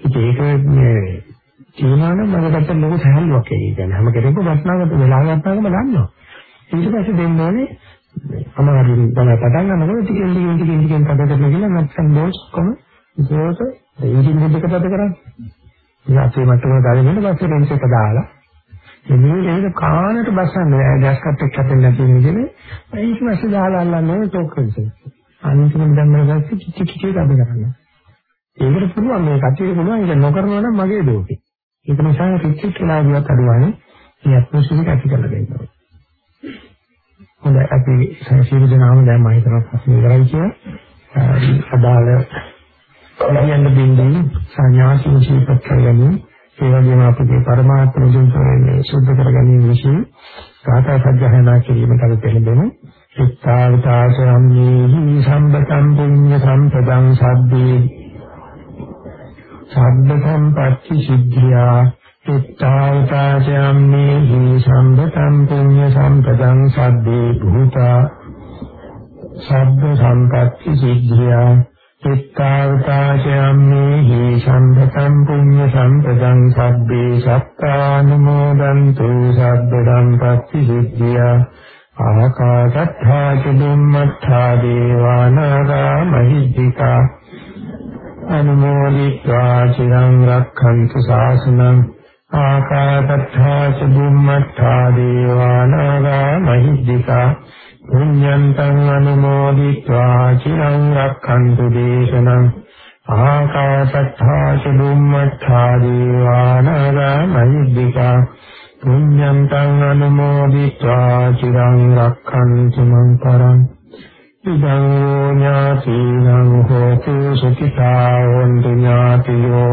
ඉතින් ඒක මේ කියනවනම් මමකට ලොකු සහැල්ලුවක් ඒ කියන්නේ හැම කෙනෙක්ම වටනාගත වෙලාවක් ගන්නවම දන්නවා. ඊට පස්සේ දෙන්න ඕනේ අමාරුයි තමයි පටන් ගන්නකොට ටිකෙන් ටිකෙන් ටිකෙන් ටිකෙන් පද කරලා ගිහලා නැත්නම් බෝස් කොම ඒකෝට එන්ජින් දෙක පද කරන්නේ. ඉතින් අපේ මට්ටම දාගෙන පස්සේ රෙන්ස් එක දාලා එන්නේ ඒක කානට බසන්නේ ගෑස් කට් එක කැපෙන්නේ නැති වෙන්නේ ඒක නැසි දාලා අල්ලන්නේ තෝක්කෙන්ස. අන්තිමට දැන් මම ගත්තේ කිචි කිචි කඩ කරන්නේ. ඒකට පුළුවන් මේ කටියට පුළුවන් ඒක නොකරනවා නම් මගේ දෝෂේ. ඒක නිසා රිචිට් වෙලා ගියත් අඩුවනේ මේ ඇට්මොස්ෆියර් එක ඇති කරලා දෙන්නවා. හොඳයි අපි සංසිරු දනාම දැන් මම හිතනවා ප්‍රශ්න ඉවරයි කියලා. අදාළ කියන්න බින්දුයි සංඥා සිංචීපත් කරගන්නේ ඒ වගේම අපේ පරමාර්ථ මුදුන්තරේ සුද්ධ කරගැනීම විශ්ේ කාථා සජ්ජහනා කිරීමට අපි පෙළඹෙමු. සිතාවිතාසම්මේහි සම්බතම් පුඤ්ඤ සම්පදං සබ්බේ සබ්බ සම්පත්‍ති සිද්ධියා. චිත්තාවතාචයම්මේහි සම්බතම් පුඤ්ඤ සම්පදං සබ්බේ භූතා. සබ්බ සම්පත්‍ති සිද්ධියා. පිට්ඨාවතාචයම්මේහි සම්පතං පුඤ්ඤ සම්පතං සබ්බේ සත්තානුමෝදන්තු සබ්බ සම්පත්ති සිද්ධියා ආකාශත්තා ච බුම්මත්තා දේවානාගා මහිද්దికා අනුමෝදිත්වා චිරං රක්ඛන්තු ශාසනං ආකාශත්තා ච බුම්මත්තා දේවානාගා මහිද්దికා පුඤ්ඤන්තං අනුමෝදිत्वा චිරං රක්ඛන්තු දේශනං ආකාශත්තා ච බුම්මත්තා දීවානරා මහිද්దికා පුඤ්ඤන්තං අනුමෝදිत्वा චිරං රක්ඛන්තු මං පරං ඉදං ඥාතිනං හෝතු සුඛිතා වന്തു ඥාතියෝ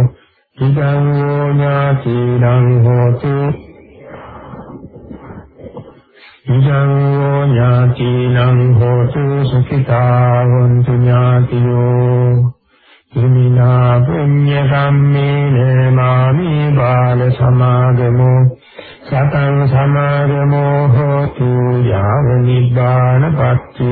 ඉදං ඥාතිනං හෝතු ඉදං ඥාතිනං හෝතු සුඛිතා වന്തു ඥාතියෝ. ඉමිනා පුඤ්ඤ කම්මේන මාමි බාල සමාගමෝ. සතං සමාගමෝ හෝතු යාව නිබ්බාන පත්‍ත්‍ය.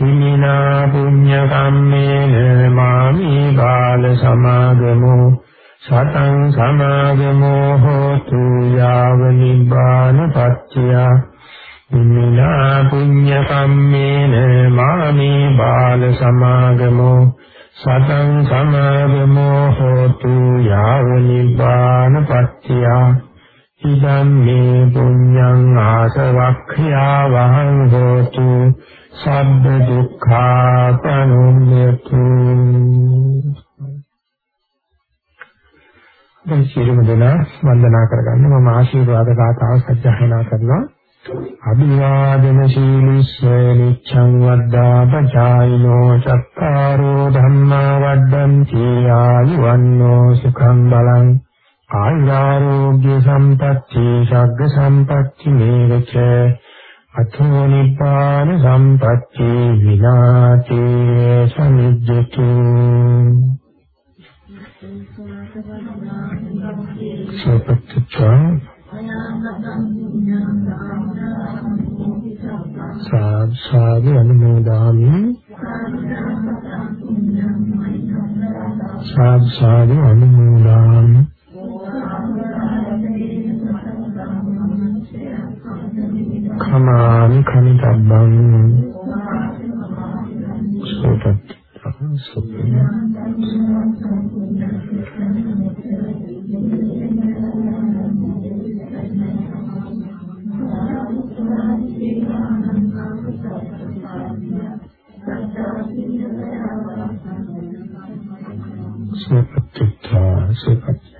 ඉමිනා පුඤ්ඤ කම්මේන මාමි බාල සමාගමෝ. සතං සමාගමෝ හෝතු යාව නිබ්බාන පත්‍ත්‍ය. ඉමිනා පුඤ්ඤ කම්මේන මාමි බාල සමාගමෝ සතං සමාගමෝ හෝතු යාව නිබ්බාන පත්‍ත්‍ය ඉදම් මේ පුඤ්ඤං ආසවක්ඛ්‍යා වහං හෝතු සබ්බ දුක්ඛා පනුඤ්ඤතු දැන් සියලුම දෙනා වන්දනා කරගන්න මම ආශිර්වාද ගාථාව සජ්ජහායනා කරනවා. අභිවාදන සීලිස්ස නිච්ඡං වද්දා පචායිනෝ චත්තාරෝ ධම්මා වද්දන්ති ආයුවන්නෝ සුඛං බලං ආයුරෝග්‍ය සම්පත්‍ති ශග්ග සම්පත්‍ති මේවච අතෝ නිපාන සම්පත්‍ති විනාතේ සමිජ්ජතු සපත්‍චං සාදු අනුමෝදාමි. සාදු සාදු අනුමෝදාමි. කමාමි කමිතබ්බං සෝපත් සෝපත් සුපත්ත්‍ථ සුපත්ත්‍ථ